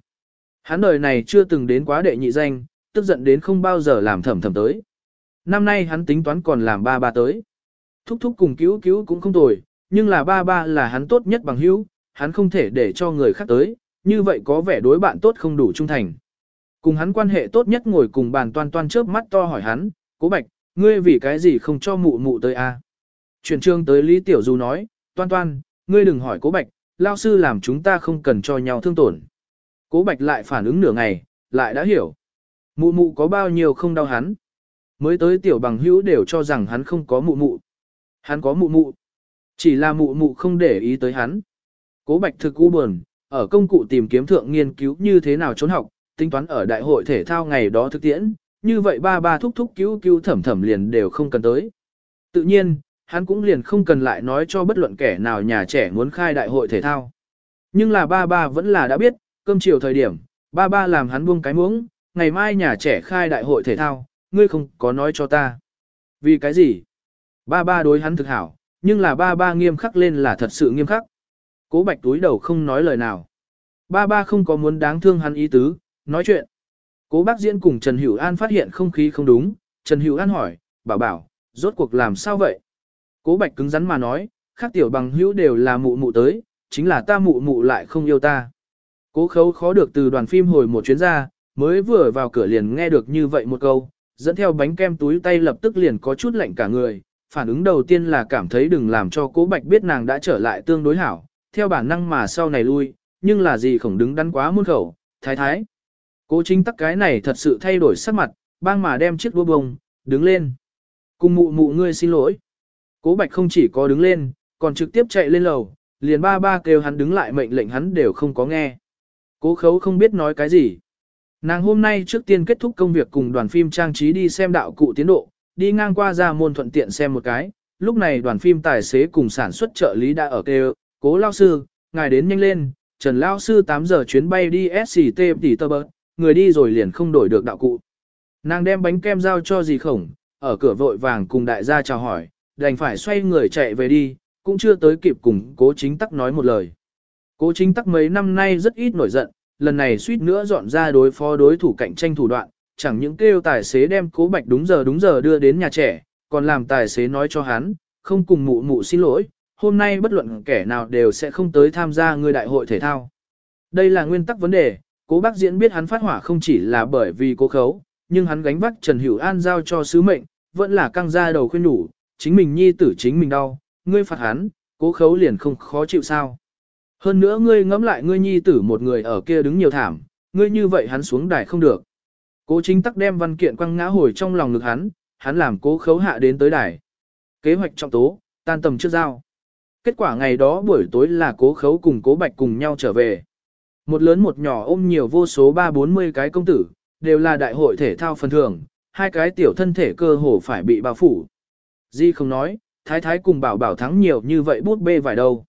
Hắn đời này chưa từng đến quá đệ nhị danh, tức giận đến không bao giờ làm thẩm thẩm tới. Năm nay hắn tính toán còn làm ba ba tới. Thúc thúc cùng cứu cứu cũng không tồi, nhưng là ba ba là hắn tốt nhất bằng hữu, hắn không thể để cho người khác tới, như vậy có vẻ đối bạn tốt không đủ trung thành. Cùng hắn quan hệ tốt nhất ngồi cùng bàn toan toan chớp mắt to hỏi hắn, cố bạch, ngươi vì cái gì không cho mụ mụ tới a? À? Chuyển trương tới Lý Tiểu Du nói, toan toan, ngươi đừng hỏi cố bạch, lao sư làm chúng ta không cần cho nhau thương tổn. Cố bạch lại phản ứng nửa ngày, lại đã hiểu. Mụ mụ có bao nhiêu không đau hắn. Mới tới tiểu bằng hữu đều cho rằng hắn không có mụ mụ. Hắn có mụ mụ. Chỉ là mụ mụ không để ý tới hắn. Cố bạch thực u buồn, ở công cụ tìm kiếm thượng nghiên cứu như thế nào trốn học, tính toán ở đại hội thể thao ngày đó thực tiễn, như vậy ba ba thúc thúc cứu cứu thẩm thẩm liền đều không cần tới. Tự nhiên, hắn cũng liền không cần lại nói cho bất luận kẻ nào nhà trẻ muốn khai đại hội thể thao. Nhưng là ba ba vẫn là đã biết, cơm chiều thời điểm, ba ba làm hắn buông cái muỗng, ngày mai nhà trẻ khai đại hội thể thao, ngươi không có nói cho ta. Vì cái gì? Ba ba đối hắn thực hảo, nhưng là ba ba nghiêm khắc lên là thật sự nghiêm khắc. Cố bạch túi đầu không nói lời nào. Ba ba không có muốn đáng thương hắn ý tứ, nói chuyện. Cố bác diễn cùng Trần Hữu An phát hiện không khí không đúng, Trần Hữu An hỏi, bảo bảo, rốt cuộc làm sao vậy? Cố bạch cứng rắn mà nói, khác tiểu bằng hữu đều là mụ mụ tới, chính là ta mụ mụ lại không yêu ta. Cố khấu khó được từ đoàn phim hồi một chuyến ra, mới vừa vào cửa liền nghe được như vậy một câu, dẫn theo bánh kem túi tay lập tức liền có chút lạnh cả người, phản ứng đầu tiên là cảm thấy đừng làm cho cố bạch biết nàng đã trở lại tương đối hảo, theo bản năng mà sau này lui, nhưng là gì khổng đứng đắn quá muôn khẩu, thái thái. Cố chính tắc cái này thật sự thay đổi sắc mặt, bang mà đem chiếc đua bông, đứng lên. Cùng mụ mụ ngươi xin lỗi. Cố bạch không chỉ có đứng lên, còn trực tiếp chạy lên lầu, liền ba ba kêu hắn đứng lại mệnh lệnh hắn đều không có nghe. Cố khấu không biết nói cái gì. Nàng hôm nay trước tiên kết thúc công việc cùng đoàn phim trang trí đi xem đạo cụ tiến độ, đi ngang qua ra môn thuận tiện xem một cái, lúc này đoàn phim tài xế cùng sản xuất trợ lý đã ở kêu, cố lao sư, ngài đến nhanh lên, Trần Lao Sư 8 giờ chuyến bay đi SCT tỷ tơ bớt, người đi rồi liền không đổi được đạo cụ. Nàng đem bánh kem giao cho dì khổng, ở cửa vội vàng cùng đại gia chào hỏi, đành phải xoay người chạy về đi, cũng chưa tới kịp cùng cố chính tắc nói một lời. Cố chính tắc mấy năm nay rất ít nổi giận, lần này suýt nữa dọn ra đối phó đối thủ cạnh tranh thủ đoạn, chẳng những kêu tài xế đem cố bạch đúng giờ đúng giờ đưa đến nhà trẻ, còn làm tài xế nói cho hắn, không cùng mụ mụ xin lỗi, hôm nay bất luận kẻ nào đều sẽ không tới tham gia người đại hội thể thao. Đây là nguyên tắc vấn đề, cố bác diễn biết hắn phát hỏa không chỉ là bởi vì cố khấu, nhưng hắn gánh vác Trần Hữu An giao cho sứ mệnh, vẫn là căng ra đầu khuyên đủ, chính mình nhi tử chính mình đau, ngươi phạt hắn, cố khấu liền không khó chịu sao. Hơn nữa ngươi ngẫm lại ngươi nhi tử một người ở kia đứng nhiều thảm, ngươi như vậy hắn xuống đài không được. Cố chính tắc đem văn kiện quăng ngã hồi trong lòng ngực hắn, hắn làm cố khấu hạ đến tới đài. Kế hoạch trọng tố, tan tầm trước giao. Kết quả ngày đó buổi tối là cố khấu cùng cố bạch cùng nhau trở về. Một lớn một nhỏ ôm nhiều vô số ba bốn mươi cái công tử, đều là đại hội thể thao phần thưởng, hai cái tiểu thân thể cơ hồ phải bị bao phủ. Di không nói, thái thái cùng bảo bảo thắng nhiều như vậy bút bê vài đâu.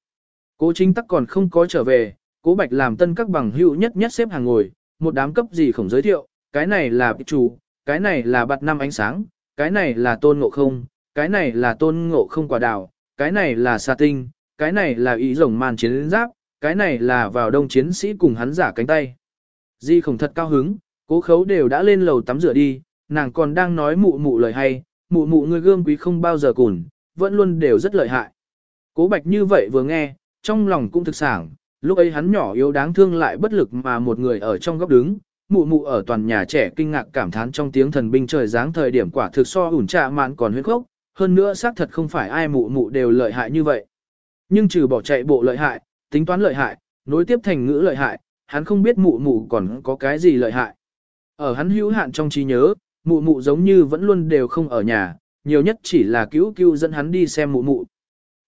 Cố chính tắc còn không có trở về, cố bạch làm tân các bằng hữu nhất nhất xếp hàng ngồi, một đám cấp gì không giới thiệu, cái này là chủ, cái này là bạt năm ánh sáng, cái này là tôn ngộ không, cái này là tôn ngộ không quả đào, cái này là sa tinh, cái này là ý rồng màn chiến giáp, cái này là vào đông chiến sĩ cùng hắn giả cánh tay. Di không thật cao hứng, cố khấu đều đã lên lầu tắm rửa đi, nàng còn đang nói mụ mụ lời hay, mụ mụ người gương quý không bao giờ cùn, vẫn luôn đều rất lợi hại. Cố bạch như vậy vừa nghe, trong lòng cũng thực sảng, lúc ấy hắn nhỏ yếu đáng thương lại bất lực mà một người ở trong góc đứng, mụ mụ ở toàn nhà trẻ kinh ngạc cảm thán trong tiếng thần binh trời giáng thời điểm quả thực so ủn trạ mạn còn huyết khốc, hơn nữa xác thật không phải ai mụ mụ đều lợi hại như vậy. Nhưng trừ bỏ chạy bộ lợi hại, tính toán lợi hại, nối tiếp thành ngữ lợi hại, hắn không biết mụ mụ còn có cái gì lợi hại. Ở hắn hữu hạn trong trí nhớ, mụ mụ giống như vẫn luôn đều không ở nhà, nhiều nhất chỉ là cứu cứu dẫn hắn đi xem mụ mụ.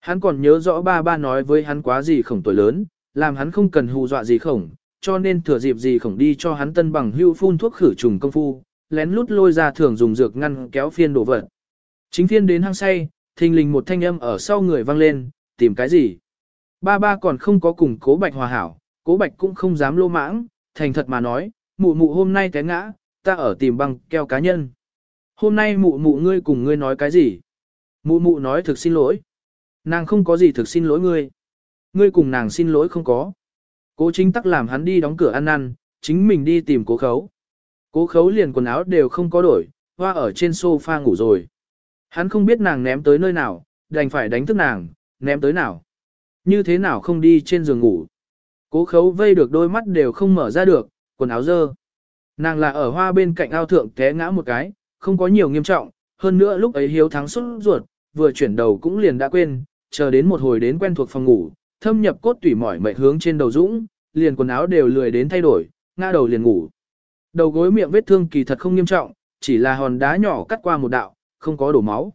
Hắn còn nhớ rõ ba ba nói với hắn quá gì khổng tuổi lớn, làm hắn không cần hù dọa gì khổng, cho nên thừa dịp gì khổng đi cho hắn tân bằng hưu phun thuốc khử trùng công phu, lén lút lôi ra thường dùng dược ngăn kéo phiên đổ vật. Chính phiên đến hang say, thình lình một thanh âm ở sau người vang lên, tìm cái gì? Ba ba còn không có cùng cố bạch hòa hảo, cố bạch cũng không dám lô mãng, thành thật mà nói, mụ mụ hôm nay té ngã, ta ở tìm băng keo cá nhân. Hôm nay mụ mụ ngươi cùng ngươi nói cái gì? Mụ mụ nói thực xin lỗi. Nàng không có gì thực xin lỗi ngươi. Ngươi cùng nàng xin lỗi không có. Cố chính tắc làm hắn đi đóng cửa ăn ăn, chính mình đi tìm cố khấu. Cố khấu liền quần áo đều không có đổi, hoa ở trên sofa ngủ rồi. Hắn không biết nàng ném tới nơi nào, đành phải đánh thức nàng, ném tới nào. Như thế nào không đi trên giường ngủ. Cố khấu vây được đôi mắt đều không mở ra được, quần áo dơ. Nàng là ở hoa bên cạnh ao thượng té ngã một cái, không có nhiều nghiêm trọng, hơn nữa lúc ấy hiếu thắng xuất ruột, vừa chuyển đầu cũng liền đã quên, chờ đến một hồi đến quen thuộc phòng ngủ, thâm nhập cốt tủy mỏi mệt hướng trên đầu dũng, liền quần áo đều lười đến thay đổi, ngã đầu liền ngủ. Đầu gối miệng vết thương kỳ thật không nghiêm trọng, chỉ là hòn đá nhỏ cắt qua một đạo, không có đổ máu.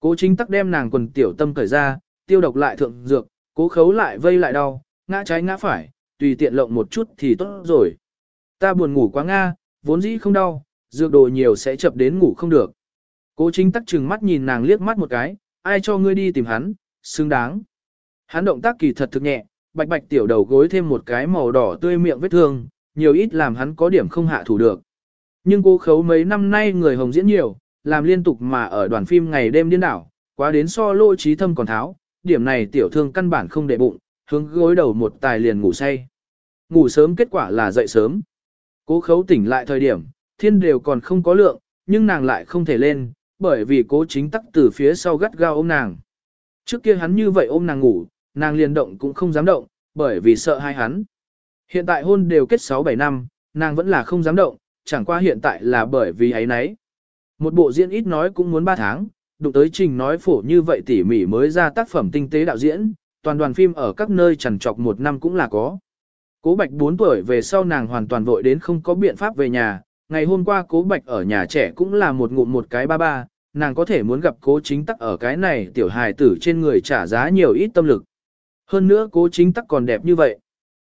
Cố chính tắc đem nàng quần tiểu tâm cởi ra, tiêu độc lại thượng dược, cố khấu lại vây lại đau, ngã trái ngã phải, tùy tiện lộng một chút thì tốt rồi. Ta buồn ngủ quá nga, vốn dĩ không đau, dược đồ nhiều sẽ chập đến ngủ không được. Cố chính tắc trừng mắt nhìn nàng liếc mắt một cái, ai cho ngươi đi tìm hắn, xứng đáng. Hắn động tác kỳ thật thực nhẹ, bạch bạch tiểu đầu gối thêm một cái màu đỏ tươi miệng vết thương, nhiều ít làm hắn có điểm không hạ thủ được. Nhưng cô khấu mấy năm nay người hồng diễn nhiều, làm liên tục mà ở đoàn phim ngày đêm điên đảo, quá đến so lô trí thâm còn tháo, điểm này tiểu thương căn bản không để bụng, hướng gối đầu một tài liền ngủ say. Ngủ sớm kết quả là dậy sớm. Cố khấu tỉnh lại thời điểm, thiên đều còn không có lượng, nhưng nàng lại không thể lên, bởi vì cố chính tắc từ phía sau gắt gao ôm nàng. Trước kia hắn như vậy ôm nàng ngủ, nàng liền động cũng không dám động, bởi vì sợ hai hắn. Hiện tại hôn đều kết 6-7 năm, nàng vẫn là không dám động, chẳng qua hiện tại là bởi vì ấy nấy. Một bộ diễn ít nói cũng muốn 3 tháng, đụng tới trình nói phổ như vậy tỉ mỉ mới ra tác phẩm tinh tế đạo diễn, toàn đoàn phim ở các nơi chẳng chọc một năm cũng là có. Cố Bạch 4 tuổi về sau nàng hoàn toàn vội đến không có biện pháp về nhà, ngày hôm qua Cố Bạch ở nhà trẻ cũng là một ngụm một cái ba ba, nàng có thể muốn gặp cố chính tắc ở cái này tiểu hài tử trên người trả giá nhiều ít tâm lực. Hơn nữa cố chính tắc còn đẹp như vậy.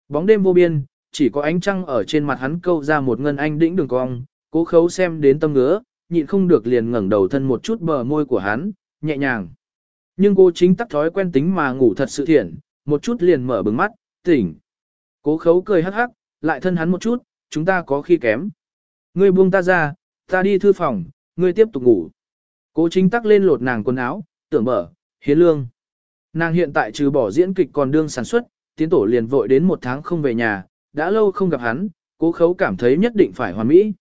Bóng đêm vô biên, chỉ có ánh trăng ở trên mặt hắn câu ra một ngân anh đĩnh đường cong, cố khấu xem đến tâm ngứa, nhịn không được liền ngẩng đầu thân một chút bờ môi của hắn, nhẹ nhàng. Nhưng cô chính tắc thói quen tính mà ngủ thật sự thiện, một chút liền mở bừng mắt, tỉnh. Cố khấu cười hắc hắc, lại thân hắn một chút, chúng ta có khi kém. Ngươi buông ta ra, ta đi thư phòng, ngươi tiếp tục ngủ. Cố chính tắc lên lột nàng quần áo, tưởng mở, hiến lương. Nàng hiện tại trừ bỏ diễn kịch còn đương sản xuất, tiến tổ liền vội đến một tháng không về nhà, đã lâu không gặp hắn, cố khấu cảm thấy nhất định phải hoàn mỹ.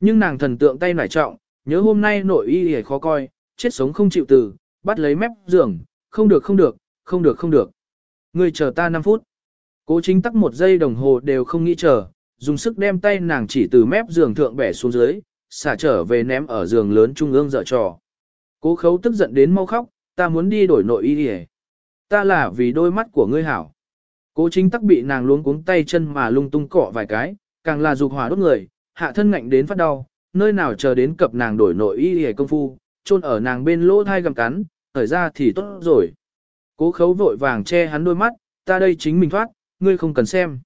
Nhưng nàng thần tượng tay nải trọng, nhớ hôm nay nội y hề khó coi, chết sống không chịu từ, bắt lấy mép giường, không được không được, không được không được. Người chờ ta 5 phút. Cố chính tắc một giây đồng hồ đều không nghĩ chờ, dùng sức đem tay nàng chỉ từ mép giường thượng bẻ xuống dưới, xả trở về ném ở giường lớn trung ương dở trò. Cố khấu tức giận đến mau khóc, ta muốn đi đổi nội y hề. Ta là vì đôi mắt của ngươi hảo. Cố chính tắc bị nàng luống cuống tay chân mà lung tung cọ vài cái, càng là dục hỏa đốt người, hạ thân ngạnh đến phát đau, nơi nào chờ đến cập nàng đổi nội y hề công phu, chôn ở nàng bên lỗ thai gầm cắn, thời ra thì tốt rồi. Cố khấu vội vàng che hắn đôi mắt, ta đây chính mình thoát, ngươi không cần xem.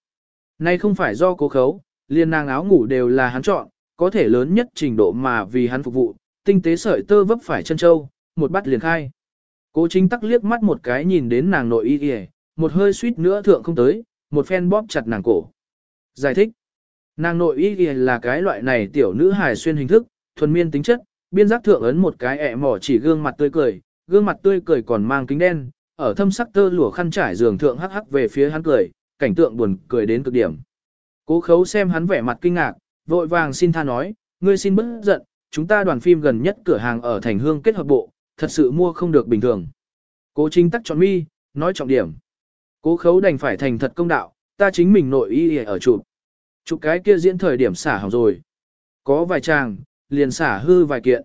Nay không phải do cố khấu, liền nàng áo ngủ đều là hắn chọn, có thể lớn nhất trình độ mà vì hắn phục vụ, tinh tế sợi tơ vấp phải chân châu, một bắt liền khai. Cố chính tắc liếc mắt một cái nhìn đến nàng nội y kìa, một hơi suýt nữa thượng không tới, một phen bóp chặt nàng cổ. Giải thích. Nàng nội y kìa là cái loại này tiểu nữ hài xuyên hình thức, thuần miên tính chất, biên giác thượng ấn một cái ẹ mỏ chỉ gương mặt tươi cười, gương mặt tươi cười còn mang kính đen, ở thâm sắc tơ lụa khăn trải giường thượng hắc hắc về phía hắn cười, cảnh tượng buồn cười đến cực điểm. Cố khấu xem hắn vẻ mặt kinh ngạc, vội vàng xin tha nói, ngươi xin bớt giận, chúng ta đoàn phim gần nhất cửa hàng ở thành hương kết hợp bộ, thật sự mua không được bình thường. Cố chính tắc chọn mi, nói trọng điểm. Cố khấu đành phải thành thật công đạo, ta chính mình nội y ở chụp. Chụp cái kia diễn thời điểm xả hỏng rồi. Có vài chàng, liền xả hư vài kiện.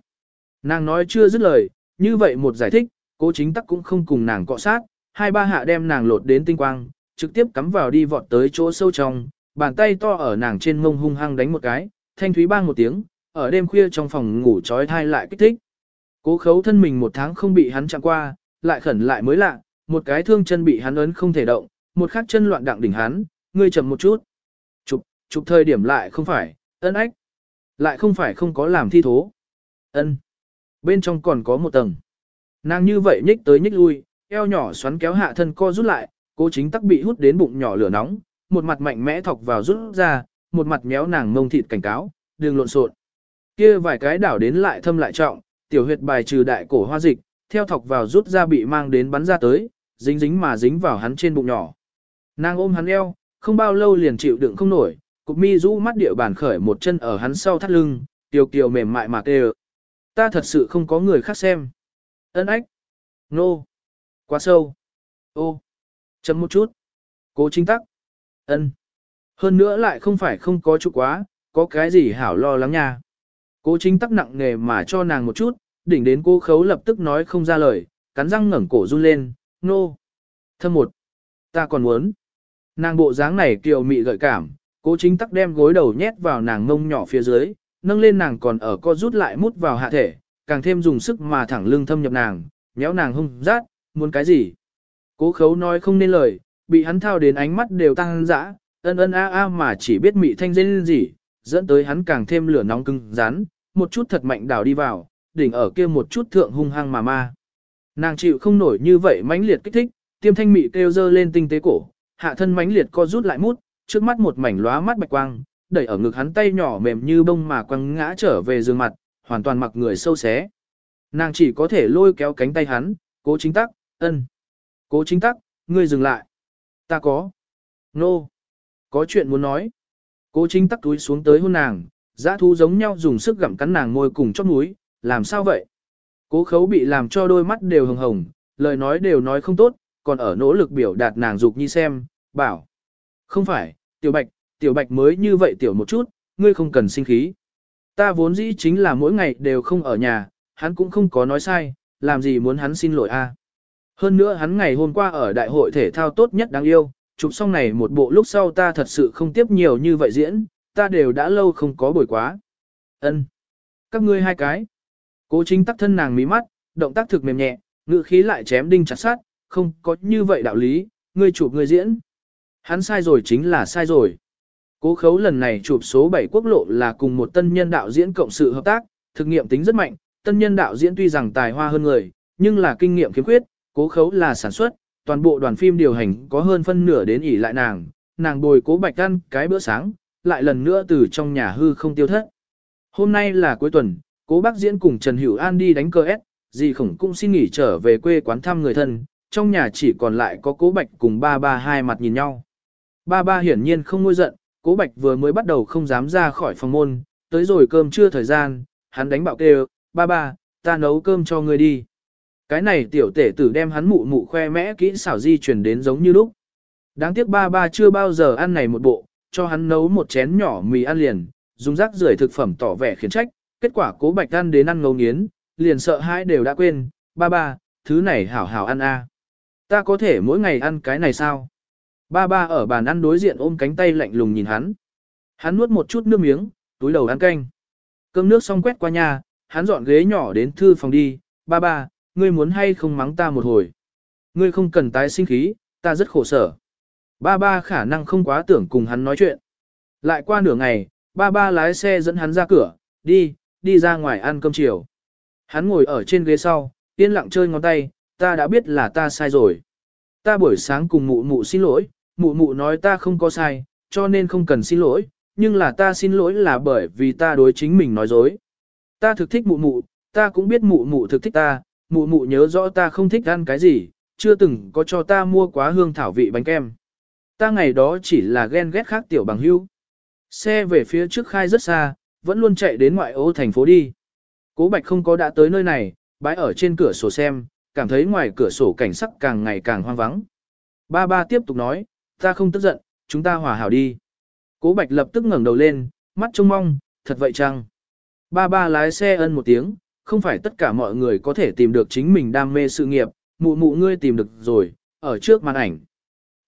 Nàng nói chưa dứt lời, như vậy một giải thích, cố chính tắc cũng không cùng nàng cọ sát, hai ba hạ đem nàng lột đến tinh quang, trực tiếp cắm vào đi vọt tới chỗ sâu trong, bàn tay to ở nàng trên mông hung hăng đánh một cái, thanh thúy bang một tiếng, ở đêm khuya trong phòng ngủ trói thai lại kích thích. Cố khấu thân mình một tháng không bị hắn chạm qua, lại khẩn lại mới lạ, một cái thương chân bị hắn ấn không thể động, một khác chân loạn đặng đỉnh hắn, ngươi chậm một chút. Chụp, chụp thời điểm lại không phải, ân ách. Lại không phải không có làm thi thố. ân Bên trong còn có một tầng. Nàng như vậy nhích tới nhích lui, eo nhỏ xoắn kéo hạ thân co rút lại, cố chính tắc bị hút đến bụng nhỏ lửa nóng, một mặt mạnh mẽ thọc vào rút ra, một mặt méo nàng mông thịt cảnh cáo, đường lộn xộn. Kia vài cái đảo đến lại thâm lại trọng, tiểu huyệt bài trừ đại cổ hoa dịch, theo thọc vào rút ra bị mang đến bắn ra tới, dính dính mà dính vào hắn trên bụng nhỏ. Nàng ôm hắn eo, không bao lâu liền chịu đựng không nổi, cục mi rũ mắt địa bàn khởi một chân ở hắn sau thắt lưng, tiểu kiều mềm mại mà kêu. Ta thật sự không có người khác xem. Ân ách. Nô. Quá sâu. Ô. Chấm một chút. Cố chính tắc. ân Hơn nữa lại không phải không có chút quá, có cái gì hảo lo lắng nha. Cố chính tắc nặng nghề mà cho nàng một chút, đỉnh đến cô khấu lập tức nói không ra lời, cắn răng ngẩng cổ run lên, nô. Thâm một. Ta còn muốn. Nàng bộ dáng này kiều mị gợi cảm, cố chính tắc đem gối đầu nhét vào nàng ngông nhỏ phía dưới, nâng lên nàng còn ở co rút lại mút vào hạ thể, càng thêm dùng sức mà thẳng lưng thâm nhập nàng, nhéo nàng hung rát, muốn cái gì. Cố khấu nói không nên lời, bị hắn thao đến ánh mắt đều tăng dã, ân ân a a mà chỉ biết mị thanh dên gì, dẫn tới hắn càng thêm lửa nóng cưng rán, một chút thật mạnh đảo đi vào, đỉnh ở kia một chút thượng hung hăng mà ma. Nàng chịu không nổi như vậy mãnh liệt kích thích, tiêm thanh mị kêu dơ lên tinh tế cổ, hạ thân mãnh liệt co rút lại mút, trước mắt một mảnh lóa mắt bạch quang, đẩy ở ngực hắn tay nhỏ mềm như bông mà quăng ngã trở về giường mặt, hoàn toàn mặc người sâu xé. Nàng chỉ có thể lôi kéo cánh tay hắn, cố chính tắc, ân. Cố chính tắc, ngươi dừng lại. Ta có. Nô. No. Có chuyện muốn nói. Cố chính tắc túi xuống tới hôn nàng, giã thu giống nhau dùng sức gặm cắn nàng môi cùng chót núi, làm sao vậy? Cố khấu bị làm cho đôi mắt đều hồng hồng, lời nói đều nói không tốt, còn ở nỗ lực biểu đạt nàng dục nhi xem, bảo. Không phải, tiểu bạch, tiểu bạch mới như vậy tiểu một chút, ngươi không cần sinh khí. Ta vốn dĩ chính là mỗi ngày đều không ở nhà, hắn cũng không có nói sai, làm gì muốn hắn xin lỗi a? Hơn nữa hắn ngày hôm qua ở đại hội thể thao tốt nhất đáng yêu, chụp xong này một bộ lúc sau ta thật sự không tiếp nhiều như vậy diễn, ta đều đã lâu không có buổi quá. Ân, Các ngươi hai cái. Cố chính tắc thân nàng mí mắt, động tác thực mềm nhẹ, ngự khí lại chém đinh chặt sát, không có như vậy đạo lý, ngươi chụp ngươi diễn. Hắn sai rồi chính là sai rồi. Cố khấu lần này chụp số 7 quốc lộ là cùng một tân nhân đạo diễn cộng sự hợp tác, thực nghiệm tính rất mạnh, tân nhân đạo diễn tuy rằng tài hoa hơn người, nhưng là kinh nghiệm khiếm khuyết, cố khấu là sản xuất, toàn bộ đoàn phim điều hành có hơn phân nửa đến ỉ lại nàng, nàng bồi cố bạch ăn cái bữa sáng, lại lần nữa từ trong nhà hư không tiêu thất. Hôm nay là cuối tuần, cố bác diễn cùng Trần Hữu An đi đánh cơ S, dì khổng cũng xin nghỉ trở về quê quán thăm người thân, trong nhà chỉ còn lại có cố bạch cùng ba ba hai mặt nhìn nhau. Ba ba hiển nhiên không ngôi giận, cố bạch vừa mới bắt đầu không dám ra khỏi phòng môn, tới rồi cơm trưa thời gian, hắn đánh bạo kêu, ba ba, ta nấu cơm cho ngươi đi. Cái này tiểu tể tử đem hắn mụ mụ khoe mẽ kỹ xảo di chuyển đến giống như lúc. Đáng tiếc ba ba chưa bao giờ ăn này một bộ, cho hắn nấu một chén nhỏ mì ăn liền, dùng rác rưởi thực phẩm tỏ vẻ khiến trách, kết quả cố bạch ăn đến ăn ngấu nghiến, liền sợ hãi đều đã quên, ba ba, thứ này hảo hảo ăn a. Ta có thể mỗi ngày ăn cái này sao? Ba ba ở bàn ăn đối diện ôm cánh tay lạnh lùng nhìn hắn. Hắn nuốt một chút nước miếng, túi đầu ăn canh. Cơm nước xong quét qua nhà, hắn dọn ghế nhỏ đến thư phòng đi, ba ba, ngươi muốn hay không mắng ta một hồi. Ngươi không cần tái sinh khí, ta rất khổ sở. Ba ba khả năng không quá tưởng cùng hắn nói chuyện. Lại qua nửa ngày, ba ba lái xe dẫn hắn ra cửa, đi, đi ra ngoài ăn cơm chiều. Hắn ngồi ở trên ghế sau, yên lặng chơi ngón tay, ta đã biết là ta sai rồi. Ta buổi sáng cùng mụ mụ xin lỗi, mụ mụ nói ta không có sai, cho nên không cần xin lỗi, nhưng là ta xin lỗi là bởi vì ta đối chính mình nói dối. Ta thực thích mụ mụ, ta cũng biết mụ mụ thực thích ta, mụ mụ nhớ rõ ta không thích ăn cái gì, chưa từng có cho ta mua quá hương thảo vị bánh kem. Ta ngày đó chỉ là ghen ghét khác tiểu bằng hưu. Xe về phía trước khai rất xa, vẫn luôn chạy đến ngoại ô thành phố đi. Cố Bạch không có đã tới nơi này, bãi ở trên cửa sổ xem, cảm thấy ngoài cửa sổ cảnh sắc càng ngày càng hoang vắng. Ba ba tiếp tục nói, ta không tức giận, chúng ta hòa hảo đi. Cố Bạch lập tức ngẩng đầu lên, mắt trông mong, thật vậy chăng? Ba ba lái xe ân một tiếng, không phải tất cả mọi người có thể tìm được chính mình đam mê sự nghiệp, mụ mụ ngươi tìm được rồi, ở trước màn ảnh.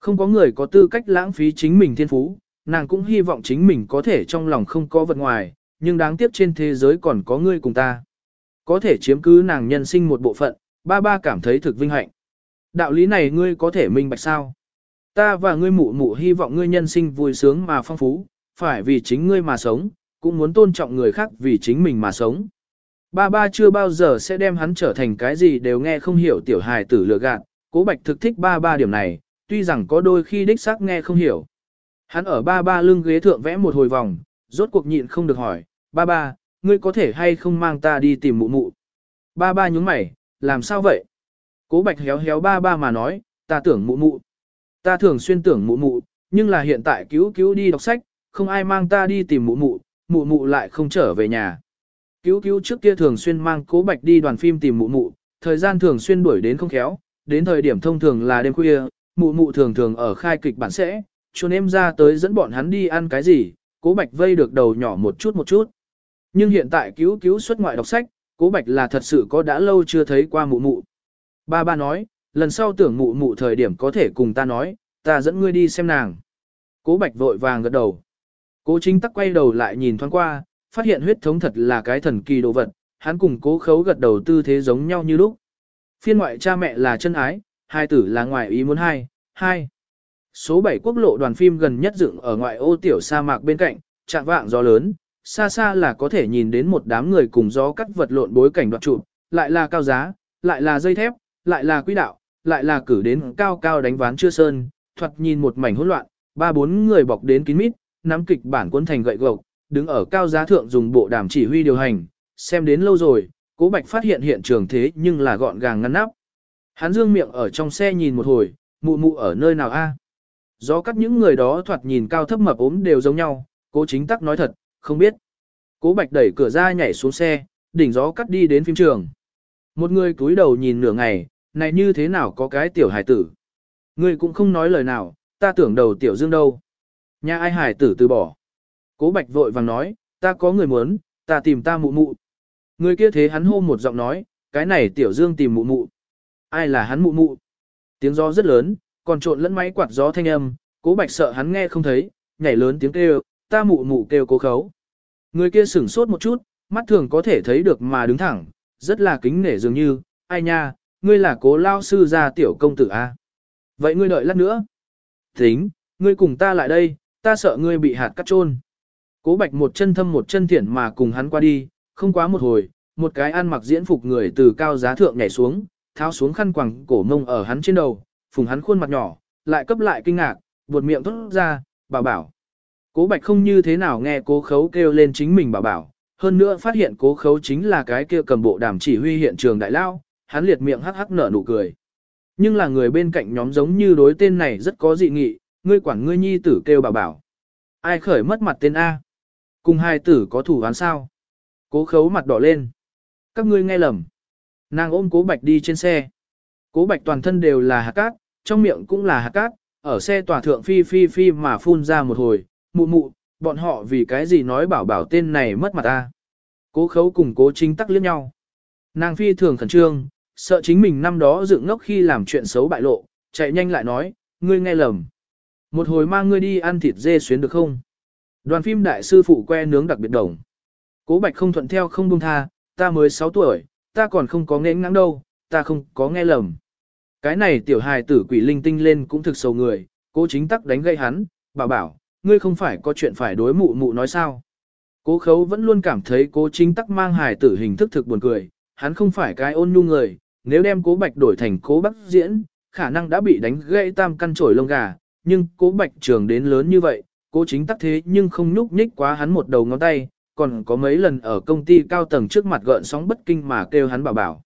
Không có người có tư cách lãng phí chính mình thiên phú, nàng cũng hy vọng chính mình có thể trong lòng không có vật ngoài, nhưng đáng tiếc trên thế giới còn có ngươi cùng ta. Có thể chiếm cứ nàng nhân sinh một bộ phận, ba ba cảm thấy thực vinh hạnh. Đạo lý này ngươi có thể minh bạch sao? Ta và ngươi mụ mụ hy vọng ngươi nhân sinh vui sướng mà phong phú, phải vì chính ngươi mà sống, cũng muốn tôn trọng người khác vì chính mình mà sống. Ba ba chưa bao giờ sẽ đem hắn trở thành cái gì đều nghe không hiểu tiểu hài tử lừa gạt, cố bạch thực thích ba ba điểm này, tuy rằng có đôi khi đích xác nghe không hiểu. Hắn ở ba ba lưng ghế thượng vẽ một hồi vòng, rốt cuộc nhịn không được hỏi, ba ba, ngươi có thể hay không mang ta đi tìm mụ mụ. Ba ba nhúng mày, làm sao vậy? Cố bạch héo héo ba ba mà nói, ta tưởng mụ mụ. Ta thường xuyên tưởng mụ mụ, nhưng là hiện tại cứu cứu đi đọc sách, không ai mang ta đi tìm mụ mụ, mụ mụ lại không trở về nhà. Cứu cứu trước kia thường xuyên mang cố bạch đi đoàn phim tìm mụ mụ, thời gian thường xuyên đuổi đến không khéo, đến thời điểm thông thường là đêm khuya, mụ mụ thường thường ở khai kịch bản sẽ, chôn em ra tới dẫn bọn hắn đi ăn cái gì, cố bạch vây được đầu nhỏ một chút một chút. Nhưng hiện tại cứu cứu xuất ngoại đọc sách, cố bạch là thật sự có đã lâu chưa thấy qua mụ mụ. Ba ba nói, lần sau tưởng mụ mụ thời điểm có thể cùng ta nói, ta dẫn ngươi đi xem nàng. Cố bạch vội vàng gật đầu. Cố chính tắc quay đầu lại nhìn thoáng qua, phát hiện huyết thống thật là cái thần kỳ đồ vật, hắn cùng cố khấu gật đầu tư thế giống nhau như lúc. Phiên ngoại cha mẹ là chân ái, hai tử là ngoại ý muốn hai, hai. Số 7 quốc lộ đoàn phim gần nhất dựng ở ngoại ô tiểu sa mạc bên cạnh, trạng vạng gió lớn, xa xa là có thể nhìn đến một đám người cùng gió cắt vật lộn bối cảnh đoạt trụ, lại là cao giá, lại là dây thép, lại là quỹ đạo, lại là cử đến cao cao đánh ván chưa sơn, thoạt nhìn một mảnh hỗn loạn, ba bốn người bọc đến kín mít, nắm kịch bản cuốn thành gậy gộc, đứng ở cao giá thượng dùng bộ đàm chỉ huy điều hành, xem đến lâu rồi, Cố Bạch phát hiện hiện trường thế nhưng là gọn gàng ngăn nắp. Hắn dương miệng ở trong xe nhìn một hồi, mụ mụ ở nơi nào a? Gió cắt những người đó thoạt nhìn cao thấp mập ốm đều giống nhau, cố chính tắc nói thật, không biết. Cố Bạch đẩy cửa ra nhảy xuống xe, đỉnh gió cắt đi đến phim trường. Một người cúi đầu nhìn nửa ngày, này như thế nào có cái tiểu hải tử. Người cũng không nói lời nào, ta tưởng đầu tiểu dương đâu. Nhà ai hải tử từ bỏ. Cố Bạch vội vàng nói, ta có người muốn, ta tìm ta mụ mụ. Người kia thế hắn hô một giọng nói, cái này tiểu dương tìm mụ mụ. Ai là hắn mụ mụ? Tiếng gió rất lớn, còn trộn lẫn máy quạt gió thanh âm, cố bạch sợ hắn nghe không thấy, nhảy lớn tiếng kêu, ta mụ mụ kêu cố khấu. Người kia sửng sốt một chút, mắt thường có thể thấy được mà đứng thẳng, rất là kính nể dường như, ai nha, ngươi là cố lao sư gia tiểu công tử a. Vậy ngươi đợi lát nữa. Tính, ngươi cùng ta lại đây, ta sợ ngươi bị hạt cắt trôn. Cố bạch một chân thâm một chân thiển mà cùng hắn qua đi, không quá một hồi, một cái ăn mặc diễn phục người từ cao giá thượng nhảy xuống, tháo xuống khăn quàng cổ mông ở hắn trên đầu, phùng hắn khuôn mặt nhỏ, lại cấp lại kinh ngạc, buột miệng thốt ra, bảo bảo. Cố bạch không như thế nào nghe cố khấu kêu lên chính mình bảo bảo, hơn nữa phát hiện cố khấu chính là cái kia cầm bộ đàm chỉ huy hiện trường đại lao, hắn liệt miệng hắc hắc nở nụ cười. Nhưng là người bên cạnh nhóm giống như đối tên này rất có dị nghị, ngươi quản ngươi nhi tử kêu bảo bảo. Ai khởi mất mặt tên A? Cùng hai tử có thủ án sao? Cố khấu mặt đỏ lên. Các ngươi nghe lầm. Nàng ôm cố bạch đi trên xe. Cố bạch toàn thân đều là hạt cát, trong miệng cũng là hạt cát, ở xe tòa thượng phi phi phi mà phun ra một hồi, mụ mụ, bọn họ vì cái gì nói bảo bảo tên này mất mặt ta. Cố khấu cùng cố chính tắc liếc nhau. Nàng phi thường khẩn trương, sợ chính mình năm đó dựng ngốc khi làm chuyện xấu bại lộ, chạy nhanh lại nói, ngươi nghe lầm. Một hồi mang ngươi đi ăn thịt dê xuyến được không? Đoàn phim đại sư phụ que nướng đặc biệt đồng. Cố bạch không thuận theo không buông tha, ta mới 6 tuổi, ta còn không có nghe ngắng đâu, ta không có nghe lầm. Cái này tiểu hài tử quỷ linh tinh lên cũng thực sầu người, cố chính tắc đánh gây hắn, bảo bảo, ngươi không phải có chuyện phải đối mụ mụ nói sao. Cố khấu vẫn luôn cảm thấy cố chính tắc mang hài tử hình thức thực buồn cười, hắn không phải cái ôn nhu người, nếu đem cố bạch đổi thành cố bắc diễn, khả năng đã bị đánh gãy tam căn trổi lông gà, nhưng cố bạch trường đến lớn như vậy, cố chính tắc thế nhưng không nhúc nhích quá hắn một đầu ngón tay, còn có mấy lần ở công ty cao tầng trước mặt gợn sóng bất kinh mà kêu hắn bảo bảo.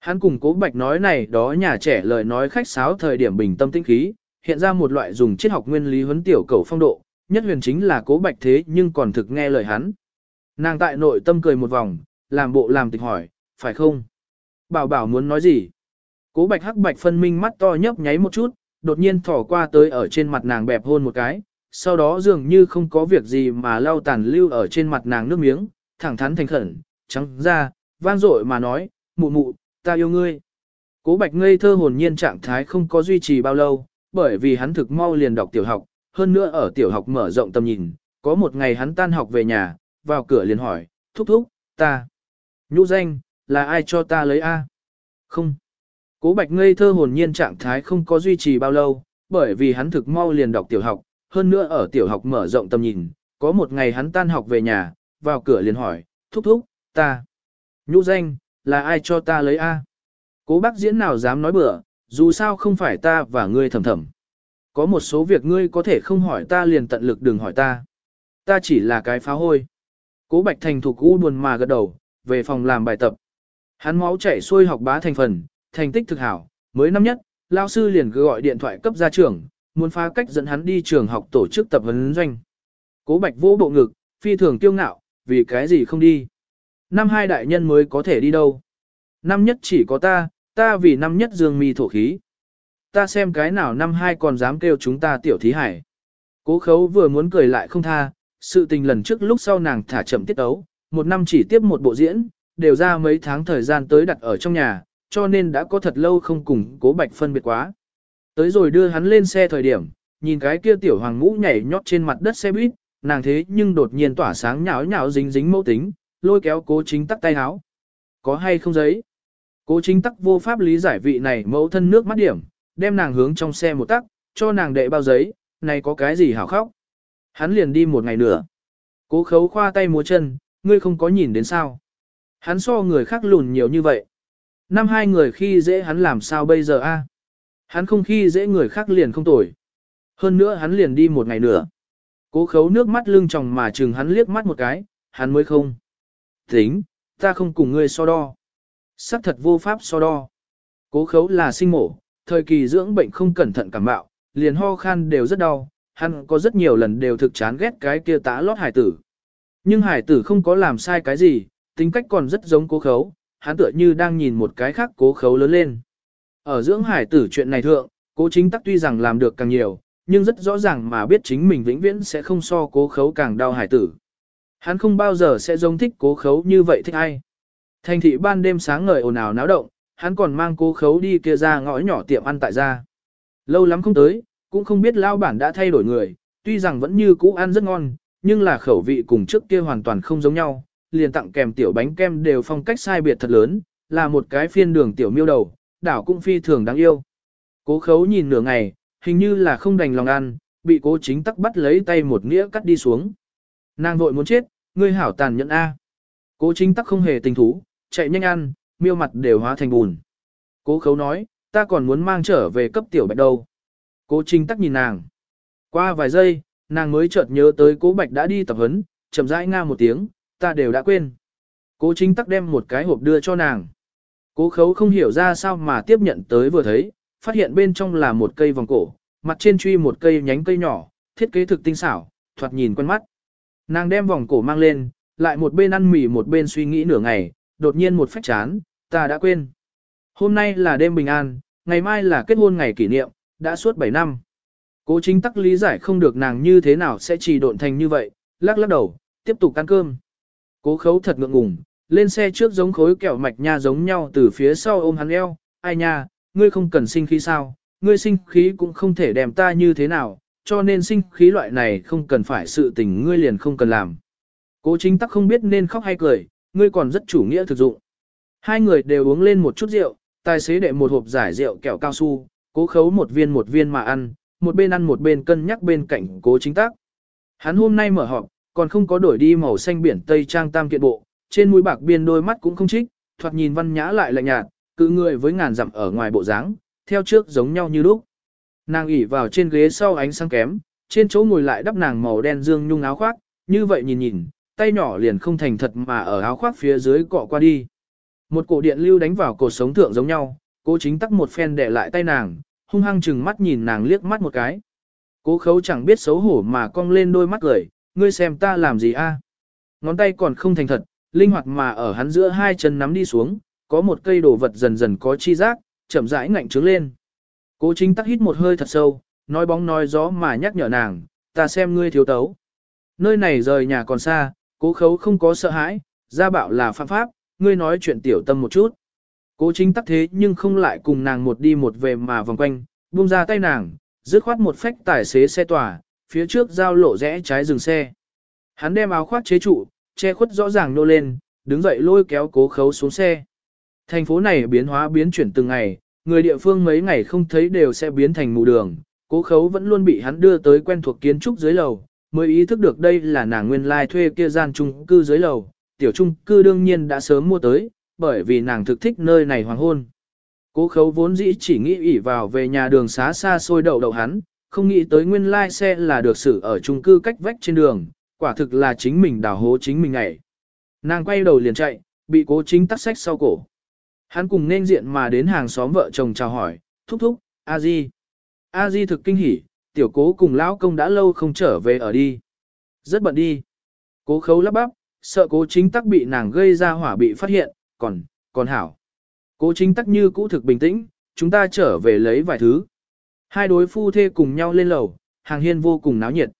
Hắn cùng cố bạch nói này đó nhà trẻ lời nói khách sáo thời điểm bình tâm tinh khí, hiện ra một loại dùng triết học nguyên lý huấn tiểu cầu phong độ, nhất huyền chính là cố bạch thế nhưng còn thực nghe lời hắn. Nàng tại nội tâm cười một vòng, làm bộ làm tịch hỏi, phải không? Bảo bảo muốn nói gì? Cố bạch hắc bạch phân minh mắt to nhấp nháy một chút, đột nhiên thỏ qua tới ở trên mặt nàng bẹp hôn một cái, sau đó dường như không có việc gì mà lau tàn lưu ở trên mặt nàng nước miếng, thẳng thắn thành khẩn, trắng ra, vang dội mà nói, mụ mụ, ta yêu ngươi. Cố bạch ngây thơ hồn nhiên trạng thái không có duy trì bao lâu, bởi vì hắn thực mau liền đọc tiểu học, hơn nữa ở tiểu học mở rộng tầm nhìn, có một ngày hắn tan học về nhà, vào cửa liền hỏi, thúc thúc, ta. Nhũ danh, là ai cho ta lấy A? Không. Cố bạch ngây thơ hồn nhiên trạng thái không có duy trì bao lâu, bởi vì hắn thực mau liền đọc tiểu học, hơn nữa ở tiểu học mở rộng tầm nhìn, có một ngày hắn tan học về nhà, vào cửa liền hỏi, thúc thúc, ta. Nhũ danh, là ai cho ta lấy A? Cố bác diễn nào dám nói bừa, dù sao không phải ta và ngươi thầm thầm. Có một số việc ngươi có thể không hỏi ta liền tận lực đừng hỏi ta. Ta chỉ là cái phá hôi. Cố Bạch Thành thuộc u buồn mà gật đầu, về phòng làm bài tập. Hắn máu chảy xuôi học bá thành phần, thành tích thực hảo, mới năm nhất, lao sư liền cứ gọi điện thoại cấp gia trưởng, muốn phá cách dẫn hắn đi trường học tổ chức tập huấn doanh. Cố Bạch vô bộ ngực, phi thường kiêu ngạo, vì cái gì không đi. Năm hai đại nhân mới có thể đi đâu. Năm nhất chỉ có ta, ta vì năm nhất dương mi thổ khí. Ta xem cái nào năm hai còn dám kêu chúng ta tiểu thí hải. Cố khấu vừa muốn cười lại không tha, sự tình lần trước lúc sau nàng thả chậm tiết ấu, một năm chỉ tiếp một bộ diễn, đều ra mấy tháng thời gian tới đặt ở trong nhà, cho nên đã có thật lâu không cùng cố bạch phân biệt quá. Tới rồi đưa hắn lên xe thời điểm, nhìn cái kia tiểu hoàng ngũ nhảy nhót trên mặt đất xe buýt, nàng thế nhưng đột nhiên tỏa sáng nhảo nhảo dính dính mẫu tính, lôi kéo cố chính tắc tay háo. Có hay không giấy? Cố chính tắc vô pháp lý giải vị này mẫu thân nước mắt điểm, đem nàng hướng trong xe một tắc, cho nàng đệ bao giấy, này có cái gì hảo khóc. Hắn liền đi một ngày nữa. Cố khấu khoa tay múa chân, ngươi không có nhìn đến sao. Hắn so người khác lùn nhiều như vậy. Năm hai người khi dễ hắn làm sao bây giờ a? Hắn không khi dễ người khác liền không tồi. Hơn nữa hắn liền đi một ngày nữa. Cố khấu nước mắt lưng tròng mà chừng hắn liếc mắt một cái, hắn mới không. Tính, ta không cùng ngươi so đo. Sắc thật vô pháp so đo. Cố khấu là sinh mổ, thời kỳ dưỡng bệnh không cẩn thận cảm mạo liền ho khan đều rất đau, hắn có rất nhiều lần đều thực chán ghét cái kia tá lót hải tử. Nhưng hải tử không có làm sai cái gì, tính cách còn rất giống cố khấu, hắn tựa như đang nhìn một cái khác cố khấu lớn lên. Ở dưỡng hải tử chuyện này thượng, cố chính tắc tuy rằng làm được càng nhiều, nhưng rất rõ ràng mà biết chính mình vĩnh viễn sẽ không so cố khấu càng đau hải tử. Hắn không bao giờ sẽ giống thích cố khấu như vậy thích ai. Thành thị ban đêm sáng ngời ồn ào náo động, hắn còn mang cố khấu đi kia ra ngõ nhỏ tiệm ăn tại gia. Lâu lắm không tới, cũng không biết lao bản đã thay đổi người, tuy rằng vẫn như cũ ăn rất ngon, nhưng là khẩu vị cùng trước kia hoàn toàn không giống nhau. liền tặng kèm tiểu bánh kem đều phong cách sai biệt thật lớn, là một cái phiên đường tiểu miêu đầu, đảo cũng phi thường đáng yêu. Cố khấu nhìn nửa ngày, hình như là không đành lòng ăn, bị cố chính tắc bắt lấy tay một nghĩa cắt đi xuống. Nàng vội muốn chết, ngươi hảo tàn nhẫn A. Cố chính tắc không hề tình thú, chạy nhanh ăn, miêu mặt đều hóa thành bùn. Cố khấu nói, ta còn muốn mang trở về cấp tiểu bạch đâu. Cố Trinh tắc nhìn nàng. Qua vài giây, nàng mới chợt nhớ tới cố bạch đã đi tập huấn, chậm rãi nga một tiếng, ta đều đã quên. Cố chính tắc đem một cái hộp đưa cho nàng. Cố khấu không hiểu ra sao mà tiếp nhận tới vừa thấy, phát hiện bên trong là một cây vòng cổ, mặt trên truy một cây nhánh cây nhỏ, thiết kế thực tinh xảo, thoạt nhìn quen mắt. Nàng đem vòng cổ mang lên, lại một bên ăn mì một bên suy nghĩ nửa ngày, đột nhiên một phách chán, ta đã quên. Hôm nay là đêm bình an, ngày mai là kết hôn ngày kỷ niệm, đã suốt 7 năm. Cố chính tắc lý giải không được nàng như thế nào sẽ chỉ độn thành như vậy, lắc lắc đầu, tiếp tục ăn cơm. Cố khấu thật ngượng ngùng, lên xe trước giống khối kẹo mạch nha giống nhau từ phía sau ôm hắn eo, ai nha, ngươi không cần sinh khí sao, ngươi sinh khí cũng không thể đem ta như thế nào, cho nên sinh khí loại này không cần phải sự tình ngươi liền không cần làm. Cố chính tắc không biết nên khóc hay cười, ngươi còn rất chủ nghĩa thực dụng. Hai người đều uống lên một chút rượu, tài xế đệ một hộp giải rượu kẹo cao su, cố khấu một viên một viên mà ăn, một bên ăn một bên cân nhắc bên cạnh cố chính tác. Hắn hôm nay mở họp, còn không có đổi đi màu xanh biển Tây Trang tam kiện bộ, trên mũi bạc biên đôi mắt cũng không trích, thoạt nhìn văn nhã lại lạnh nhạt, cự người với ngàn dặm ở ngoài bộ dáng, theo trước giống nhau như lúc. Nàng ỉ vào trên ghế sau ánh sáng kém, trên chỗ ngồi lại đắp nàng màu đen dương nhung áo khoác, như vậy nhìn nhìn, tay nhỏ liền không thành thật mà ở áo khoác phía dưới cọ qua đi. Một cổ điện lưu đánh vào cột sống thượng giống nhau, cố chính tắc một phen để lại tay nàng, hung hăng chừng mắt nhìn nàng liếc mắt một cái. Cố khấu chẳng biết xấu hổ mà cong lên đôi mắt cười, ngươi xem ta làm gì a? Ngón tay còn không thành thật, linh hoạt mà ở hắn giữa hai chân nắm đi xuống, có một cây đồ vật dần dần có chi giác, chậm rãi ngạnh trướng lên. Cố chính tắc hít một hơi thật sâu, nói bóng nói gió mà nhắc nhở nàng, ta xem ngươi thiếu tấu. Nơi này rời nhà còn xa, cố khấu không có sợ hãi, gia bạo là phạm pháp, ngươi nói chuyện tiểu tâm một chút. Cố chính tắc thế nhưng không lại cùng nàng một đi một về mà vòng quanh, buông ra tay nàng, dứt khoát một phách tài xế xe tỏa, phía trước giao lộ rẽ trái dừng xe. Hắn đem áo khoác chế trụ, che khuất rõ ràng nô lên, đứng dậy lôi kéo cố khấu xuống xe. Thành phố này biến hóa biến chuyển từng ngày, người địa phương mấy ngày không thấy đều sẽ biến thành mù đường. Cố khấu vẫn luôn bị hắn đưa tới quen thuộc kiến trúc dưới lầu, mới ý thức được đây là nàng nguyên lai thuê kia gian trung cư dưới lầu. Tiểu trung cư đương nhiên đã sớm mua tới, bởi vì nàng thực thích nơi này hoàng hôn. Cố khấu vốn dĩ chỉ nghĩ ỉ vào về nhà đường xá xa xôi đậu đậu hắn, không nghĩ tới nguyên lai xe là được xử ở trung cư cách vách trên đường, quả thực là chính mình đào hố chính mình ngảy. Nàng quay đầu liền chạy, bị cố chính tắt sách sau cổ. Hắn cùng nên diện mà đến hàng xóm vợ chồng chào hỏi, thúc thúc, a di. A di thực kinh hỉ, tiểu cố cùng lão công đã lâu không trở về ở đi. Rất bận đi. Cố khấu lắp bắp, sợ cố chính tắc bị nàng gây ra hỏa bị phát hiện, còn, còn hảo. Cố chính tắc như cũ thực bình tĩnh, chúng ta trở về lấy vài thứ. Hai đối phu thê cùng nhau lên lầu, hàng hiên vô cùng náo nhiệt.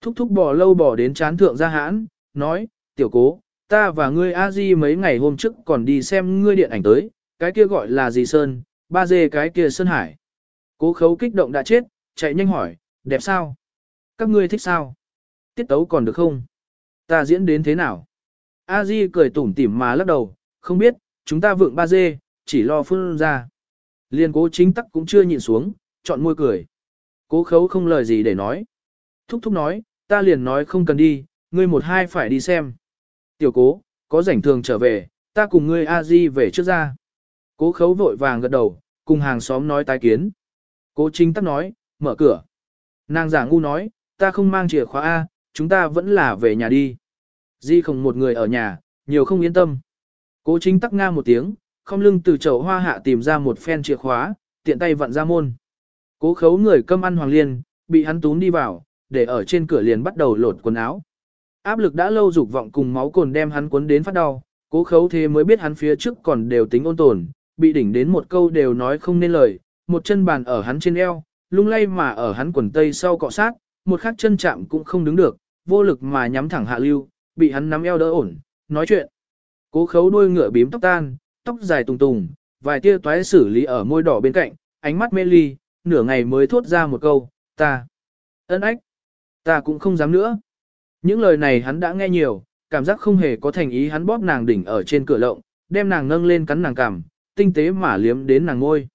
Thúc thúc bò lâu bò đến chán thượng ra hãn, nói, tiểu cố, ta và ngươi a di mấy ngày hôm trước còn đi xem ngươi điện ảnh tới, cái kia gọi là gì Sơn, ba dê cái kia Sơn Hải. Cố khấu kích động đã chết, chạy nhanh hỏi, đẹp sao? Các ngươi thích sao? Tiết tấu còn được không? Ta diễn đến thế nào? A Di cười tủm tỉm mà lắc đầu, không biết, chúng ta vượng ba dê, chỉ lo phun ra. Liên cố chính tắc cũng chưa nhịn xuống, chọn môi cười. Cố khấu không lời gì để nói. Thúc thúc nói, ta liền nói không cần đi, ngươi một hai phải đi xem. Tiểu cố, có rảnh thường trở về, ta cùng ngươi a di về trước ra. Cố khấu vội vàng gật đầu, cùng hàng xóm nói tái kiến. Cố chính tắc nói, mở cửa. Nàng giả ngu nói, ta không mang chìa khóa A, chúng ta vẫn là về nhà đi. Di không một người ở nhà, nhiều không yên tâm. Cố chính tắc nga một tiếng, không lưng từ chậu hoa hạ tìm ra một phen chìa khóa, tiện tay vặn ra môn. Cố khấu người câm ăn hoàng liên, bị hắn tún đi vào, để ở trên cửa liền bắt đầu lột quần áo. Áp lực đã lâu dục vọng cùng máu cồn đem hắn cuốn đến phát đau, cố khấu thế mới biết hắn phía trước còn đều tính ôn tồn, bị đỉnh đến một câu đều nói không nên lời, một chân bàn ở hắn trên eo, lung lay mà ở hắn quần tây sau cọ sát, một khắc chân chạm cũng không đứng được, vô lực mà nhắm thẳng hạ lưu, bị hắn nắm eo đỡ ổn, nói chuyện. Cố khấu đuôi ngựa bím tóc tan, tóc dài tùng tùng, vài tia toái xử lý ở môi đỏ bên cạnh, ánh mắt mê ly, nửa ngày mới thốt ra một câu, ta. Ân ách. Ta cũng không dám nữa. Những lời này hắn đã nghe nhiều, cảm giác không hề có thành ý hắn bóp nàng đỉnh ở trên cửa lộng, đem nàng nâng lên cắn nàng cằm, tinh tế mà liếm đến nàng ngôi.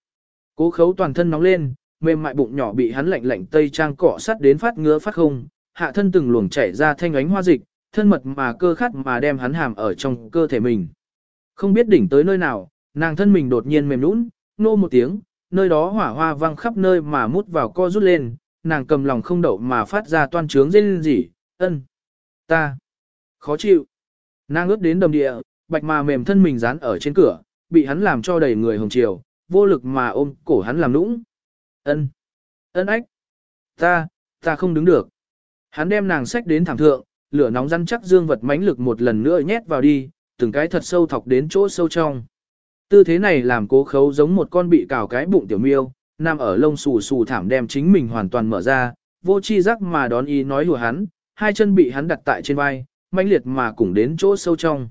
Cố khấu toàn thân nóng lên, mềm mại bụng nhỏ bị hắn lạnh lạnh tây trang cọ sắt đến phát ngứa phát không, hạ thân từng luồng chảy ra thanh ánh hoa dịch, thân mật mà cơ khát mà đem hắn hàm ở trong cơ thể mình. Không biết đỉnh tới nơi nào, nàng thân mình đột nhiên mềm nũng, nô một tiếng, nơi đó hỏa hoa văng khắp nơi mà mút vào co rút lên, nàng cầm lòng không đậu mà phát ra toan trướng rên rỉ, ân, ta, khó chịu. Nàng ướt đến đầm địa, bạch mà mềm thân mình dán ở trên cửa, bị hắn làm cho đầy người hồng chiều, vô lực mà ôm cổ hắn làm nũng. Ân, ân ách, ta, ta không đứng được. Hắn đem nàng xách đến thảm thượng, lửa nóng rắn chắc dương vật mãnh lực một lần nữa nhét vào đi, từng cái thật sâu thọc đến chỗ sâu trong. Tư thế này làm cố khấu giống một con bị cào cái bụng tiểu miêu, nằm ở lông xù xù thảm đem chính mình hoàn toàn mở ra, vô chi giác mà đón ý nói hùa hắn, hai chân bị hắn đặt tại trên vai, mãnh liệt mà cùng đến chỗ sâu trong.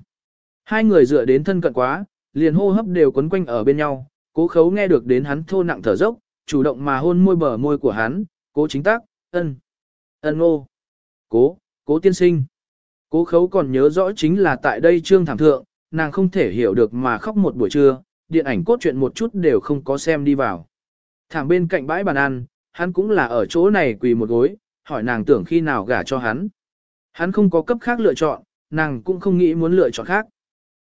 Hai người dựa đến thân cận quá, liền hô hấp đều quấn quanh ở bên nhau, cố khấu nghe được đến hắn thô nặng thở dốc, chủ động mà hôn môi bờ môi của hắn, cố chính tác, ân, ân ô, cố, cố tiên sinh. Cố khấu còn nhớ rõ chính là tại đây trương thảm thượng, nàng không thể hiểu được mà khóc một buổi trưa, điện ảnh cốt truyện một chút đều không có xem đi vào. Thảm bên cạnh bãi bàn ăn, hắn cũng là ở chỗ này quỳ một gối, hỏi nàng tưởng khi nào gả cho hắn. Hắn không có cấp khác lựa chọn, nàng cũng không nghĩ muốn lựa chọn khác.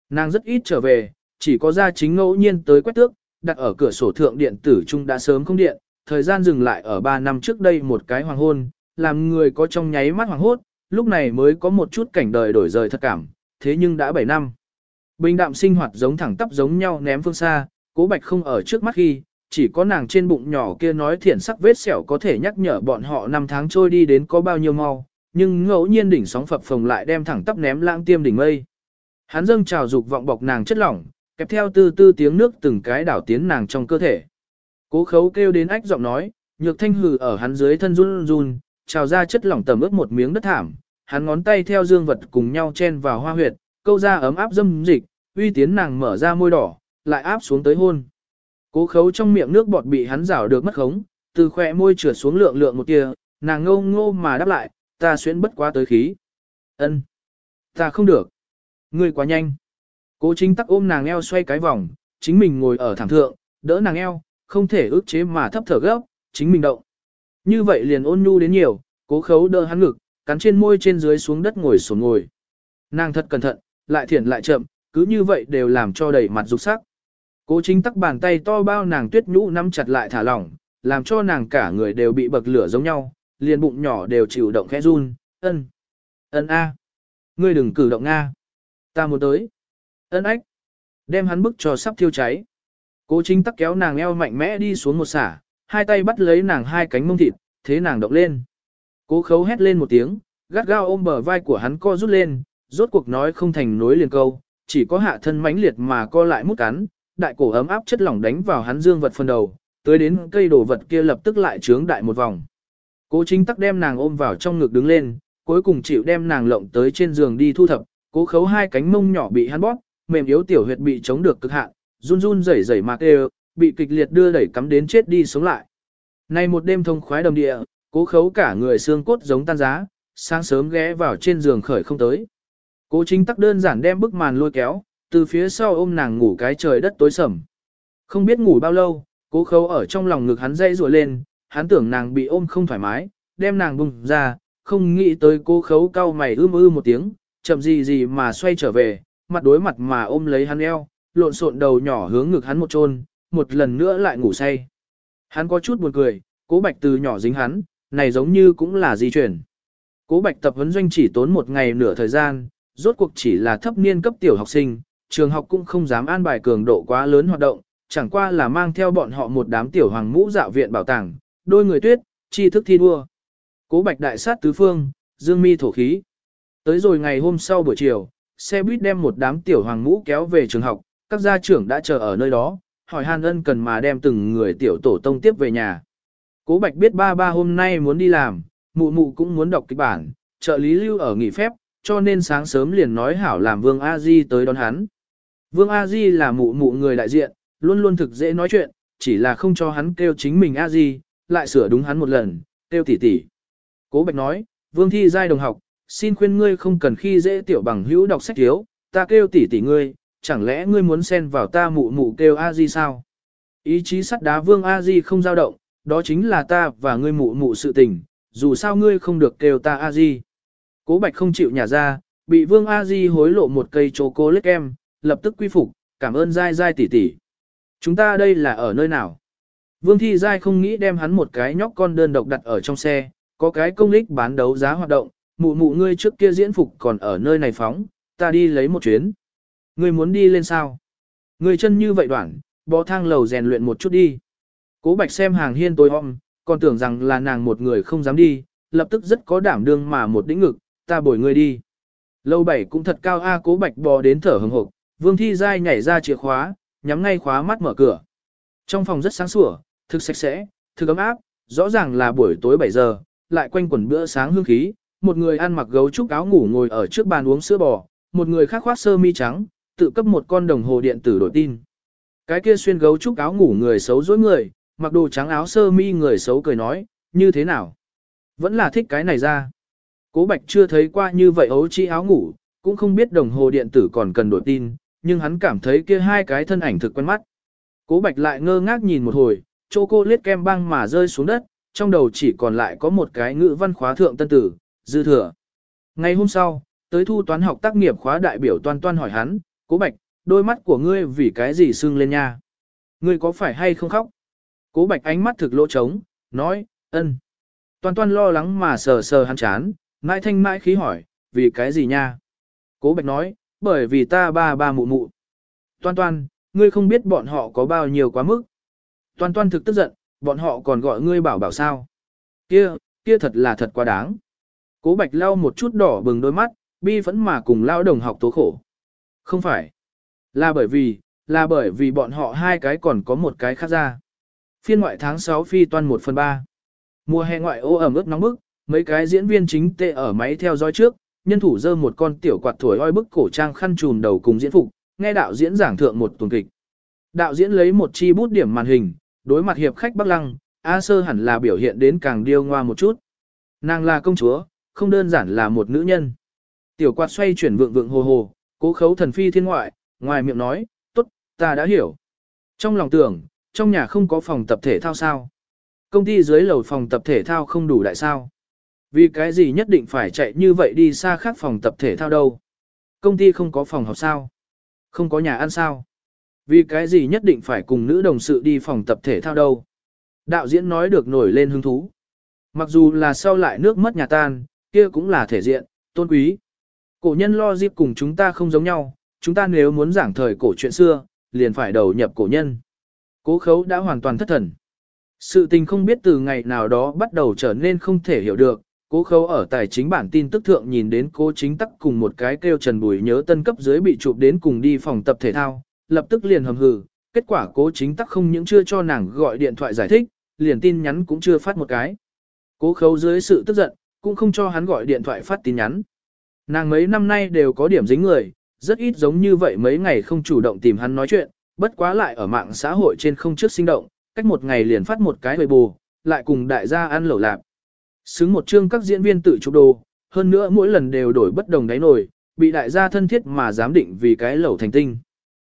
Nàng rất ít trở về, chỉ có ra chính ngẫu nhiên tới quét tước, đặt ở cửa sổ thượng điện tử trung đã sớm không điện, thời gian dừng lại ở 3 năm trước đây một cái hoàng hôn, làm người có trong nháy mắt hoảng hốt, lúc này mới có một chút cảnh đời đổi rời thật cảm, thế nhưng đã 7 năm. Bình đạm sinh hoạt giống thẳng tắp giống nhau ném phương xa, cố bạch không ở trước mắt khi, chỉ có nàng trên bụng nhỏ kia nói thiển sắc vết sẹo có thể nhắc nhở bọn họ năm tháng trôi đi đến có bao nhiêu mau, nhưng ngẫu nhiên đỉnh sóng phập phồng lại đem thẳng tắp ném lãng tiêm đỉnh mây. Hắn dâng trào dục vọng bọc nàng chất lỏng, kẹp theo tư tư tiếng nước từng cái đảo tiến nàng trong cơ thể. Cố khấu kêu đến ách giọng nói, nhược thanh hừ ở hắn dưới thân run run, trào ra chất lỏng tầm ướt một miếng đất thảm, hắn ngón tay theo dương vật cùng nhau chen vào hoa huyệt, câu ra ấm áp dâm dịch, uy tiến nàng mở ra môi đỏ, lại áp xuống tới hôn. Cố khấu trong miệng nước bọt bị hắn rảo được mất khống, từ khỏe môi trượt xuống lượng lượng một tia, nàng ngô ngô mà đáp lại, ta xuyên bất quá tới khí. ân Ta không được. Ngươi quá nhanh. Cố chính tắc ôm nàng eo xoay cái vòng, chính mình ngồi ở thẳng thượng, đỡ nàng eo, không thể ức chế mà thấp thở gấp, chính mình động. Như vậy liền ôn nhu đến nhiều, cố khấu đỡ hắn ngực, cắn trên môi trên dưới xuống đất ngồi sổn ngồi. Nàng thật cẩn thận, lại thiển lại chậm, cứ như vậy đều làm cho đầy mặt rục sắc. Cố chính tắc bàn tay to bao nàng tuyết nhũ nắm chặt lại thả lỏng, làm cho nàng cả người đều bị bậc lửa giống nhau, liền bụng nhỏ đều chịu động khẽ run, ân, ân a, ngươi đừng cử động nga, ta muốn tới, ân ách, đem hắn bức cho sắp thiêu cháy. Cố chính tắc kéo nàng eo mạnh mẽ đi xuống một xả, hai tay bắt lấy nàng hai cánh mông thịt, thế nàng động lên. Cố khấu hét lên một tiếng, gắt gao ôm bờ vai của hắn co rút lên, rốt cuộc nói không thành nối liền câu, chỉ có hạ thân mãnh liệt mà co lại mút cắn, đại cổ ấm áp chất lỏng đánh vào hắn dương vật phần đầu, tới đến cây đồ vật kia lập tức lại trướng đại một vòng. Cố chính tắc đem nàng ôm vào trong ngực đứng lên, cuối cùng chịu đem nàng lộng tới trên giường đi thu thập, cố khấu hai cánh mông nhỏ bị hắn bóp, mềm yếu tiểu huyệt bị chống được cực hạn, run run rẩy rẩy mà kêu, bị kịch liệt đưa đẩy cắm đến chết đi sống lại. Nay một đêm thông khoái đồng địa, cố khấu cả người xương cốt giống tan giá, sáng sớm ghé vào trên giường khởi không tới. Cố chính tắc đơn giản đem bức màn lôi kéo, từ phía sau ôm nàng ngủ cái trời đất tối sầm. Không biết ngủ bao lâu, cố khấu ở trong lòng ngực hắn dây rùa lên, hắn tưởng nàng bị ôm không thoải mái, đem nàng bùng ra, không nghĩ tới cố khấu cau mày ưm ư một tiếng, chậm gì gì mà xoay trở về, mặt đối mặt mà ôm lấy hắn eo, lộn xộn đầu nhỏ hướng ngực hắn một chôn, một lần nữa lại ngủ say. Hắn có chút buồn cười, cố bạch từ nhỏ dính hắn, này giống như cũng là di chuyển. Cố bạch tập huấn doanh chỉ tốn một ngày nửa thời gian, rốt cuộc chỉ là thấp niên cấp tiểu học sinh, trường học cũng không dám an bài cường độ quá lớn hoạt động, chẳng qua là mang theo bọn họ một đám tiểu hoàng mũ dạo viện bảo tàng, đôi người tuyết, chi thức thi đua. Cố bạch đại sát tứ phương, dương mi thổ khí. Tới rồi ngày hôm sau buổi chiều, xe buýt đem một đám tiểu hoàng mũ kéo về trường học, các gia trưởng đã chờ ở nơi đó, hỏi Hàn Ân cần mà đem từng người tiểu tổ tông tiếp về nhà. Cố Bạch biết ba ba hôm nay muốn đi làm, mụ mụ cũng muốn đọc kịch bản, trợ lý lưu ở nghỉ phép, cho nên sáng sớm liền nói hảo làm Vương A Di tới đón hắn. Vương A Di là mụ mụ người đại diện, luôn luôn thực dễ nói chuyện, chỉ là không cho hắn kêu chính mình A Di, lại sửa đúng hắn một lần, kêu tỷ tỷ. Cố Bạch nói, Vương Thi giai đồng học, xin khuyên ngươi không cần khi dễ tiểu bằng hữu đọc sách thiếu, ta kêu tỷ tỷ ngươi, chẳng lẽ ngươi muốn xen vào ta mụ mụ kêu a di sao? Ý chí sắt đá vương a di không dao động, đó chính là ta và ngươi mụ mụ sự tình, dù sao ngươi không được kêu ta a di. Cố bạch không chịu nhả ra, bị vương a di hối lộ một cây chocolate em lập tức quy phục, cảm ơn dai dai tỷ tỷ. Chúng ta đây là ở nơi nào? Vương Thi Giai không nghĩ đem hắn một cái nhóc con đơn độc đặt ở trong xe, có cái công lích bán đấu giá hoạt động, mụ mụ ngươi trước kia diễn phục còn ở nơi này phóng, ta đi lấy một chuyến. Ngươi muốn đi lên sao? Ngươi chân như vậy đoạn, bó thang lầu rèn luyện một chút đi. Cố bạch xem hàng hiên tối om, còn tưởng rằng là nàng một người không dám đi, lập tức rất có đảm đương mà một đĩnh ngực, ta bồi ngươi đi. Lâu bảy cũng thật cao a cố bạch bò đến thở hừng hộp, vương thi dai nhảy ra chìa khóa, nhắm ngay khóa mắt mở cửa. Trong phòng rất sáng sủa, thực sạch sẽ, thực ấm áp, rõ ràng là buổi tối 7 giờ, lại quanh quẩn bữa sáng hương khí, một người ăn mặc gấu trúc áo ngủ ngồi ở trước bàn uống sữa bò, một người khác khoác sơ mi trắng, tự cấp một con đồng hồ điện tử đổi tin. Cái kia xuyên gấu trúc áo ngủ người xấu dối người, mặc đồ trắng áo sơ mi người xấu cười nói, như thế nào? Vẫn là thích cái này ra. Cố Bạch chưa thấy qua như vậy ấu chi áo ngủ, cũng không biết đồng hồ điện tử còn cần đổi tin, nhưng hắn cảm thấy kia hai cái thân ảnh thực quen mắt. Cố Bạch lại ngơ ngác nhìn một hồi, chô cô liết kem băng mà rơi xuống đất, trong đầu chỉ còn lại có một cái ngữ văn khóa thượng tân tử, dư thừa. Ngày hôm sau, tới thu toán học tác nghiệp khóa đại biểu toan toan hỏi hắn, Cố Bạch, đôi mắt của ngươi vì cái gì sưng lên nha? Ngươi có phải hay không khóc? Cố Bạch ánh mắt thực lỗ trống, nói, ân. Toan toan lo lắng mà sờ sờ hắn chán, mãi thanh mãi khí hỏi, vì cái gì nha? Cố Bạch nói, bởi vì ta ba ba mụ mụ. Toan toan, ngươi không biết bọn họ có bao nhiêu quá mức. Toan toan thực tức giận, bọn họ còn gọi ngươi bảo bảo sao. Kia, kia thật là thật quá đáng. Cố Bạch lau một chút đỏ bừng đôi mắt, bi phẫn mà cùng lao đồng học tố khổ. Không phải. Là bởi vì, là bởi vì bọn họ hai cái còn có một cái khác ra. Phiên ngoại tháng 6 phi toan 1 phần 3. Mùa hè ngoại ô ẩm ướt nóng bức, mấy cái diễn viên chính tệ ở máy theo dõi trước, nhân thủ dơ một con tiểu quạt thổi oi bức cổ trang khăn trùm đầu cùng diễn phục, nghe đạo diễn giảng thượng một tuần kịch. Đạo diễn lấy một chi bút điểm màn hình, đối mặt hiệp khách Bắc Lăng, A Sơ hẳn là biểu hiện đến càng điêu ngoa một chút. Nàng là công chúa, không đơn giản là một nữ nhân. Tiểu quạt xoay chuyển vượng vượng hồ hồ, cố khấu thần phi thiên ngoại, ngoài miệng nói, tốt, ta đã hiểu. Trong lòng tưởng, trong nhà không có phòng tập thể thao sao. Công ty dưới lầu phòng tập thể thao không đủ đại sao. Vì cái gì nhất định phải chạy như vậy đi xa khác phòng tập thể thao đâu. Công ty không có phòng học sao. Không có nhà ăn sao. Vì cái gì nhất định phải cùng nữ đồng sự đi phòng tập thể thao đâu. Đạo diễn nói được nổi lên hứng thú. Mặc dù là sau lại nước mất nhà tan, kia cũng là thể diện, tôn quý. Cổ nhân lo dịp cùng chúng ta không giống nhau, chúng ta nếu muốn giảng thời cổ chuyện xưa, liền phải đầu nhập cổ nhân. Cố khấu đã hoàn toàn thất thần. Sự tình không biết từ ngày nào đó bắt đầu trở nên không thể hiểu được, cố khấu ở tài chính bản tin tức thượng nhìn đến cố chính tắc cùng một cái kêu trần bùi nhớ tân cấp dưới bị chụp đến cùng đi phòng tập thể thao, lập tức liền hầm hừ, kết quả cố chính tắc không những chưa cho nàng gọi điện thoại giải thích, liền tin nhắn cũng chưa phát một cái. Cố khấu dưới sự tức giận, cũng không cho hắn gọi điện thoại phát tin nhắn. Nàng mấy năm nay đều có điểm dính người, rất ít giống như vậy mấy ngày không chủ động tìm hắn nói chuyện, bất quá lại ở mạng xã hội trên không trước sinh động, cách một ngày liền phát một cái hồi bù, lại cùng đại gia ăn lẩu lạp. Xứng một chương các diễn viên tự chụp đồ, hơn nữa mỗi lần đều đổi bất đồng đáy nổi, bị đại gia thân thiết mà giám định vì cái lẩu thành tinh.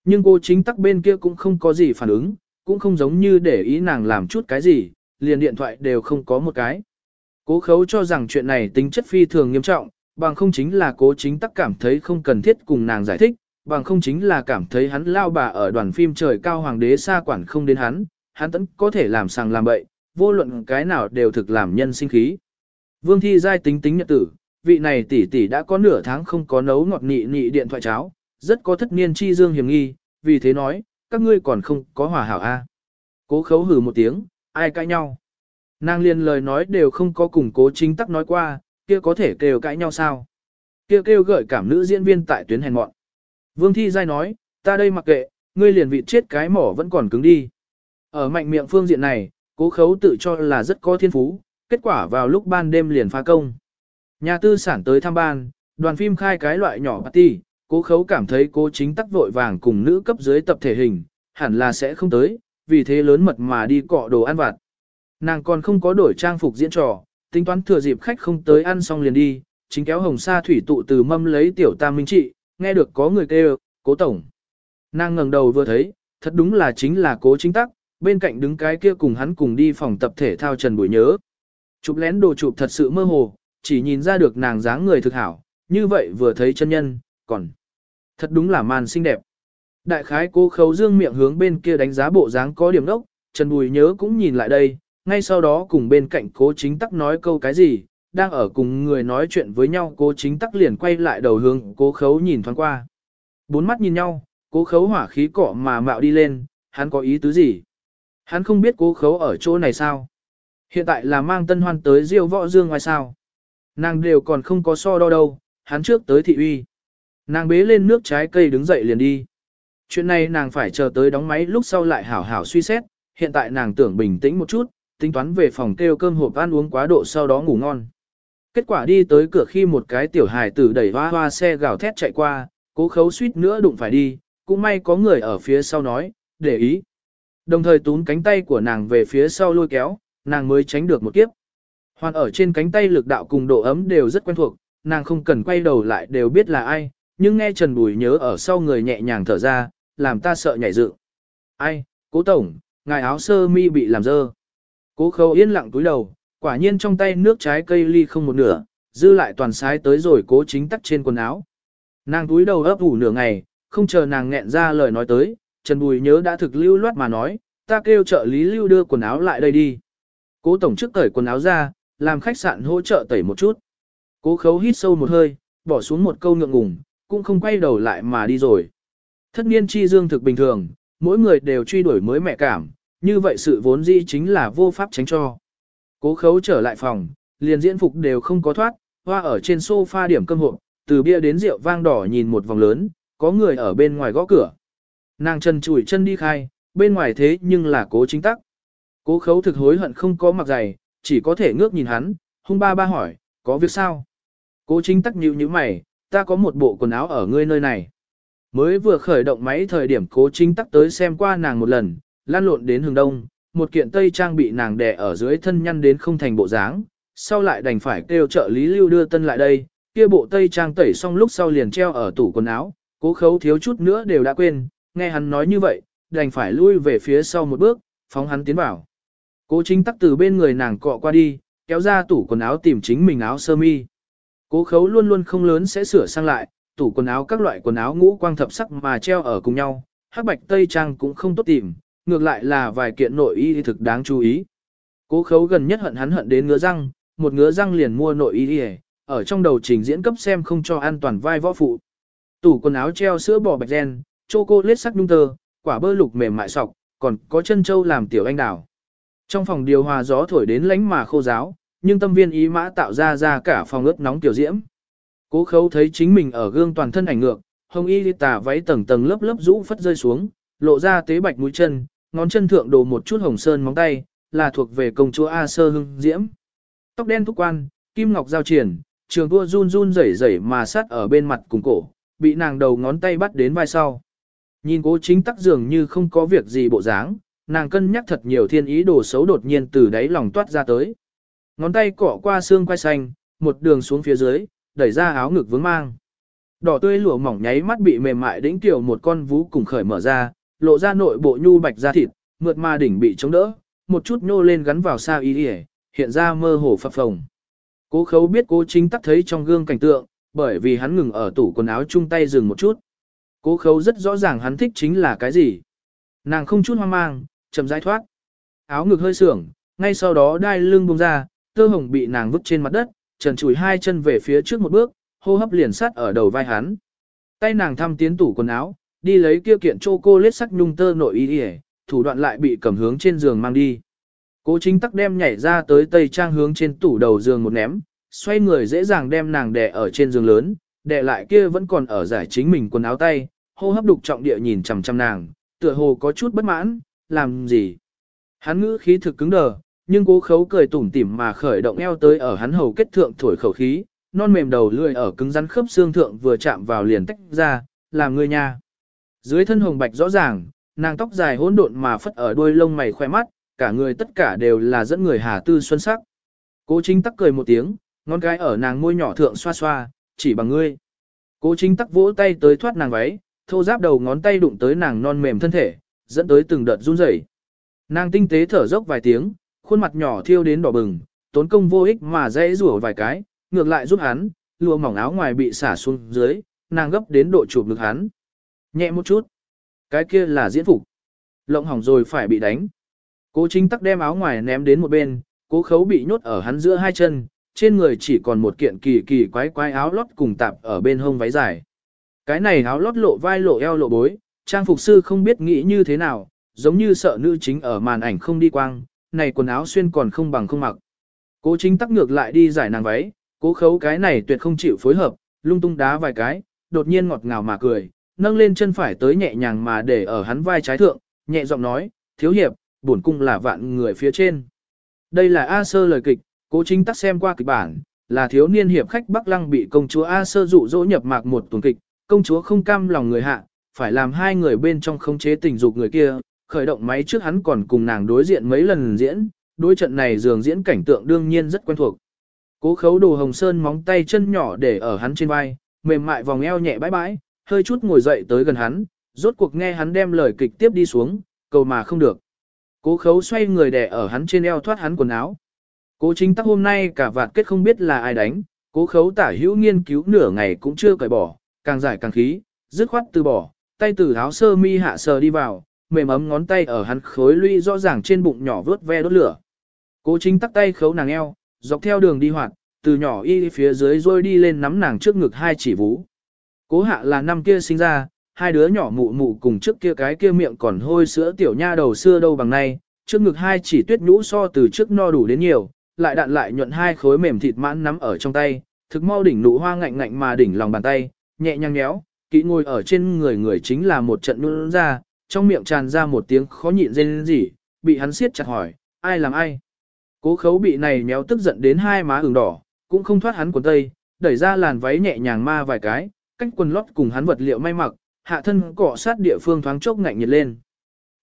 Nhưng cô chính tắc bên kia cũng không có gì phản ứng, cũng không giống như để ý nàng làm chút cái gì, liền điện thoại đều không có một cái. Cố khấu cho rằng chuyện này tính chất phi thường nghiêm trọng, bằng không chính là cố chính tắc cảm thấy không cần thiết cùng nàng giải thích, bằng không chính là cảm thấy hắn lao bà ở đoàn phim trời cao hoàng đế xa quản không đến hắn, hắn tẫn có thể làm sàng làm bậy, vô luận cái nào đều thực làm nhân sinh khí. Vương thi giai tính tính nhật tử, vị này tỷ tỷ đã có nửa tháng không có nấu ngọt nị nị điện thoại cháo, rất có thất niên chi dương hiểm nghi, vì thế nói, các ngươi còn không có hòa hảo a. Cố khấu hừ một tiếng, ai cãi nhau. Nàng liền lời nói đều không có cùng cố chính tắc nói qua, kia có thể kêu cãi nhau sao? Kia kêu gợi cảm nữ diễn viên tại tuyến hèn mọn. Vương Thi Giai nói, ta đây mặc kệ, ngươi liền vị chết cái mỏ vẫn còn cứng đi. Ở mạnh miệng phương diện này, cố khấu tự cho là rất có thiên phú, kết quả vào lúc ban đêm liền phá công. Nhà tư sản tới thăm ban, đoàn phim khai cái loại nhỏ party, cố khấu cảm thấy cố chính tắc vội vàng cùng nữ cấp dưới tập thể hình, hẳn là sẽ không tới, vì thế lớn mật mà đi cọ đồ ăn vặt. Nàng còn không có đổi trang phục diễn trò, tính toán thừa dịp khách không tới ăn xong liền đi, chính kéo hồng sa thủy tụ từ mâm lấy tiểu tam minh trị, nghe được có người kêu, cố tổng. Nàng ngẩng đầu vừa thấy, thật đúng là chính là cố chính tắc, bên cạnh đứng cái kia cùng hắn cùng đi phòng tập thể thao Trần Bùi nhớ. Chụp lén đồ chụp thật sự mơ hồ, chỉ nhìn ra được nàng dáng người thực hảo, như vậy vừa thấy chân nhân, còn thật đúng là màn xinh đẹp. Đại khái cô khấu dương miệng hướng bên kia đánh giá bộ dáng có điểm đốc, Trần Bùi nhớ cũng nhìn lại đây, ngay sau đó cùng bên cạnh cố chính tắc nói câu cái gì, đang ở cùng người nói chuyện với nhau cố chính tắc liền quay lại đầu hướng cố khấu nhìn thoáng qua. Bốn mắt nhìn nhau, cố khấu hỏa khí cọ mà mạo đi lên, hắn có ý tứ gì? Hắn không biết cố khấu ở chỗ này sao? Hiện tại là mang tân hoan tới diêu võ dương ngoài sao? Nàng đều còn không có so đo đâu, hắn trước tới thị uy. Nàng bế lên nước trái cây đứng dậy liền đi. Chuyện này nàng phải chờ tới đóng máy lúc sau lại hảo hảo suy xét, hiện tại nàng tưởng bình tĩnh một chút, tính toán về phòng kêu cơm hộp ăn uống quá độ sau đó ngủ ngon. Kết quả đi tới cửa khi một cái tiểu hài tử đẩy hoa hoa xe gào thét chạy qua, cố khấu suýt nữa đụng phải đi, cũng may có người ở phía sau nói, để ý. Đồng thời tún cánh tay của nàng về phía sau lôi kéo, nàng mới tránh được một kiếp. Hoàn ở trên cánh tay lực đạo cùng độ ấm đều rất quen thuộc, nàng không cần quay đầu lại đều biết là ai, nhưng nghe Trần Bùi nhớ ở sau người nhẹ nhàng thở ra, làm ta sợ nhảy dựng. Ai, cố tổng, ngài áo sơ mi bị làm dơ. Cố khâu yên lặng túi đầu, quả nhiên trong tay nước trái cây ly không một nửa, dư lại toàn sái tới rồi cố chính tắt trên quần áo. Nàng túi đầu ấp ủ nửa ngày, không chờ nàng nghẹn ra lời nói tới, Trần Bùi nhớ đã thực lưu loát mà nói, ta kêu trợ lý lưu đưa quần áo lại đây đi. Cố tổng trước cởi quần áo ra, làm khách sạn hỗ trợ tẩy một chút. Cố khấu hít sâu một hơi, bỏ xuống một câu ngượng ngùng, cũng không quay đầu lại mà đi rồi. Thất niên chi dương thực bình thường, mỗi người đều truy đuổi mới mẹ cảm, như vậy sự vốn dĩ chính là vô pháp tránh cho. Cố khấu trở lại phòng, liền diễn phục đều không có thoát, hoa ở trên sofa điểm cơm hộp, từ bia đến rượu vang đỏ nhìn một vòng lớn, có người ở bên ngoài gõ cửa. Nàng chân chùi chân đi khai, bên ngoài thế nhưng là cố chính tắc. Cố khấu thực hối hận không có mặc giày, chỉ có thể ngước nhìn hắn, hung ba ba hỏi, có việc sao? Cố chính tắc nhíu nhíu mày, ta có một bộ quần áo ở ngươi nơi này. Mới vừa khởi động máy thời điểm cố chính tắc tới xem qua nàng một lần, lan lộn đến hướng đông, một kiện tây trang bị nàng đè ở dưới thân nhăn đến không thành bộ dáng, sau lại đành phải kêu trợ lý lưu đưa tân lại đây, kia bộ tây trang tẩy xong lúc sau liền treo ở tủ quần áo, cố khấu thiếu chút nữa đều đã quên, nghe hắn nói như vậy, đành phải lui về phía sau một bước, phóng hắn tiến vào. Cố chính tắc từ bên người nàng cọ qua đi, kéo ra tủ quần áo tìm chính mình áo sơ mi. Cố khấu luôn luôn không lớn sẽ sửa sang lại, tủ quần áo các loại quần áo ngũ quang thập sắc mà treo ở cùng nhau, hắc bạch tây trang cũng không tốt tìm, ngược lại là vài kiện nội y thực đáng chú ý. Cố khấu gần nhất hận hắn hận đến ngứa răng, một ngứa răng liền mua nội y ở trong đầu trình diễn cấp xem không cho an toàn vai võ phụ. Tủ quần áo treo sữa bò bạch gen, chocolate sắc nhung tơ, quả bơ lục mềm mại sọc, còn có chân châu làm tiểu anh đào. Trong phòng điều hòa gió thổi đến lánh mà khô giáo, nhưng tâm viên ý mã tạo ra ra cả phòng ướt nóng tiểu diễm. Cố khấu thấy chính mình ở gương toàn thân ảnh ngược, hồng y tà váy tầng tầng lớp lớp rũ phất rơi xuống, lộ ra tế bạch mũi chân, ngón chân thượng đồ một chút hồng sơn móng tay, là thuộc về công chúa A Sơ Hưng Diễm. Tóc đen thúc quan, kim ngọc giao triển, trường tua run run rẩy rẩy mà sát ở bên mặt cùng cổ, bị nàng đầu ngón tay bắt đến vai sau. Nhìn cố chính tắc dường như không có việc gì bộ dáng, nàng cân nhắc thật nhiều thiên ý đồ xấu đột nhiên từ đáy lòng toát ra tới. Ngón tay cọ qua xương quai xanh, một đường xuống phía dưới, đẩy ra áo ngực vướng mang. Đỏ tươi lụa mỏng nháy mắt bị mềm mại đĩnh tiểu một con vú cùng khởi mở ra, lộ ra nội bộ nhu bạch da thịt, mượt mà đỉnh bị chống đỡ, một chút nhô lên gắn vào sao y yể, hiện ra mơ hồ phập phồng. Cố khấu biết cố chính tắc thấy trong gương cảnh tượng, bởi vì hắn ngừng ở tủ quần áo chung tay dừng một chút. Cố khấu rất rõ ràng hắn thích chính là cái gì. Nàng không chút hoang mang, chậm rãi thoát. Áo ngực hơi sưởng, ngay sau đó đai lưng buông ra, tơ hồng bị nàng vứt trên mặt đất, trần chùi hai chân về phía trước một bước, hô hấp liền sát ở đầu vai hắn. Tay nàng thăm tiến tủ quần áo, đi lấy kia kiện cho cô lết sắc nhung tơ nội y đi thủ đoạn lại bị cầm hướng trên giường mang đi. Cố chính tắc đem nhảy ra tới tây trang hướng trên tủ đầu giường một ném, xoay người dễ dàng đem nàng đè ở trên giường lớn, đè lại kia vẫn còn ở giải chính mình quần áo tay, hô hấp đục trọng địa nhìn chằm chằm nàng, tựa hồ có chút bất mãn, làm gì. Hắn ngữ khí thực cứng đờ, nhưng cố khấu cười tủm tỉm mà khởi động eo tới ở hắn hầu kết thượng thổi khẩu khí, non mềm đầu lươi ở cứng rắn khớp xương thượng vừa chạm vào liền tách ra, làm người nha. Dưới thân hồng bạch rõ ràng, nàng tóc dài hỗn độn mà phất ở đuôi lông mày khoe mắt, cả người tất cả đều là dẫn người hà tư xuân sắc. Cố chính tắc cười một tiếng, Ngón cái ở nàng môi nhỏ thượng xoa xoa, chỉ bằng ngươi. Cố chính tắc vỗ tay tới thoát nàng váy, thô giáp đầu ngón tay đụng tới nàng non mềm thân thể, dẫn tới từng đợt run rẩy. Nàng tinh tế thở dốc vài tiếng, khuôn mặt nhỏ thiêu đến đỏ bừng, tốn công vô ích mà dễ rủa vài cái, ngược lại giúp hắn, lụa mỏng áo ngoài bị xả xuống dưới, nàng gấp đến độ chụp ngực hắn. Nhẹ một chút. Cái kia là diễn phục. Lộng hỏng rồi phải bị đánh. Cố chính tắc đem áo ngoài ném đến một bên, cố khấu bị nhốt ở hắn giữa hai chân, trên người chỉ còn một kiện kỳ kỳ quái quái áo lót cùng tạp ở bên hông váy dài. Cái này áo lót lộ vai lộ eo lộ bối, trang phục sư không biết nghĩ như thế nào, giống như sợ nữ chính ở màn ảnh không đi quang, này quần áo xuyên còn không bằng không mặc. Cố chính tắc ngược lại đi giải nàng váy, cố khấu cái này tuyệt không chịu phối hợp, lung tung đá vài cái, đột nhiên ngọt ngào mà cười, nâng lên chân phải tới nhẹ nhàng mà để ở hắn vai trái thượng, nhẹ giọng nói, thiếu hiệp, bổn cung là vạn người phía trên. Đây là A Sơ lời kịch, cố chính tắc xem qua kịch bản, là thiếu niên hiệp khách Bắc Lăng bị công chúa A Sơ dụ dỗ nhập mạc một tuần kịch, công chúa không cam lòng người hạ, phải làm hai người bên trong khống chế tình dục người kia, khởi động máy trước hắn còn cùng nàng đối diện mấy lần diễn, đối trận này dường diễn cảnh tượng đương nhiên rất quen thuộc. Cố khấu đồ hồng sơn móng tay chân nhỏ để ở hắn trên vai, mềm mại vòng eo nhẹ bãi bãi, hơi chút ngồi dậy tới gần hắn, rốt cuộc nghe hắn đem lời kịch tiếp đi xuống, cầu mà không được. Cố khấu xoay người đè ở hắn trên eo thoát hắn quần áo. Cố chính tắc hôm nay cả vạt kết không biết là ai đánh, cố khấu tả hữu nghiên cứu nửa ngày cũng chưa cởi bỏ, càng giải càng khí, dứt khoát từ bỏ, tay từ áo sơ mi hạ sờ đi vào, mềm ấm ngón tay ở hắn khối lũy rõ ràng trên bụng nhỏ vớt ve đốt lửa. Cố chính tắc tay khấu nàng eo, dọc theo đường đi hoạt, từ nhỏ y phía dưới rồi đi lên nắm nàng trước ngực hai chỉ vú. Cố hạ là năm kia sinh ra, hai đứa nhỏ mụ mụ cùng trước kia cái kia miệng còn hôi sữa tiểu nha đầu xưa đâu bằng nay, trước ngực hai chỉ tuyết nhũ so từ trước no đủ đến nhiều, lại đạn lại nhuận hai khối mềm thịt mãn nắm ở trong tay, thực mau đỉnh nụ hoa ngạnh ngạnh mà đỉnh lòng bàn tay, nhẹ nhàng nhéo, kỹ ngồi ở trên người người chính là một trận nhún ra, trong miệng tràn ra một tiếng khó nhịn rên rỉ, bị hắn siết chặt hỏi, ai làm ai? Cố khấu bị này méo tức giận đến hai má ửng đỏ, cũng không thoát hắn quần tây, đẩy ra làn váy nhẹ nhàng ma vài cái, cách quần lót cùng hắn vật liệu may mặc, hạ thân cọ sát địa phương thoáng chốc ngạnh nhiệt lên.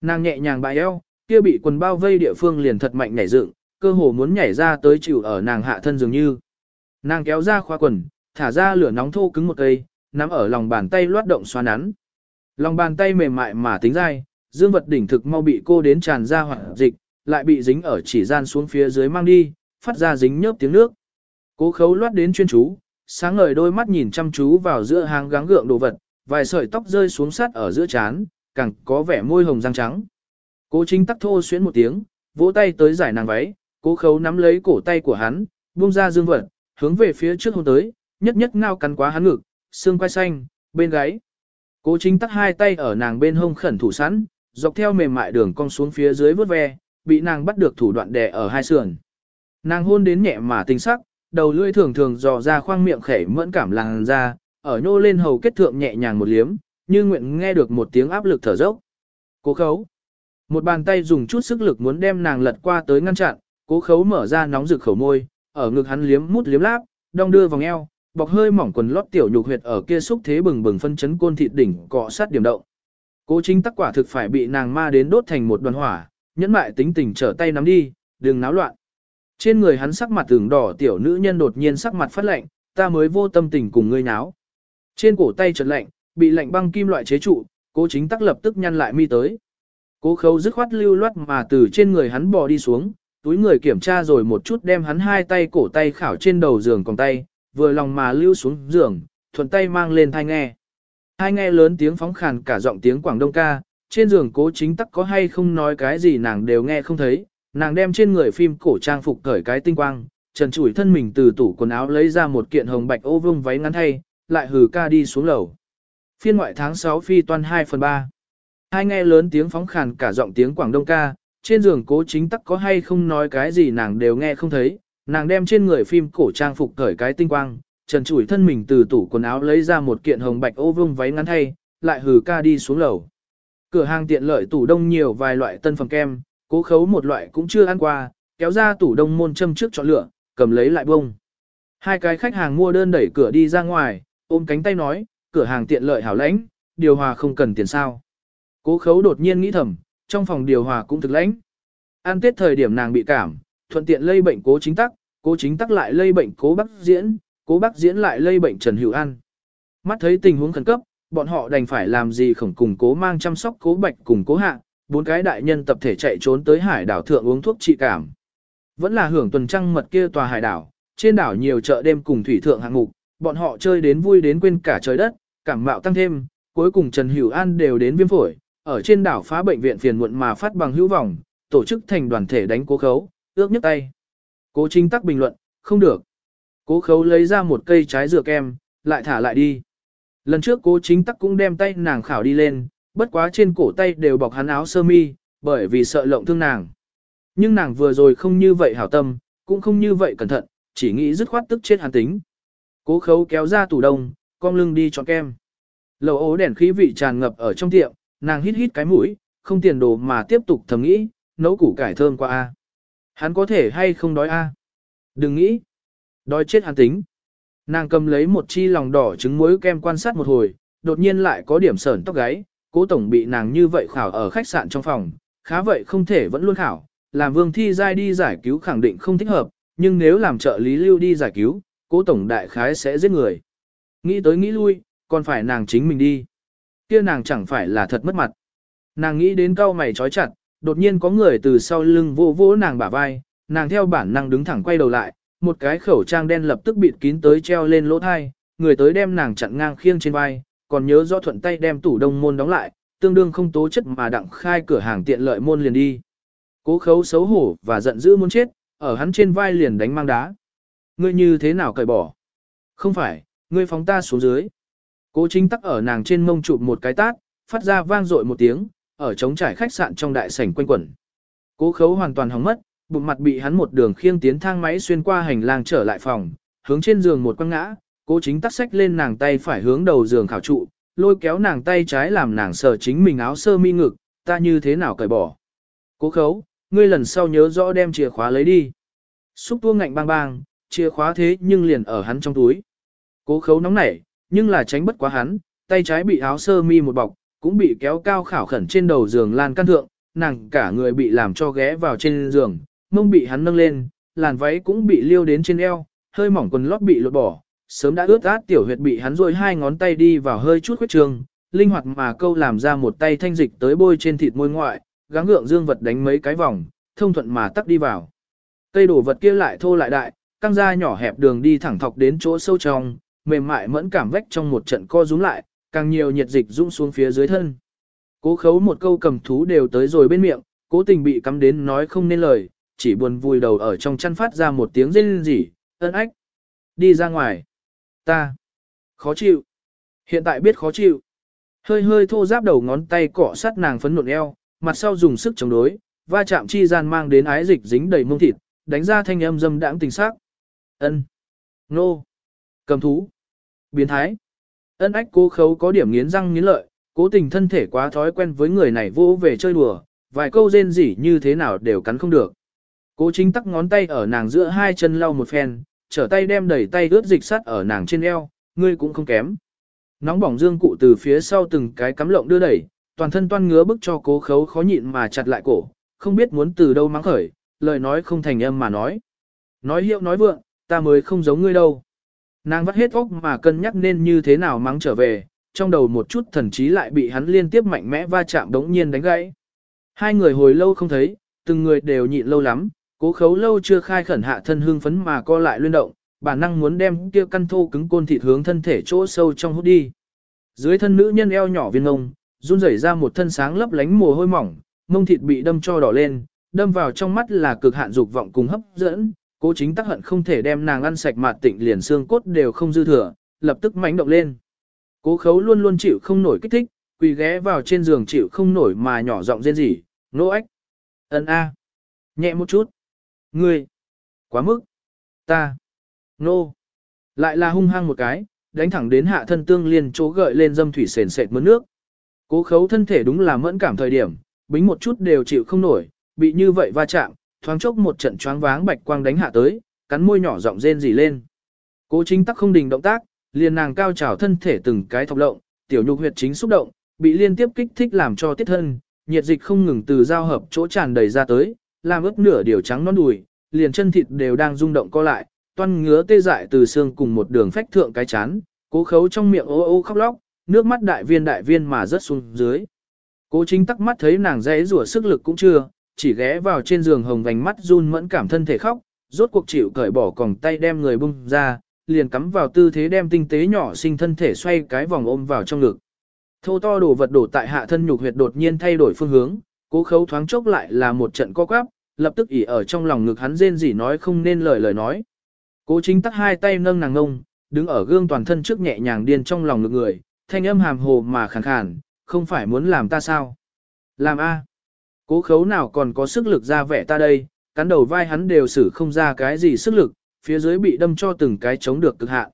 Nàng nhẹ nhàng bại eo, kia bị quần bao vây địa phương liền thật mạnh nhảy dựng, cơ hồ muốn nhảy ra tới chịu ở nàng hạ thân dường như. Nàng kéo ra khóa quần, thả ra lửa nóng thô cứng một cây, nắm ở lòng bàn tay loát động xoa nắn. Lòng bàn tay mềm mại mà tính dai, dương vật đỉnh thực mau bị cô đến tràn ra hoặc dịch, lại bị dính ở chỉ gian xuống phía dưới mang đi, phát ra dính nhớp tiếng nước. Cố khấu loát đến chuyên chú, sáng ngời đôi mắt nhìn chăm chú vào giữa hàng gắng gượng đồ vật, vài sợi tóc rơi xuống sát ở giữa trán, càng có vẻ môi hồng răng trắng. Cố chính tắc thô xuyến một tiếng, vỗ tay tới giải nàng váy, cố khấu nắm lấy cổ tay của hắn, buông ra dương vật, hướng về phía trước hôn tới, nhất nhất ngao cắn quá hắn ngực, xương quai xanh, bên gáy. Cố chính tắc hai tay ở nàng bên hông khẩn thủ sẵn, dọc theo mềm mại đường cong xuống phía dưới vớt ve, bị nàng bắt được thủ đoạn đè ở hai sườn. Nàng hôn đến nhẹ mà tinh sắc, đầu lưỡi thường thường dò ra khoang miệng khẽ mẫn cảm làn ra, ở nhô lên hầu kết thượng nhẹ nhàng một liếm, như nguyện nghe được một tiếng áp lực thở dốc. Cố khấu. Một bàn tay dùng chút sức lực muốn đem nàng lật qua tới ngăn chặn, cố khấu mở ra nóng rực khẩu môi, ở ngực hắn liếm mút liếm láp, đong đưa vòng eo, bọc hơi mỏng quần lót tiểu nhục huyệt ở kia xúc thế bừng bừng phân chấn côn thịt đỉnh cọ sát điểm động. Cố chính tắc quả thực phải bị nàng ma đến đốt thành một đoàn hỏa, nhẫn mại tính tình trở tay nắm đi, đừng náo loạn. Trên người hắn sắc mặt tưởng đỏ tiểu nữ nhân đột nhiên sắc mặt phát lạnh, ta mới vô tâm tình cùng ngươi náo. Trên cổ tay chợt lạnh, bị lạnh băng kim loại chế trụ, cố chính tắc lập tức nhăn lại mi tới. Cố khấu dứt khoát lưu loát mà từ trên người hắn bò đi xuống, túi người kiểm tra rồi một chút đem hắn hai tay cổ tay khảo trên đầu giường còng tay, vừa lòng mà lưu xuống giường, thuận tay mang lên thai nghe. Thai nghe lớn tiếng phóng khàn cả giọng tiếng Quảng Đông ca, trên giường cố chính tắc có hay không nói cái gì nàng đều nghe không thấy, nàng đem trên người phim cổ trang phục cởi cái tinh quang, trần trụi thân mình từ tủ quần áo lấy ra một kiện hồng bạch ô vương váy ngắn thay, lại hừ ca đi xuống lầu. Phiên ngoại tháng 6 phi toan 2 phần 3. Hai nghe lớn tiếng phóng khàn cả giọng tiếng Quảng Đông ca, trên giường cố chính tắc có hay không nói cái gì nàng đều nghe không thấy, nàng đem trên người phim cổ trang phục cởi cái tinh quang, trần trụi thân mình từ tủ quần áo lấy ra một kiện hồng bạch ô vương váy ngắn thay, lại hừ ca đi xuống lầu. Cửa hàng tiện lợi tủ đông nhiều vài loại tân phẩm kem, cố khấu một loại cũng chưa ăn qua, kéo ra tủ đông môn châm trước chọn lựa, cầm lấy lại bông. Hai cái khách hàng mua đơn đẩy cửa đi ra ngoài, ôm cánh tay nói, cửa hàng tiện lợi hảo lãnh, điều hòa không cần tiền sao. Cố khấu đột nhiên nghĩ thầm, trong phòng điều hòa cũng thực lãnh. Ăn tết thời điểm nàng bị cảm, thuận tiện lây bệnh cố chính tắc, cố chính tắc lại lây bệnh cố bác diễn, cố bác diễn lại lây bệnh Trần Hữu An. Mắt thấy tình huống khẩn cấp, bọn họ đành phải làm gì khổng cùng cố mang chăm sóc cố bạch cùng cố hạ, bốn cái đại nhân tập thể chạy trốn tới hải đảo thượng uống thuốc trị cảm. Vẫn là hưởng tuần trăng mật kia tòa hải đảo, trên đảo nhiều chợ đêm cùng thủy thượng hạng mục, bọn họ chơi đến vui đến quên cả trời đất, cảm mạo tăng thêm, cuối cùng Trần Hữu An đều đến viêm phổi, ở trên đảo phá bệnh viện phiền muộn mà phát bằng hữu vọng, tổ chức thành đoàn thể đánh cố khấu, ước nhấc tay. Cố chính tắc bình luận, không được. Cố khấu lấy ra một cây trái dừa kem, lại thả lại đi. Lần trước cố chính tắc cũng đem tay nàng khảo đi lên, bất quá trên cổ tay đều bọc hắn áo sơ mi, bởi vì sợ lộng thương nàng. Nhưng nàng vừa rồi không như vậy hảo tâm, cũng không như vậy cẩn thận, chỉ nghĩ dứt khoát tức chết hắn tính. Cố khấu kéo ra tủ đông, cong lưng đi chọn kem. Lầu ố đèn khí vị tràn ngập ở trong tiệm, nàng hít hít cái mũi, không tiền đồ mà tiếp tục thầm nghĩ, nấu củ cải thơm qua a. Hắn có thể hay không đói a? Đừng nghĩ. Đói chết hắn tính. Nàng cầm lấy một chi lòng đỏ trứng muối kem quan sát một hồi, đột nhiên lại có điểm sởn tóc gáy, cố tổng bị nàng như vậy khảo ở khách sạn trong phòng, khá vậy không thể vẫn luôn khảo, làm vương thi giai đi giải cứu khẳng định không thích hợp, nhưng nếu làm trợ lý lưu đi giải cứu, cố tổng đại khái sẽ giết người. Nghĩ tới nghĩ lui, còn phải nàng chính mình đi. kia nàng chẳng phải là thật mất mặt. Nàng nghĩ đến cao mày trói chặt, đột nhiên có người từ sau lưng vô vỗ nàng bả vai, nàng theo bản năng đứng thẳng quay đầu lại, một cái khẩu trang đen lập tức bịt kín tới treo lên lỗ thai, người tới đem nàng chặn ngang khiêng trên vai, còn nhớ rõ thuận tay đem tủ đông môn đóng lại, tương đương không tố chất mà đặng khai cửa hàng tiện lợi môn liền đi. Cố khấu xấu hổ và giận dữ muốn chết, ở hắn trên vai liền đánh mang đá. Ngươi như thế nào cởi bỏ? Không phải, ngươi phóng ta xuống dưới. Cố chính tắc ở nàng trên mông chụp một cái tát, phát ra vang dội một tiếng, ở trống trải khách sạn trong đại sảnh quanh quẩn. Cố khấu hoàn toàn hỏng mất, bụng mặt bị hắn một đường khiêng tiến thang máy xuyên qua hành lang trở lại phòng, hướng trên giường một quăng ngã, cố chính tắt sách lên nàng tay phải hướng đầu giường khảo trụ, lôi kéo nàng tay trái làm nàng sờ chính mình áo sơ mi ngực, ta như thế nào cởi bỏ. Cố khấu, ngươi lần sau nhớ rõ đem chìa khóa lấy đi. Xúc tua ngạnh bang bang, chìa khóa thế nhưng liền ở hắn trong túi. Cố khấu nóng nảy, nhưng là tránh bất quá hắn, tay trái bị áo sơ mi một bọc, cũng bị kéo cao khảo khẩn trên đầu giường lan căn thượng, nàng cả người bị làm cho ghé vào trên giường, mông bị hắn nâng lên, làn váy cũng bị liêu đến trên eo, hơi mỏng quần lót bị lột bỏ, sớm đã ướt át tiểu huyệt bị hắn rôi hai ngón tay đi vào hơi chút khuyết trường, linh hoạt mà câu làm ra một tay thanh dịch tới bôi trên thịt môi ngoại, gắng gượng dương vật đánh mấy cái vòng, thông thuận mà tắt đi vào. Cây đổ vật kia lại thô lại đại, căng ra nhỏ hẹp đường đi thẳng thọc đến chỗ sâu trong, mềm mại mẫn cảm vách trong một trận co rúm lại, càng nhiều nhiệt dịch dũng xuống phía dưới thân. Cố khấu một câu cầm thú đều tới rồi bên miệng, cố tình bị cắm đến nói không nên lời, chỉ buồn vùi đầu ở trong chăn phát ra một tiếng rên rỉ, ân ách. Đi ra ngoài. Ta. Khó chịu. Hiện tại biết khó chịu. Hơi hơi thô giáp đầu ngón tay cọ sát nàng phấn nộn eo, mặt sau dùng sức chống đối, va chạm chi gian mang đến ái dịch dính đầy mông thịt, đánh ra thanh âm dâm đãng tình sắc. Ân. Nô. Cầm thú. Biến thái. Ân ách cố khấu có điểm nghiến răng nghiến lợi, cố tình thân thể quá thói quen với người này vô về chơi đùa, vài câu rên rỉ như thế nào đều cắn không được. Cố chính tắc ngón tay ở nàng giữa hai chân lau một phen, trở tay đem đẩy tay ướt dịch sắt ở nàng trên eo, ngươi cũng không kém. Nóng bỏng dương cụ từ phía sau từng cái cắm lộng đưa đẩy, toàn thân toan ngứa bức cho cố khấu khó nhịn mà chặt lại cổ, không biết muốn từ đâu mắng khởi, lời nói không thành âm mà nói. Nói hiệu nói vượng, ta mới không giống ngươi đâu. Nàng vắt hết óc mà cân nhắc nên như thế nào mắng trở về, trong đầu một chút thần trí lại bị hắn liên tiếp mạnh mẽ va chạm đống nhiên đánh gãy. Hai người hồi lâu không thấy, từng người đều nhịn lâu lắm, cố khấu lâu chưa khai khẩn hạ thân hương phấn mà co lại luyên động, bản năng muốn đem kia căn thô cứng côn thịt hướng thân thể chỗ sâu trong hút đi. Dưới thân nữ nhân eo nhỏ viên ngông, run rẩy ra một thân sáng lấp lánh mồ hôi mỏng, mông thịt bị đâm cho đỏ lên, đâm vào trong mắt là cực hạn dục vọng cùng hấp dẫn, cố chính tắc hận không thể đem nàng ăn sạch mạt tịnh liền xương cốt đều không dư thừa, lập tức mánh động lên. Cố khấu luôn luôn chịu không nổi kích thích, quỳ ghé vào trên giường chịu không nổi mà nhỏ giọng rên rỉ, nô ách. Ấn A. Nhẹ một chút. Ngươi. Quá mức. Ta. Nô. Lại là hung hăng một cái, đánh thẳng đến hạ thân tương liên chỗ gợi lên dâm thủy sền sệt mướn nước. Cố khấu thân thể đúng là mẫn cảm thời điểm, bính một chút đều chịu không nổi, bị như vậy va chạm, thoáng chốc một trận choáng váng bạch quang đánh hạ tới, cắn môi nhỏ giọng rên rỉ lên. Cố chính tắc không đình động tác, liền nàng cao trào thân thể từng cái thọc lộng, tiểu nhục huyệt chính xúc động, bị liên tiếp kích thích làm cho tiết thân, nhiệt dịch không ngừng từ giao hợp chỗ tràn đầy ra tới, làm ướt nửa điều trắng non đùi, liền chân thịt đều đang rung động co lại, toan ngứa tê dại từ xương cùng một đường phách thượng cái chán, cố khấu trong miệng ô ô khóc lóc, nước mắt đại viên đại viên mà rớt xuống dưới. Cố chính tắc mắt thấy nàng dễ rủa sức lực cũng chưa, chỉ ghé vào trên giường hồng vành mắt run mẫn cảm thân thể khóc, rốt cuộc chịu cởi bỏ còng tay đem người bung ra, liền cắm vào tư thế đem tinh tế nhỏ sinh thân thể xoay cái vòng ôm vào trong ngực. Thô to đồ vật đổ tại hạ thân nhục huyệt đột nhiên thay đổi phương hướng, cố khấu thoáng chốc lại là một trận co quắp, lập tức ỉ ở trong lòng ngực hắn rên rỉ nói không nên lời lời nói. Cố chính tắt hai tay nâng nàng ngông, đứng ở gương toàn thân trước nhẹ nhàng điên trong lòng ngực người, thanh âm hàm hồ mà khàn khàn, không phải muốn làm ta sao? Làm a? Cố khấu nào còn có sức lực ra vẻ ta đây, cắn đầu vai hắn đều xử không ra cái gì sức lực, phía dưới bị đâm cho từng cái chống được cực hạn.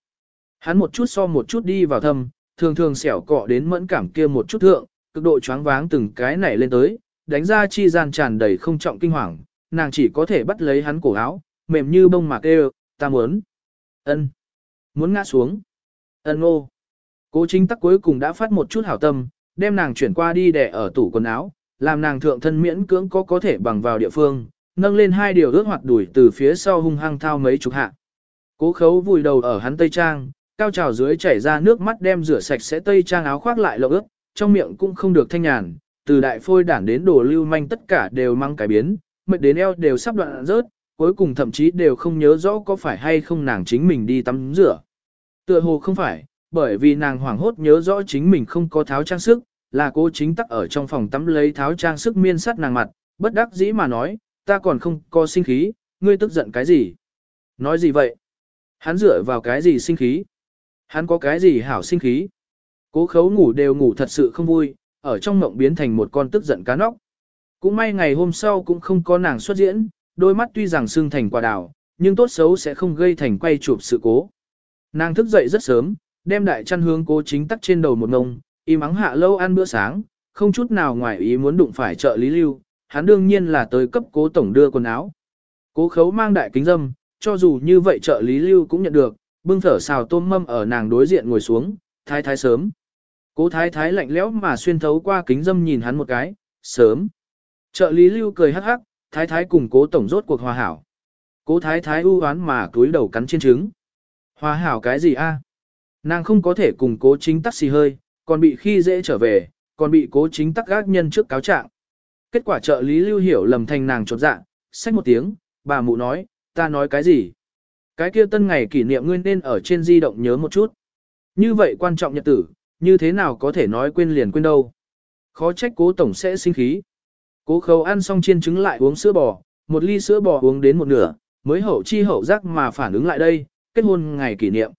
Hắn một chút so một chút đi vào thâm, thường thường xẻo cọ đến mẫn cảm kia một chút thượng, cực độ choáng váng từng cái nảy lên tới, đánh ra chi gian tràn đầy không trọng kinh hoàng, nàng chỉ có thể bắt lấy hắn cổ áo, mềm như bông mạc kêu, ta muốn. ân, Muốn ngã xuống. ân ô. Cố chính tắc cuối cùng đã phát một chút hảo tâm, đem nàng chuyển qua đi để ở tủ quần áo, làm nàng thượng thân miễn cưỡng có có thể bằng vào địa phương, nâng lên hai điều ướt hoạt đuổi từ phía sau hung hăng thao mấy chục hạ. Cố khấu vùi đầu ở hắn tây trang, cao trào dưới chảy ra nước mắt đem rửa sạch sẽ tây trang áo khoác lại lộng ướt, trong miệng cũng không được thanh nhàn, từ đại phôi đản đến đồ lưu manh tất cả đều mang cải biến, mệt đến eo đều sắp đoạn rớt, cuối cùng thậm chí đều không nhớ rõ có phải hay không nàng chính mình đi tắm rửa. Tựa hồ không phải, bởi vì nàng hoảng hốt nhớ rõ chính mình không có tháo trang sức, là cô chính tắc ở trong phòng tắm lấy tháo trang sức miên sắt nàng mặt, bất đắc dĩ mà nói, ta còn không có sinh khí, ngươi tức giận cái gì? Nói gì vậy? Hắn dựa vào cái gì sinh khí? Hắn có cái gì hảo sinh khí? Cố khấu ngủ đều ngủ thật sự không vui, ở trong mộng biến thành một con tức giận cá nóc. Cũng may ngày hôm sau cũng không có nàng xuất diễn, đôi mắt tuy rằng sưng thành quả đào, nhưng tốt xấu sẽ không gây thành quay chụp sự cố. Nàng thức dậy rất sớm, đem đại chăn hướng cố chính tắc trên đầu một ngông, im ắng hạ lâu ăn bữa sáng, không chút nào ngoài ý muốn đụng phải trợ Lý Lưu, hắn đương nhiên là tới cấp cố tổng đưa quần áo. Cố khấu mang đại kính dâm, cho dù như vậy trợ Lý Lưu cũng nhận được, bưng thở xào tôm mâm ở nàng đối diện ngồi xuống, thái thái sớm. Cố thái thái lạnh lẽo mà xuyên thấu qua kính dâm nhìn hắn một cái, sớm. Chợ Lý Lưu cười hắc hắc, thái thái cùng cố tổng rốt cuộc hòa hảo. Cố thái thái ưu oán mà túi đầu cắn trên trứng. Hòa hảo cái gì a? Nàng không có thể cùng cố chính tắc xì hơi, còn bị khi dễ trở về, còn bị cố chính tắc gác nhân trước cáo trạng. Kết quả trợ lý lưu hiểu lầm thành nàng trột dạ, xách một tiếng, bà mụ nói, ta nói cái gì? Cái kia tân ngày kỷ niệm nguyên nên ở trên di động nhớ một chút. Như vậy quan trọng nhật tử, như thế nào có thể nói quên liền quên đâu. Khó trách cố tổng sẽ sinh khí. Cố khấu ăn xong chiên trứng lại uống sữa bò, một ly sữa bò uống đến một nửa, mới hậu chi hậu giác mà phản ứng lại đây, kết hôn ngày kỷ niệm.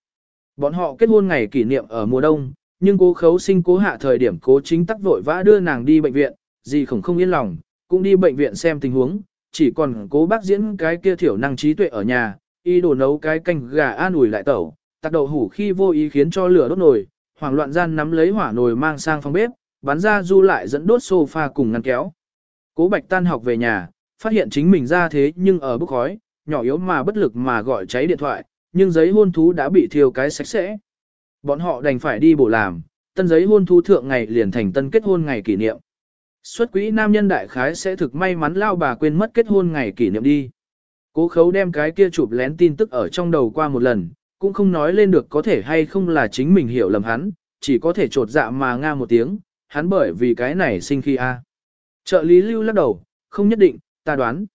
Bọn họ kết hôn ngày kỷ niệm ở mùa đông, nhưng cố khấu sinh cố hạ thời điểm cố chính tắc vội vã đưa nàng đi bệnh viện, gì khổng không yên lòng, cũng đi bệnh viện xem tình huống, chỉ còn cố bác diễn cái kia thiểu năng trí tuệ ở nhà, y đồ nấu cái canh gà an ủi lại tẩu, tạc đậu hủ khi vô ý khiến cho lửa đốt nồi, hoảng loạn gian nắm lấy hỏa nồi mang sang phòng bếp, bắn ra du lại dẫn đốt sofa cùng ngăn kéo. Cố bạch tan học về nhà, phát hiện chính mình ra thế nhưng ở bức khói, nhỏ yếu mà bất lực mà gọi cháy điện thoại, nhưng giấy hôn thú đã bị thiêu cái sạch sẽ. Bọn họ đành phải đi bổ làm, tân giấy hôn thú thượng ngày liền thành tân kết hôn ngày kỷ niệm. Xuất quỹ nam nhân đại khái sẽ thực may mắn lao bà quên mất kết hôn ngày kỷ niệm đi. Cố khấu đem cái kia chụp lén tin tức ở trong đầu qua một lần, cũng không nói lên được có thể hay không là chính mình hiểu lầm hắn, chỉ có thể trột dạ mà nga một tiếng, hắn bởi vì cái này sinh khi a. Trợ lý lưu lắc đầu, không nhất định, ta đoán.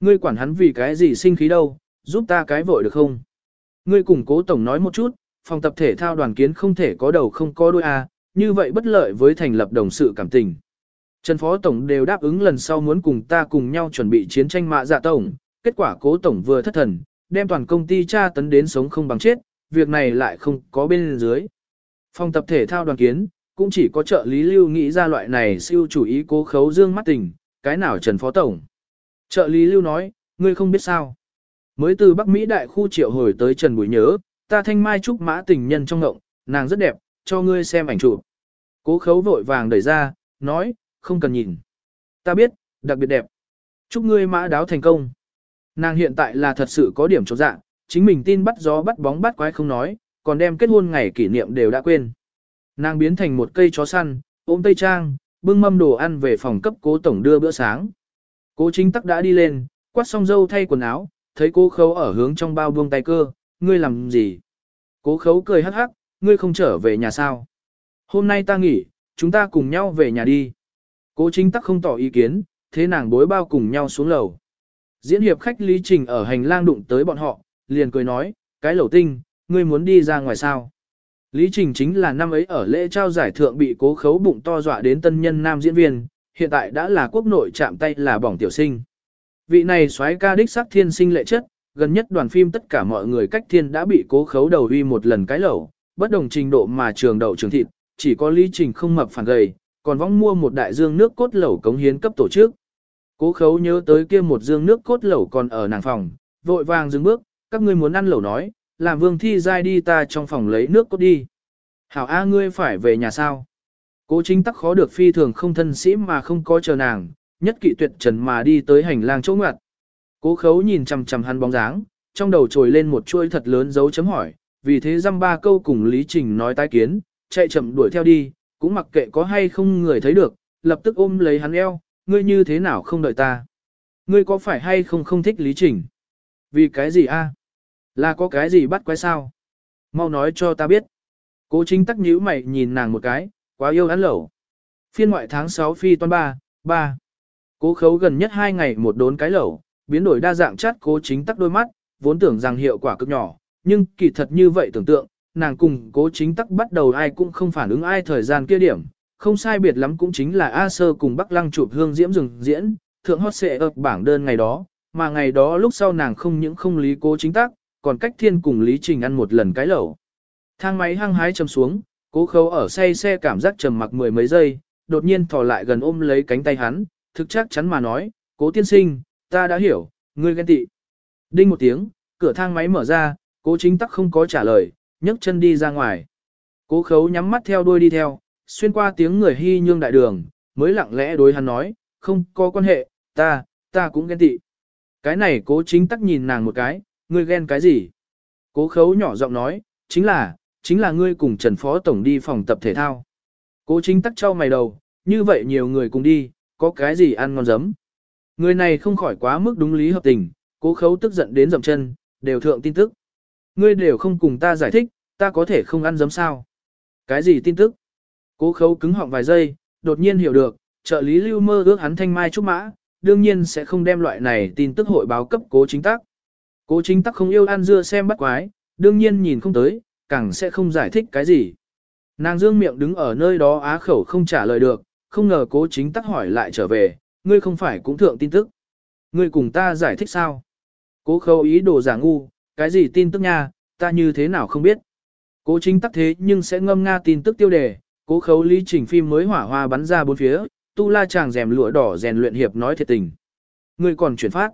Ngươi quản hắn vì cái gì sinh khí đâu, giúp ta cái vội được không? Ngươi cùng cố tổng nói một chút, phòng tập thể thao đoàn kiến không thể có đầu không có đuôi a, như vậy bất lợi với thành lập đồng sự cảm tình. Trần Phó Tổng đều đáp ứng lần sau muốn cùng ta cùng nhau chuẩn bị chiến tranh mạ dạ tổng, kết quả cố Tổng vừa thất thần, đem toàn công ty tra tấn đến sống không bằng chết, việc này lại không có bên dưới. Phòng tập thể thao đoàn kiến, cũng chỉ có trợ lý lưu nghĩ ra loại này siêu chủ ý cố khấu dương mắt tình, cái nào Trần Phó Tổng. Trợ lý lưu nói, ngươi không biết sao. Mới từ Bắc Mỹ đại khu triệu hồi tới Trần Bùi nhớ, ta thanh mai trúc mã tình nhân trong ngộng, nàng rất đẹp, cho ngươi xem ảnh chụp. Cố khấu vội vàng đẩy ra, nói, không cần nhìn. Ta biết, đặc biệt đẹp. Chúc ngươi mã đáo thành công. Nàng hiện tại là thật sự có điểm trọt dạng, chính mình tin bắt gió bắt bóng bắt quái không nói, còn đem kết hôn ngày kỷ niệm đều đã quên. Nàng biến thành một cây chó săn, ôm tây trang, bưng mâm đồ ăn về phòng cấp cố tổng đưa bữa sáng. Cố chính tắc đã đi lên, quát xong dâu thay quần áo, thấy cố khấu ở hướng trong bao buông tay cơ, ngươi làm gì? Cố khấu cười hắc hắc, ngươi không trở về nhà sao? Hôm nay ta nghỉ, chúng ta cùng nhau về nhà đi. Cố chính tắc không tỏ ý kiến, thế nàng bối bao cùng nhau xuống lầu. Diễn hiệp khách Lý Trình ở hành lang đụng tới bọn họ, liền cười nói, cái lẩu tinh, ngươi muốn đi ra ngoài sao? Lý Trình chính là năm ấy ở lễ trao giải thượng bị cố khấu bụng to dọa đến tân nhân nam diễn viên, hiện tại đã là quốc nội chạm tay là bỏng tiểu sinh. Vị này xoái ca đích sắc thiên sinh lệ chất, gần nhất đoàn phim tất cả mọi người cách thiên đã bị cố khấu đầu uy một lần cái lẩu, bất đồng trình độ mà trường đậu trường thịt, chỉ có Lý Trình không mập phản gầy, còn vong mua một đại dương nước cốt lẩu cống hiến cấp tổ chức. Cố khấu nhớ tới kia một dương nước cốt lẩu còn ở nàng phòng, vội vàng dừng bước, các ngươi muốn ăn lẩu nói, làm vương thi giai đi ta trong phòng lấy nước cốt đi. Hảo A ngươi phải về nhà sao? Cố chính tắc khó được phi thường không thân sĩ mà không có chờ nàng, nhất kỵ tuyệt trần mà đi tới hành lang chỗ ngoặt. Cố khấu nhìn chằm chằm hắn bóng dáng, trong đầu trồi lên một chuôi thật lớn dấu chấm hỏi, vì thế dăm ba câu cùng Lý Trình nói tái kiến, chạy chậm đuổi theo đi, cũng mặc kệ có hay không người thấy được, lập tức ôm lấy hắn eo, ngươi như thế nào không đợi ta? Ngươi có phải hay không không thích Lý Trình? Vì cái gì a? Là có cái gì bắt quái sao? Mau nói cho ta biết. Cố chính tắc nhíu mày nhìn nàng một cái, quá yêu ăn lẩu. Phiên ngoại tháng 6 phi toan 3, 3. Cố khấu gần nhất hai ngày một đốn cái lẩu, biến đổi đa dạng chát cố chính tắc đôi mắt, vốn tưởng rằng hiệu quả cực nhỏ, nhưng kỳ thật như vậy tưởng tượng, nàng cùng cố chính tắc bắt đầu ai cũng không phản ứng ai thời gian kia điểm, không sai biệt lắm cũng chính là A Sơ cùng Bắc Lăng chụp hương diễm rừng diễn, thượng hot xệ ập bảng đơn ngày đó, mà ngày đó lúc sau nàng không những không lý cố chính tắc, còn cách thiên cùng Lý Trình ăn một lần cái lẩu. Thang máy hăng hái chầm xuống, cố khấu ở say xe cảm giác trầm mặc mười mấy giây, đột nhiên thò lại gần ôm lấy cánh tay hắn, thực chắc chắn mà nói, cố tiên sinh, ta đã hiểu, ngươi ghen tị. Đinh một tiếng, cửa thang máy mở ra, cố chính tắc không có trả lời, nhấc chân đi ra ngoài. Cố khấu nhắm mắt theo đuôi đi theo, xuyên qua tiếng người hy nhương đại đường, mới lặng lẽ đối hắn nói, không có quan hệ, ta, ta cũng ghen tị. Cái này cố chính tắc nhìn nàng một cái, ngươi ghen cái gì? Cố khấu nhỏ giọng nói, chính là, chính là ngươi cùng Trần Phó Tổng đi phòng tập thể thao. Cố chính tắc trao mày đầu, như vậy nhiều người cùng đi, có cái gì ăn ngon giấm. Người này không khỏi quá mức đúng lý hợp tình, cố khấu tức giận đến dậm chân, đều thượng tin tức. Ngươi đều không cùng ta giải thích, ta có thể không ăn giấm sao. Cái gì tin tức? Cố khấu cứng họng vài giây, đột nhiên hiểu được, trợ lý lưu mơ ước hắn thanh mai trúc mã, đương nhiên sẽ không đem loại này tin tức hội báo cấp cố chính tắc. Cố chính tắc không yêu ăn dưa xem bắt quái, đương nhiên nhìn không tới, càng sẽ không giải thích cái gì. Nàng dương miệng đứng ở nơi đó á khẩu không trả lời được, không ngờ cố chính tắc hỏi lại trở về, ngươi không phải cũng thượng tin tức. Ngươi cùng ta giải thích sao? Cố khâu ý đồ giả ngu, cái gì tin tức nha, ta như thế nào không biết. Cố chính tắc thế nhưng sẽ ngâm nga tin tức tiêu đề, cố khấu lý trình phim mới hỏa hoa bắn ra bốn phía, tu la chàng rèm lụa đỏ rèn luyện hiệp nói thiệt tình. Ngươi còn chuyển phát.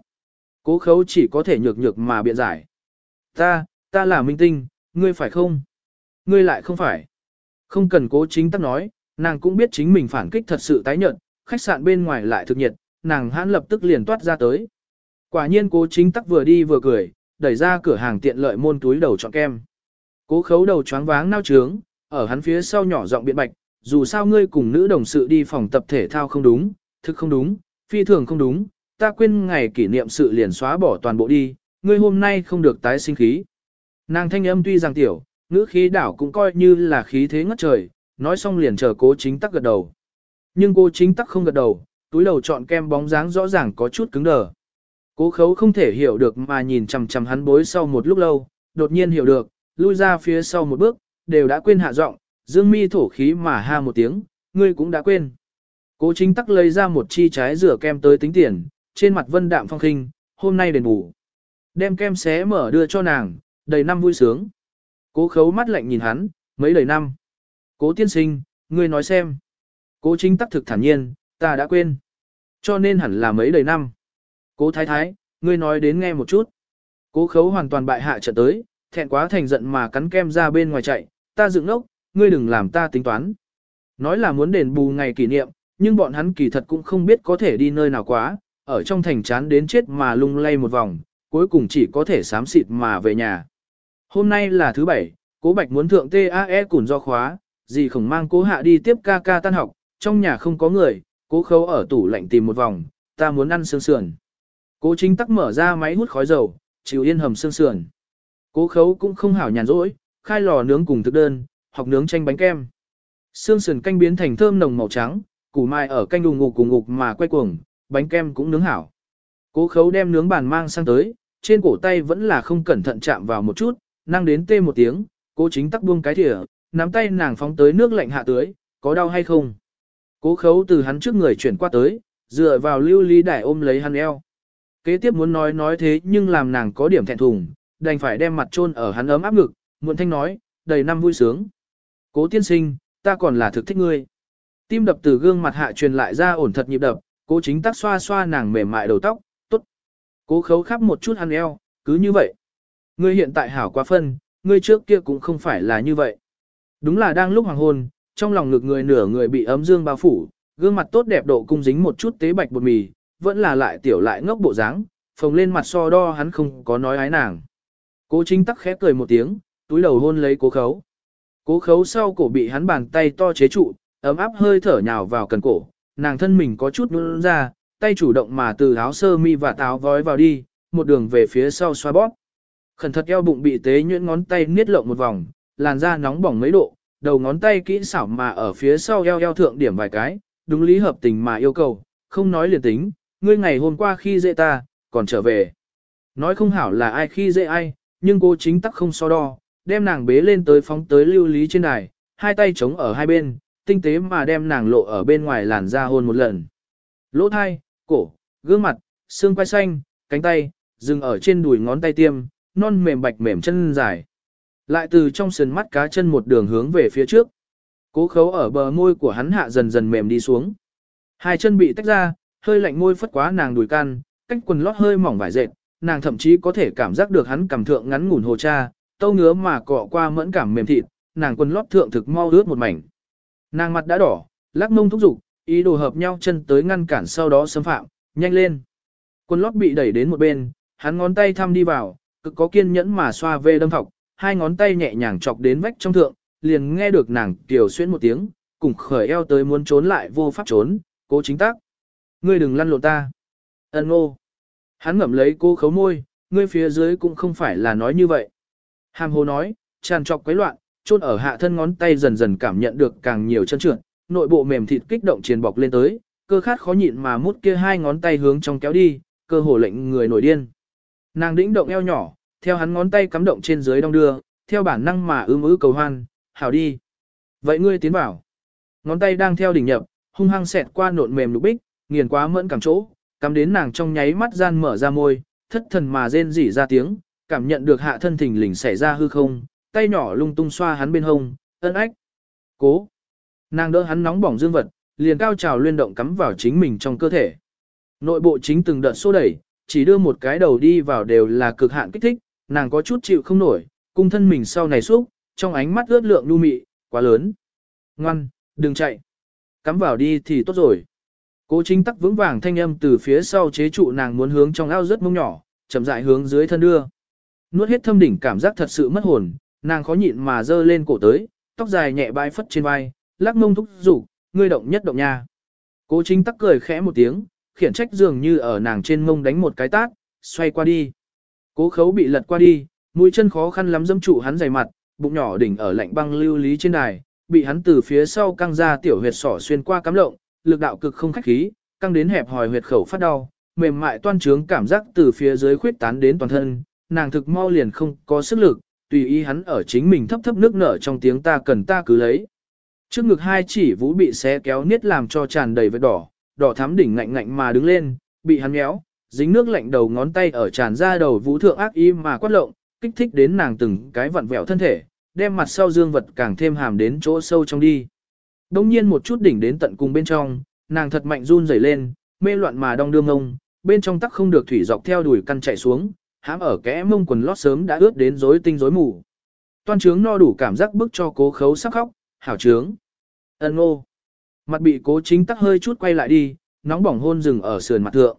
Cố khấu chỉ có thể nhược nhược mà biện giải. Ta, ta là minh tinh, ngươi phải không? Ngươi lại không phải. Không cần cố chính tắc nói, nàng cũng biết chính mình phản kích thật sự tái nhận, khách sạn bên ngoài lại thực nhiệt, nàng hãn lập tức liền toát ra tới. Quả nhiên cố chính tắc vừa đi vừa cười, đẩy ra cửa hàng tiện lợi môn túi đầu chọn kem. Cố khấu đầu choáng váng nao trướng, ở hắn phía sau nhỏ giọng biện bạch, dù sao ngươi cùng nữ đồng sự đi phòng tập thể thao không đúng, thực không đúng, phi thường không đúng, ta quên ngày kỷ niệm sự liền xóa bỏ toàn bộ đi, ngươi hôm nay không được tái sinh khí. Nàng thanh âm tuy rằng tiểu, ngữ khí đảo cũng coi như là khí thế ngất trời, nói xong liền chờ cố chính tắc gật đầu. Nhưng cô chính tắc không gật đầu, túi đầu chọn kem bóng dáng rõ ràng có chút cứng đờ. Cố khấu không thể hiểu được mà nhìn chằm chằm hắn bối sau một lúc lâu, đột nhiên hiểu được, lui ra phía sau một bước, đều đã quên hạ giọng, dương mi thổ khí mà ha một tiếng, ngươi cũng đã quên. Cố chính tắc lấy ra một chi trái rửa kem tới tính tiền, trên mặt vân đạm phong khinh, hôm nay đền bù. Đem kem xé mở đưa cho nàng, đầy năm vui sướng. Cố khấu mắt lạnh nhìn hắn, mấy đầy năm. Cố tiên sinh, ngươi nói xem. Cố chính tắc thực thản nhiên, ta đã quên. Cho nên hẳn là mấy đầy năm. Cố thái thái, ngươi nói đến nghe một chút. Cố khấu hoàn toàn bại hạ trận tới, thẹn quá thành giận mà cắn kem ra bên ngoài chạy, ta dựng nốc ngươi đừng làm ta tính toán. Nói là muốn đền bù ngày kỷ niệm, nhưng bọn hắn kỳ thật cũng không biết có thể đi nơi nào quá, ở trong thành chán đến chết mà lung lay một vòng, cuối cùng chỉ có thể sám xịt mà về nhà. Hôm nay là thứ bảy, cố bạch muốn thượng TAE cùng do khóa, dì khổng mang cố hạ đi tiếp ca ca tan học, trong nhà không có người, cố khấu ở tủ lạnh tìm một vòng, ta muốn ăn sương sườn. Cố chính tắc mở ra máy hút khói dầu, chịu yên hầm xương sườn. Cố khấu cũng không hảo nhàn rỗi, khai lò nướng cùng thực đơn, học nướng chanh bánh kem. Xương sườn canh biến thành thơm nồng màu trắng, củ mai ở canh đùng ngục cùng ngục mà quay cuồng, bánh kem cũng nướng hảo. Cố khấu đem nướng bàn mang sang tới, trên cổ tay vẫn là không cẩn thận chạm vào một chút, năng đến tê một tiếng, cố chính tắc buông cái thìa, nắm tay nàng phóng tới nước lạnh hạ tưới, có đau hay không? Cố khấu từ hắn trước người chuyển qua tới, dựa vào lưu ly đài ôm lấy hắn eo. Kế tiếp muốn nói nói thế nhưng làm nàng có điểm thẹn thùng, đành phải đem mặt chôn ở hắn ấm áp ngực, muộn thanh nói, đầy năm vui sướng. Cố tiên sinh, ta còn là thực thích ngươi. Tim đập từ gương mặt hạ truyền lại ra ổn thật nhịp đập, cố chính tắc xoa xoa nàng mềm mại đầu tóc, tốt. Cố khấu khắp một chút ăn eo, cứ như vậy. Ngươi hiện tại hảo quá phân, ngươi trước kia cũng không phải là như vậy. Đúng là đang lúc hoàng hôn, trong lòng ngực người nửa người bị ấm dương bao phủ, gương mặt tốt đẹp độ cung dính một chút tế bạch bột mì, vẫn là lại tiểu lại ngốc bộ dáng, phồng lên mặt so đo hắn không có nói ái nàng. Cố chính tắc khẽ cười một tiếng, túi đầu hôn lấy cố khấu. Cố khấu sau cổ bị hắn bàn tay to chế trụ, ấm áp hơi thở nhào vào cần cổ, nàng thân mình có chút nôn ra, tay chủ động mà từ áo sơ mi và táo vói vào đi, một đường về phía sau xoa bóp. Khẩn thật eo bụng bị tế nhuyễn ngón tay niết lộng một vòng, làn da nóng bỏng mấy độ, đầu ngón tay kỹ xảo mà ở phía sau eo eo thượng điểm vài cái, đúng lý hợp tình mà yêu cầu, không nói liền tính, ngươi ngày hôm qua khi dễ ta, còn trở về. Nói không hảo là ai khi dễ ai, nhưng cô chính tắc không so đo, đem nàng bế lên tới phóng tới lưu lý trên đài, hai tay chống ở hai bên, tinh tế mà đem nàng lộ ở bên ngoài làn da hôn một lần. Lỗ thai, cổ, gương mặt, xương quai xanh, cánh tay, dừng ở trên đùi ngón tay tiêm, non mềm bạch mềm chân dài. Lại từ trong sườn mắt cá chân một đường hướng về phía trước. Cố khấu ở bờ môi của hắn hạ dần dần mềm đi xuống. Hai chân bị tách ra, hơi lạnh môi phất quá nàng đùi can, cách quần lót hơi mỏng vải dệt, nàng thậm chí có thể cảm giác được hắn cảm thượng ngắn ngủn hồ cha, tâu ngứa mà cọ qua mẫn cảm mềm thịt, nàng quần lót thượng thực mau ướt một mảnh. Nàng mặt đã đỏ, lắc mông thúc giục, ý đồ hợp nhau chân tới ngăn cản sau đó xâm phạm, nhanh lên. Quần lót bị đẩy đến một bên, hắn ngón tay thăm đi vào, cực có kiên nhẫn mà xoa về đâm thọc, hai ngón tay nhẹ nhàng chọc đến vách trong thượng, liền nghe được nàng tiểu xuyên một tiếng, cùng khởi eo tới muốn trốn lại vô pháp trốn, cố chính tác. Ngươi đừng lăn lộn ta. Ân ngô. Hắn ngậm lấy cô khấu môi, ngươi phía dưới cũng không phải là nói như vậy. Hàm hồ nói, tràn trọc quấy loạn, chôn ở hạ thân ngón tay dần dần cảm nhận được càng nhiều chân trượt, nội bộ mềm thịt kích động triền bọc lên tới, cơ khát khó nhịn mà mút kia hai ngón tay hướng trong kéo đi, cơ hồ lệnh người nổi điên. Nàng đĩnh động eo nhỏ, theo hắn ngón tay cắm động trên dưới đong đưa, theo bản năng mà ưm ứ cầu hoan, hảo đi. Vậy ngươi tiến bảo. Ngón tay đang theo đỉnh nhập, hung hăng xẹt qua nộn mềm lục bích, nghiền quá mẫn cảm chỗ, cắm đến nàng trong nháy mắt gian mở ra môi, thất thần mà rên rỉ ra tiếng, cảm nhận được hạ thân thình lình xảy ra hư không, tay nhỏ lung tung xoa hắn bên hông, ân ách. Cố. Nàng đỡ hắn nóng bỏng dương vật, liền cao trào liên động cắm vào chính mình trong cơ thể. Nội bộ chính từng đợt xô đẩy, chỉ đưa một cái đầu đi vào đều là cực hạn kích thích, nàng có chút chịu không nổi, cung thân mình sau này xúc, trong ánh mắt ướt lượng nhu mị, quá lớn. Ngoan, đừng chạy. Cắm vào đi thì tốt rồi. Cố chính tắc vững vàng thanh âm từ phía sau chế trụ nàng muốn hướng trong ao rất mông nhỏ, chậm rãi hướng dưới thân đưa. Nuốt hết thâm đỉnh cảm giác thật sự mất hồn, nàng khó nhịn mà dơ lên cổ tới, tóc dài nhẹ bãi phất trên vai, lắc mông thúc rủ, ngươi động nhất động nha. Cố chính tắc cười khẽ một tiếng, khiển trách dường như ở nàng trên mông đánh một cái tát, xoay qua đi. Cố khấu bị lật qua đi, mũi chân khó khăn lắm dâm trụ hắn dày mặt, bụng nhỏ đỉnh ở lạnh băng lưu lý trên đài, bị hắn từ phía sau căng ra tiểu huyệt sỏ xuyên qua cắm lộng, lực đạo cực không khách khí, căng đến hẹp hòi huyệt khẩu phát đau, mềm mại toan trướng cảm giác từ phía dưới khuyết tán đến toàn thân, nàng thực mau liền không có sức lực, tùy ý hắn ở chính mình thấp thấp nước nở trong tiếng ta cần ta cứ lấy. Trước ngực hai chỉ vũ bị xé kéo niết làm cho tràn đầy vết đỏ, đỏ thắm đỉnh ngạnh ngạnh mà đứng lên, bị hắn méo, dính nước lạnh đầu ngón tay ở tràn ra đầu vũ thượng ác ý mà quát lộng, kích thích đến nàng từng cái vặn vẹo thân thể, đem mặt sau dương vật càng thêm hàm đến chỗ sâu trong đi. Đông nhiên một chút đỉnh đến tận cùng bên trong, nàng thật mạnh run rẩy lên, mê loạn mà đong đương ông bên trong tắc không được thủy dọc theo đuổi căn chạy xuống, hãm ở kẽ mông quần lót sớm đã ướt đến rối tinh rối mù. Toan trướng no đủ cảm giác bức cho cố khấu sắc khóc, hảo trướng. Ân ô. Mặt bị cố chính tắc hơi chút quay lại đi, nóng bỏng hôn rừng ở sườn mặt thượng.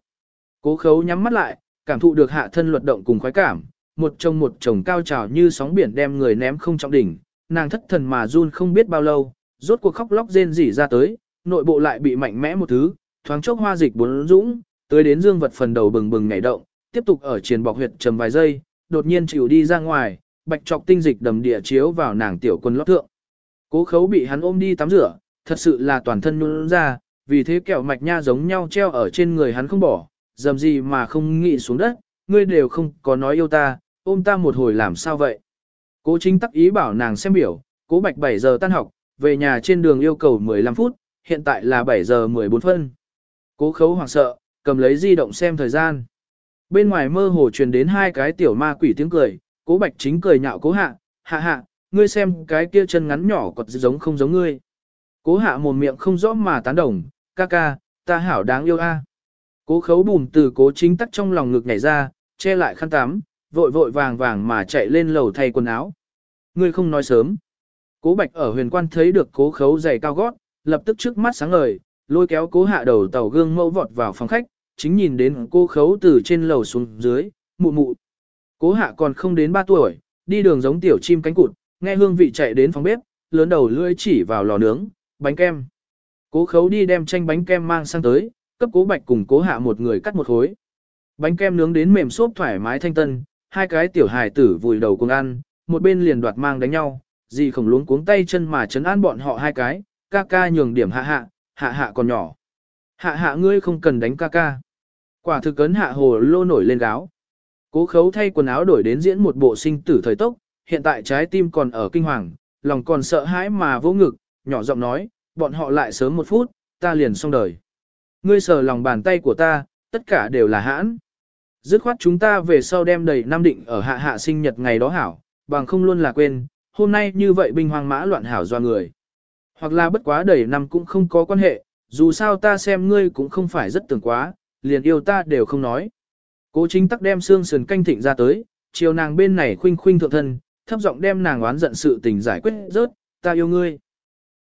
Cố khấu nhắm mắt lại, cảm thụ được hạ thân luật động cùng khoái cảm, một chồng một chồng cao trào như sóng biển đem người ném không trọng đỉnh, nàng thất thần mà run không biết bao lâu, rốt cuộc khóc lóc rên rỉ ra tới, nội bộ lại bị mạnh mẽ một thứ, thoáng chốc hoa dịch bốn dũng, tới đến dương vật phần đầu bừng bừng nhảy động, tiếp tục ở triền bọc huyệt trầm vài giây, đột nhiên chịu đi ra ngoài, bạch trọc tinh dịch đầm địa chiếu vào nàng tiểu quân lót thượng. Cố khấu bị hắn ôm đi tắm rửa, thật sự là toàn thân nhún ra, vì thế kẹo mạch nha giống nhau treo ở trên người hắn không bỏ, dầm gì mà không nghĩ xuống đất, ngươi đều không có nói yêu ta, ôm ta một hồi làm sao vậy. Cố chính tắc ý bảo nàng xem biểu, cố bạch 7 giờ tan học, về nhà trên đường yêu cầu 15 phút, hiện tại là 7 giờ 14 phân. Cố khấu hoảng sợ, cầm lấy di động xem thời gian. Bên ngoài mơ hồ truyền đến hai cái tiểu ma quỷ tiếng cười, cố bạch chính cười nhạo cố hạ, hạ hạ, ngươi xem cái kia chân ngắn nhỏ còn giống không giống ngươi. Cố hạ mồm miệng không rõ mà tán đồng, ca ca, ta hảo đáng yêu a. Cố khấu bùm từ cố chính tắc trong lòng ngực nhảy ra, che lại khăn tắm, vội vội vàng vàng mà chạy lên lầu thay quần áo. Ngươi không nói sớm. Cố bạch ở huyền quan thấy được cố khấu giày cao gót, lập tức trước mắt sáng ngời, lôi kéo cố hạ đầu tàu gương mẫu vọt vào phòng khách, chính nhìn đến cô khấu từ trên lầu xuống dưới, mụ mụ. Cố hạ còn không đến 3 tuổi, đi đường giống tiểu chim cánh cụt, nghe hương vị chạy đến phòng bếp, lớn đầu lưỡi chỉ vào lò nướng, bánh kem. Cố khấu đi đem tranh bánh kem mang sang tới, cấp cố bạch cùng cố hạ một người cắt một khối. Bánh kem nướng đến mềm xốp thoải mái thanh tân, hai cái tiểu hài tử vùi đầu cùng ăn, một bên liền đoạt mang đánh nhau, gì khổng luống cuống tay chân mà chấn an bọn họ hai cái, ca ca nhường điểm hạ hạ, hạ hạ còn nhỏ. Hạ hạ ngươi không cần đánh ca ca. Quả thực cấn hạ hồ lô nổi lên gáo. Cố khấu thay quần áo đổi đến diễn một bộ sinh tử thời tốc, hiện tại trái tim còn ở kinh hoàng, lòng còn sợ hãi mà vô ngực, nhỏ giọng nói, bọn họ lại sớm một phút, ta liền xong đời. Ngươi sờ lòng bàn tay của ta, tất cả đều là hãn. Dứt khoát chúng ta về sau đem đầy Nam định ở hạ hạ sinh nhật ngày đó hảo, bằng không luôn là quên, hôm nay như vậy binh hoang mã loạn hảo do người. Hoặc là bất quá đầy năm cũng không có quan hệ, dù sao ta xem ngươi cũng không phải rất tưởng quá, liền yêu ta đều không nói. Cố chính tắc đem xương sườn canh thịnh ra tới, chiều nàng bên này khuynh khuynh thượng thân, thấp giọng đem nàng oán giận sự tình giải quyết rớt, ta yêu ngươi.